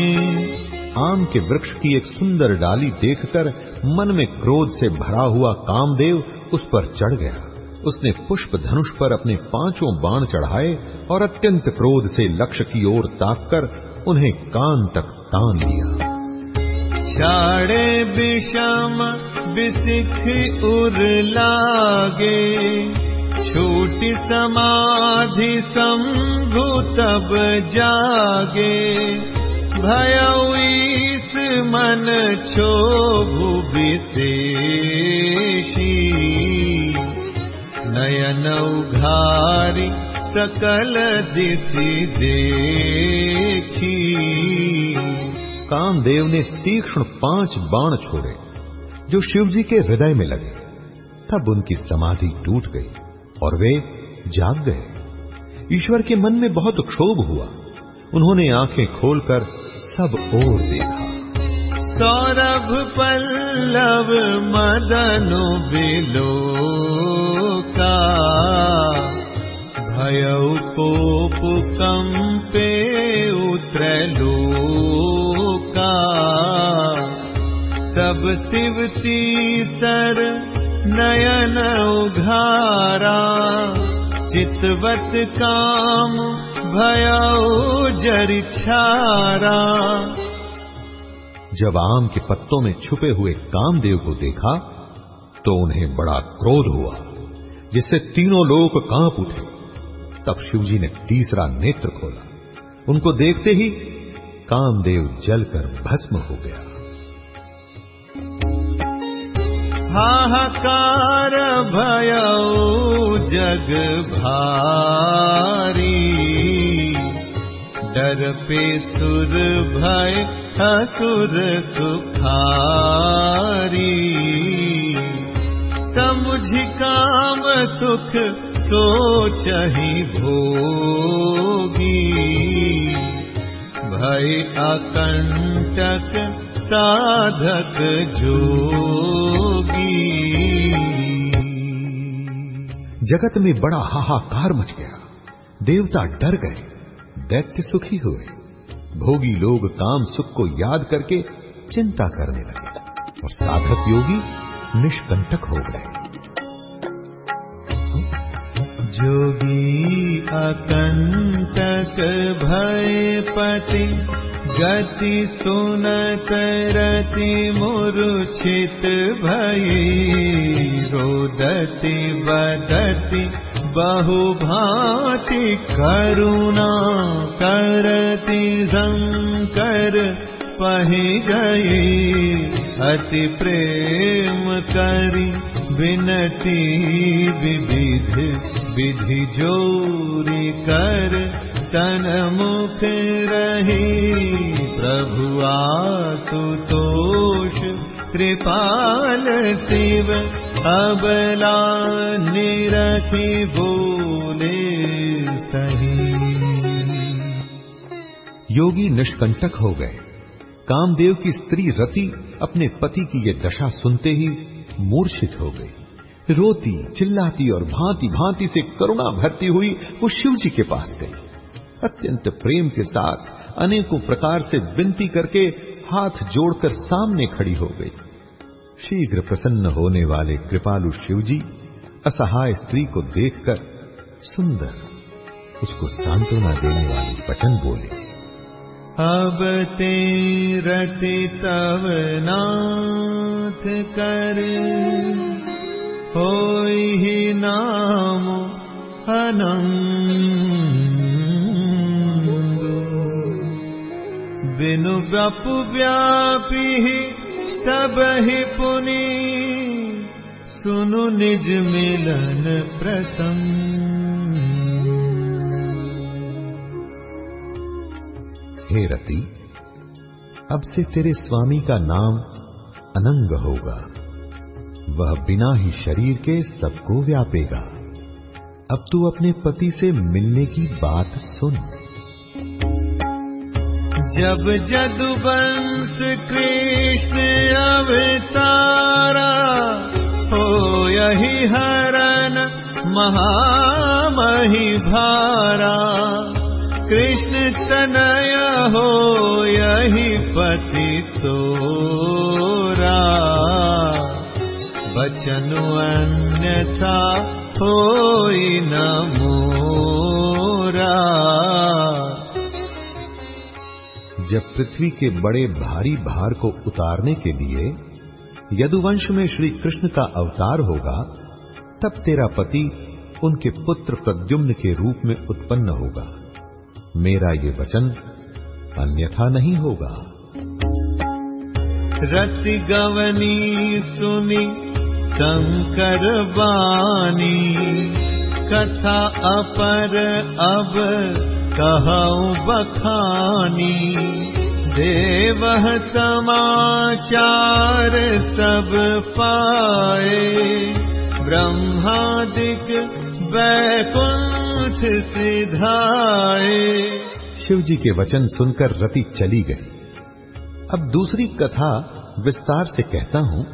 आम के वृक्ष की एक सुंदर डाली देखकर मन में क्रोध से भरा हुआ कामदेव उस पर चढ़ गया। उसने पुष्प धनुष पर अपने पाँचों बाण चढ़ाए और अत्यंत क्रोध से लक्ष्य की ओर ताककर उन्हें कान तक तान लिया छाड़े विषम विसिख उर लागे। छूटी समाधि तब जागे। भयस मन क्षोभु विशेषी। नयन उघारी सकल दिशि देखी कामदेव ने तीक्ष्ण पाँच बाण छोड़े, जो शिवजी के हृदय में लगे। तब उनकी समाधि टूट गई और वे जाग गए। ईश्वर के मन में बहुत क्षोभ हुआ। उन्होंने आँखें खोलकर सब ओर देखा। सौरभ, पल्लव, मदनु बिलो का भय कोप कंपे उत्रलो का तब शिवती सर नयन उघारा। चितवत काम भयऊ जरि छारा। जब आम के पत्तों में छुपे हुए कामदेव को देखा तो उन्हें बड़ा क्रोध हुआ, जिससे तीनों लोग काँप उठे। तब शिवजी ने तीसरा नेत्र खोला। उनको देखते ही कामदेव जलकर भस्म हो गया। हाहाकार भय जग भारी। डर पे सुर, भय, असुर, सुखारी। समुझ काम, सुख सोचहि भोगी। भय अकंटक साधक जोगी। जगत में बड़ा हाहाकार मच गया। देवता डर गए, दैत्य सुखी हुए। भोगी लोग काम सुख को याद करके चिंता करने लगे और साधक योगी निष्कंटक हो गए। योगी अक भयपति गति सुनत रति सुनरति मूर्त भोदति वदति बहुति करुणा करति संकर पहि अति प्रेम करि। विनती विविध विधि जोरी कर तन मुख रही प्रभु आसुतोष। कृपाल शिव अबला निरखी बोले सही। योगी निष्कंटक हो गए। कामदेव की स्त्री रति अपने पति की ये दशा सुनते ही मूर्छित हो गई। रोती, चिल्लाती और भांति भांति से करुणा भरती हुई वो शिव जी के पास गई। अत्यंत प्रेम के साथ अनेकों प्रकार से विनती करके हाथ जोड़कर सामने खड़ी हो गई। शीघ्र प्रसन्न होने वाले कृपालु शिव जी असहाय स्त्री को देखकर सुंदर, उसको सांत्वना देने वाले वचन बोले अब ते रति तव नाथ कर। हो ही नाम अनंग बिनु बपु व्यापी सब ही पुनि। सुनु निज मिलन प्रसंग हे रति, अब से तेरे स्वामी का नाम अनंग होगा। वह बिना ही शरीर के सबको व्यापेगा। अब तू अपने पति से मिलने की बात सुन। जब जदुवंश कृष्ण अवतारा, हो यही हरण महामही भारा कृष्ण तनय हो यही पति तोरा। बचनु अन्यथा हो न मोरा। जब पृथ्वी के बड़े भारी भार को उतारने के लिए यदुवंश में श्री कृष्ण का अवतार होगा, तब तेरा पति उनके पुत्र प्रद्युम्न के रूप में उत्पन्न होगा। मेरा ये वचन अन्यथा नहीं होगा। रति गवनी सुनी शंकर बानी कथा अपर अब कहूँ बखानी। देव समाचार सब पाए। ब्रह्मादिक वैकुंठ सिधाए। शिव जी के वचन सुनकर रति चली गई। अब दूसरी कथा विस्तार से कहता हूँ।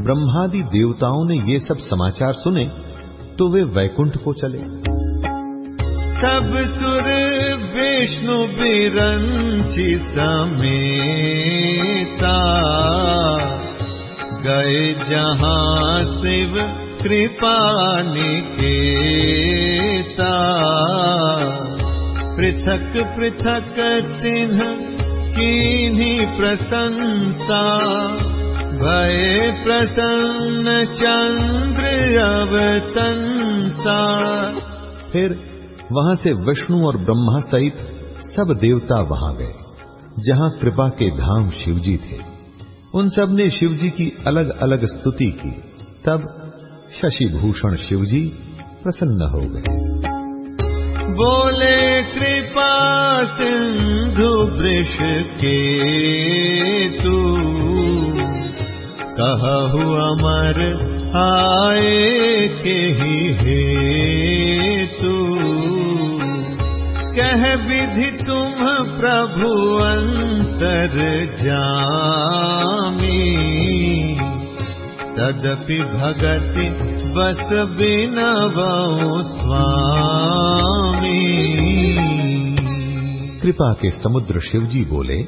ब्रह्मादि देवताओं ने ये सब समाचार सुने तो वे वैकुंठ को चले। सब सुर विष्णु बिरंची समेता गए जहाँ शिव कृपा निकेता। पृथक पृथक तिन्ह कीन्ही प्रशंसा। भय प्रसन्न चंद्र अवतंसा। फिर वहाँ से विष्णु और ब्रह्मा सहित सब देवता वहाँ गए, जहाँ कृपा के धाम शिवजी थे। उन सबने शिवजी की अलग अलग स्तुति की। तब शशिभूषण शिवजी प्रसन्न हो गए। बोले कृपा के तू। कहु अमर आए के ही हे तू कह विधि तुम प्रभु अंतर जामी तदपि भगति बस बिनवो स्वामी। कृपा के समुद्र शिवजी बोले,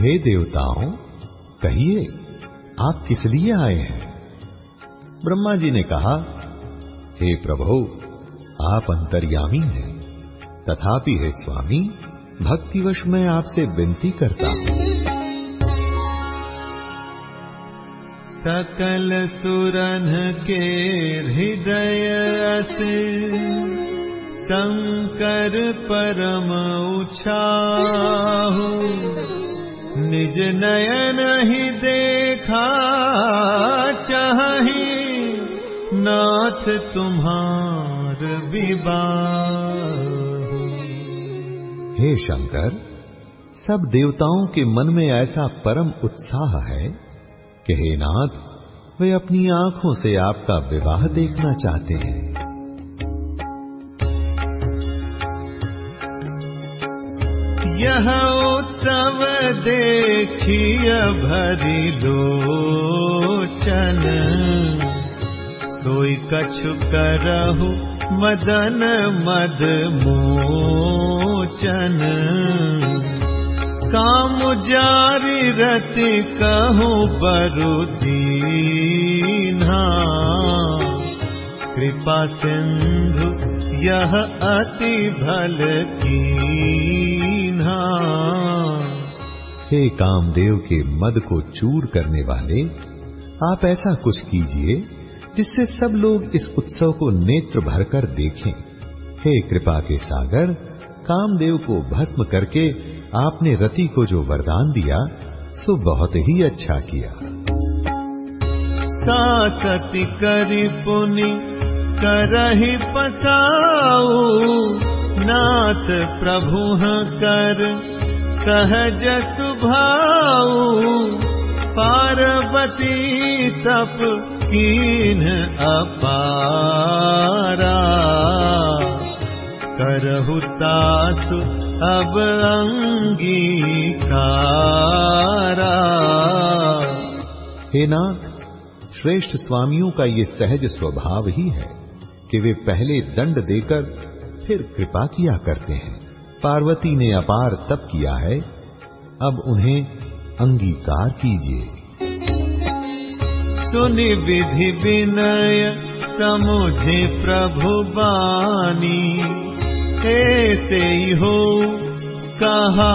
हे देवताओं, कहिए, आप किस लिए आए हैं? ब्रह्मा जी ने कहा, हे प्रभु, आप अंतर्यामी हैं। तथापि हे स्वामी, भक्तिवश मैं आपसे विनती करता हूँ। सकल सुरन के हृदय शंकर परम उछाहु। निज नयन ही देखा चाही। नाथ तुम्हार विवाह। हे शंकर, सब देवताओं के मन में ऐसा परम उत्साह है कि हे नाथ, वे अपनी आँखों से आपका विवाह देखना चाहते हैं। यह उत्सव देखिय भरी लोचन। सोई कछु करहु मदन मद मोचन। काम जारी रति कहूँ बरु दीन्हा। कृपा सिंधु, यह अति भल हे कामदेव के मद को चूर करने वाले, आप ऐसा कुछ कीजिए जिससे सब लोग इस उत्सव को नेत्र भरकर देखें। हे कृपा के सागर, कामदेव को भस्म करके आपने रति को जो वरदान दिया, सो बहुत ही अच्छा किया। सासति करी पुनि, करही पसाऊ। नाथ प्रभु कर, सहज सुभाऊ। पार्वती तप कीन अपारा। करहु तासु अब अंगीकारा। हे नाथ श्रेष्ठ स्वामियों का ये सहज स्वभाव ही है कि वे पहले दंड देकर फिर कृपा किया करते हैं। पार्वती ने अपार तप किया है अब उन्हें अंगीकार कीजिए। सुनि विधि विनय समुझे प्रभु बानी। ऐसे हो? कहा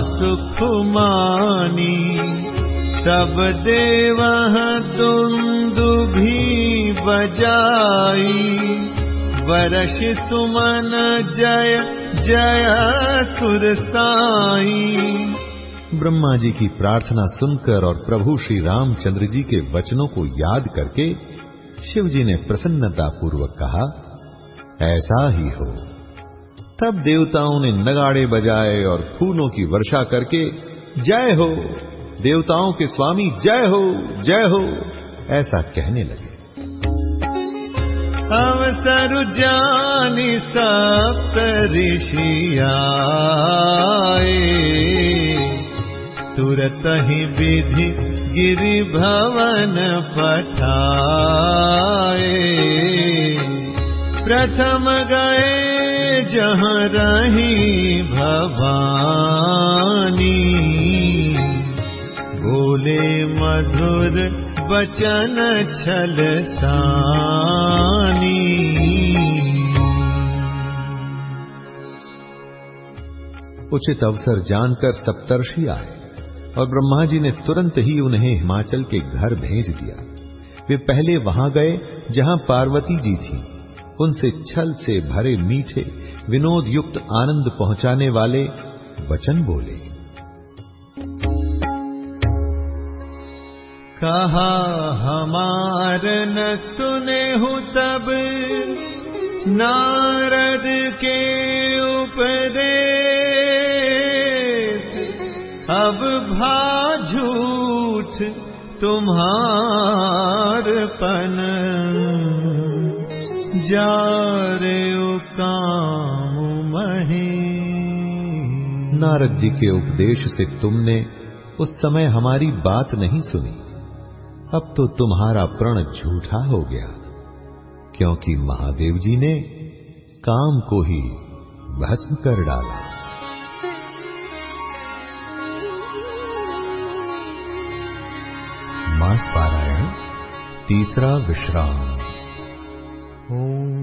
सुख मानी सब देव तुम दुभी बजाई। वर्ष सुमन जय जय सुर साई। ब्रह्मा जी की प्रार्थना सुनकर और प्रभु श्री रामचंद्र जी के वचनों को याद करके शिव जी ने प्रसन्नता पूर्वक कहा, ऐसा ही हो। तब देवताओं ने नगाड़े बजाए और फूलों की वर्षा करके, जय हो, देवताओं के स्वामी, जय हो जय हो, ऐसा कहने लगे। अवसर जानी सप्त ऋषियाए, तुरत ही विधि गिरि भवन पठाए। प्रथम गए जहाँ रही भवानी। बोले, मधुर वचन छल उचित अवसर जानकर सप्तर्षि आए और ब्रह्मा जी ने तुरंत ही उन्हें हिमाचल के घर भेज दिया। वे पहले वहाँ गए जहाँ पार्वती जी थी। उनसे छल से भरे मीठे विनोद युक्त आनंद पहुँचाने वाले वचन बोले। कहा हमार न सुने हूँ तब, नारद के उपदेश। अब भा झूठ तुम्हार पन। जा रे काम मही। नारद जी के उपदेश से तुमने उस समय हमारी बात नहीं सुनी। अब तो तुम्हारा प्रण झूठा हो गया, क्योंकि महादेव जी ने काम को ही भस्म कर डाला। मास पारायण तीसरा विश्राम। home.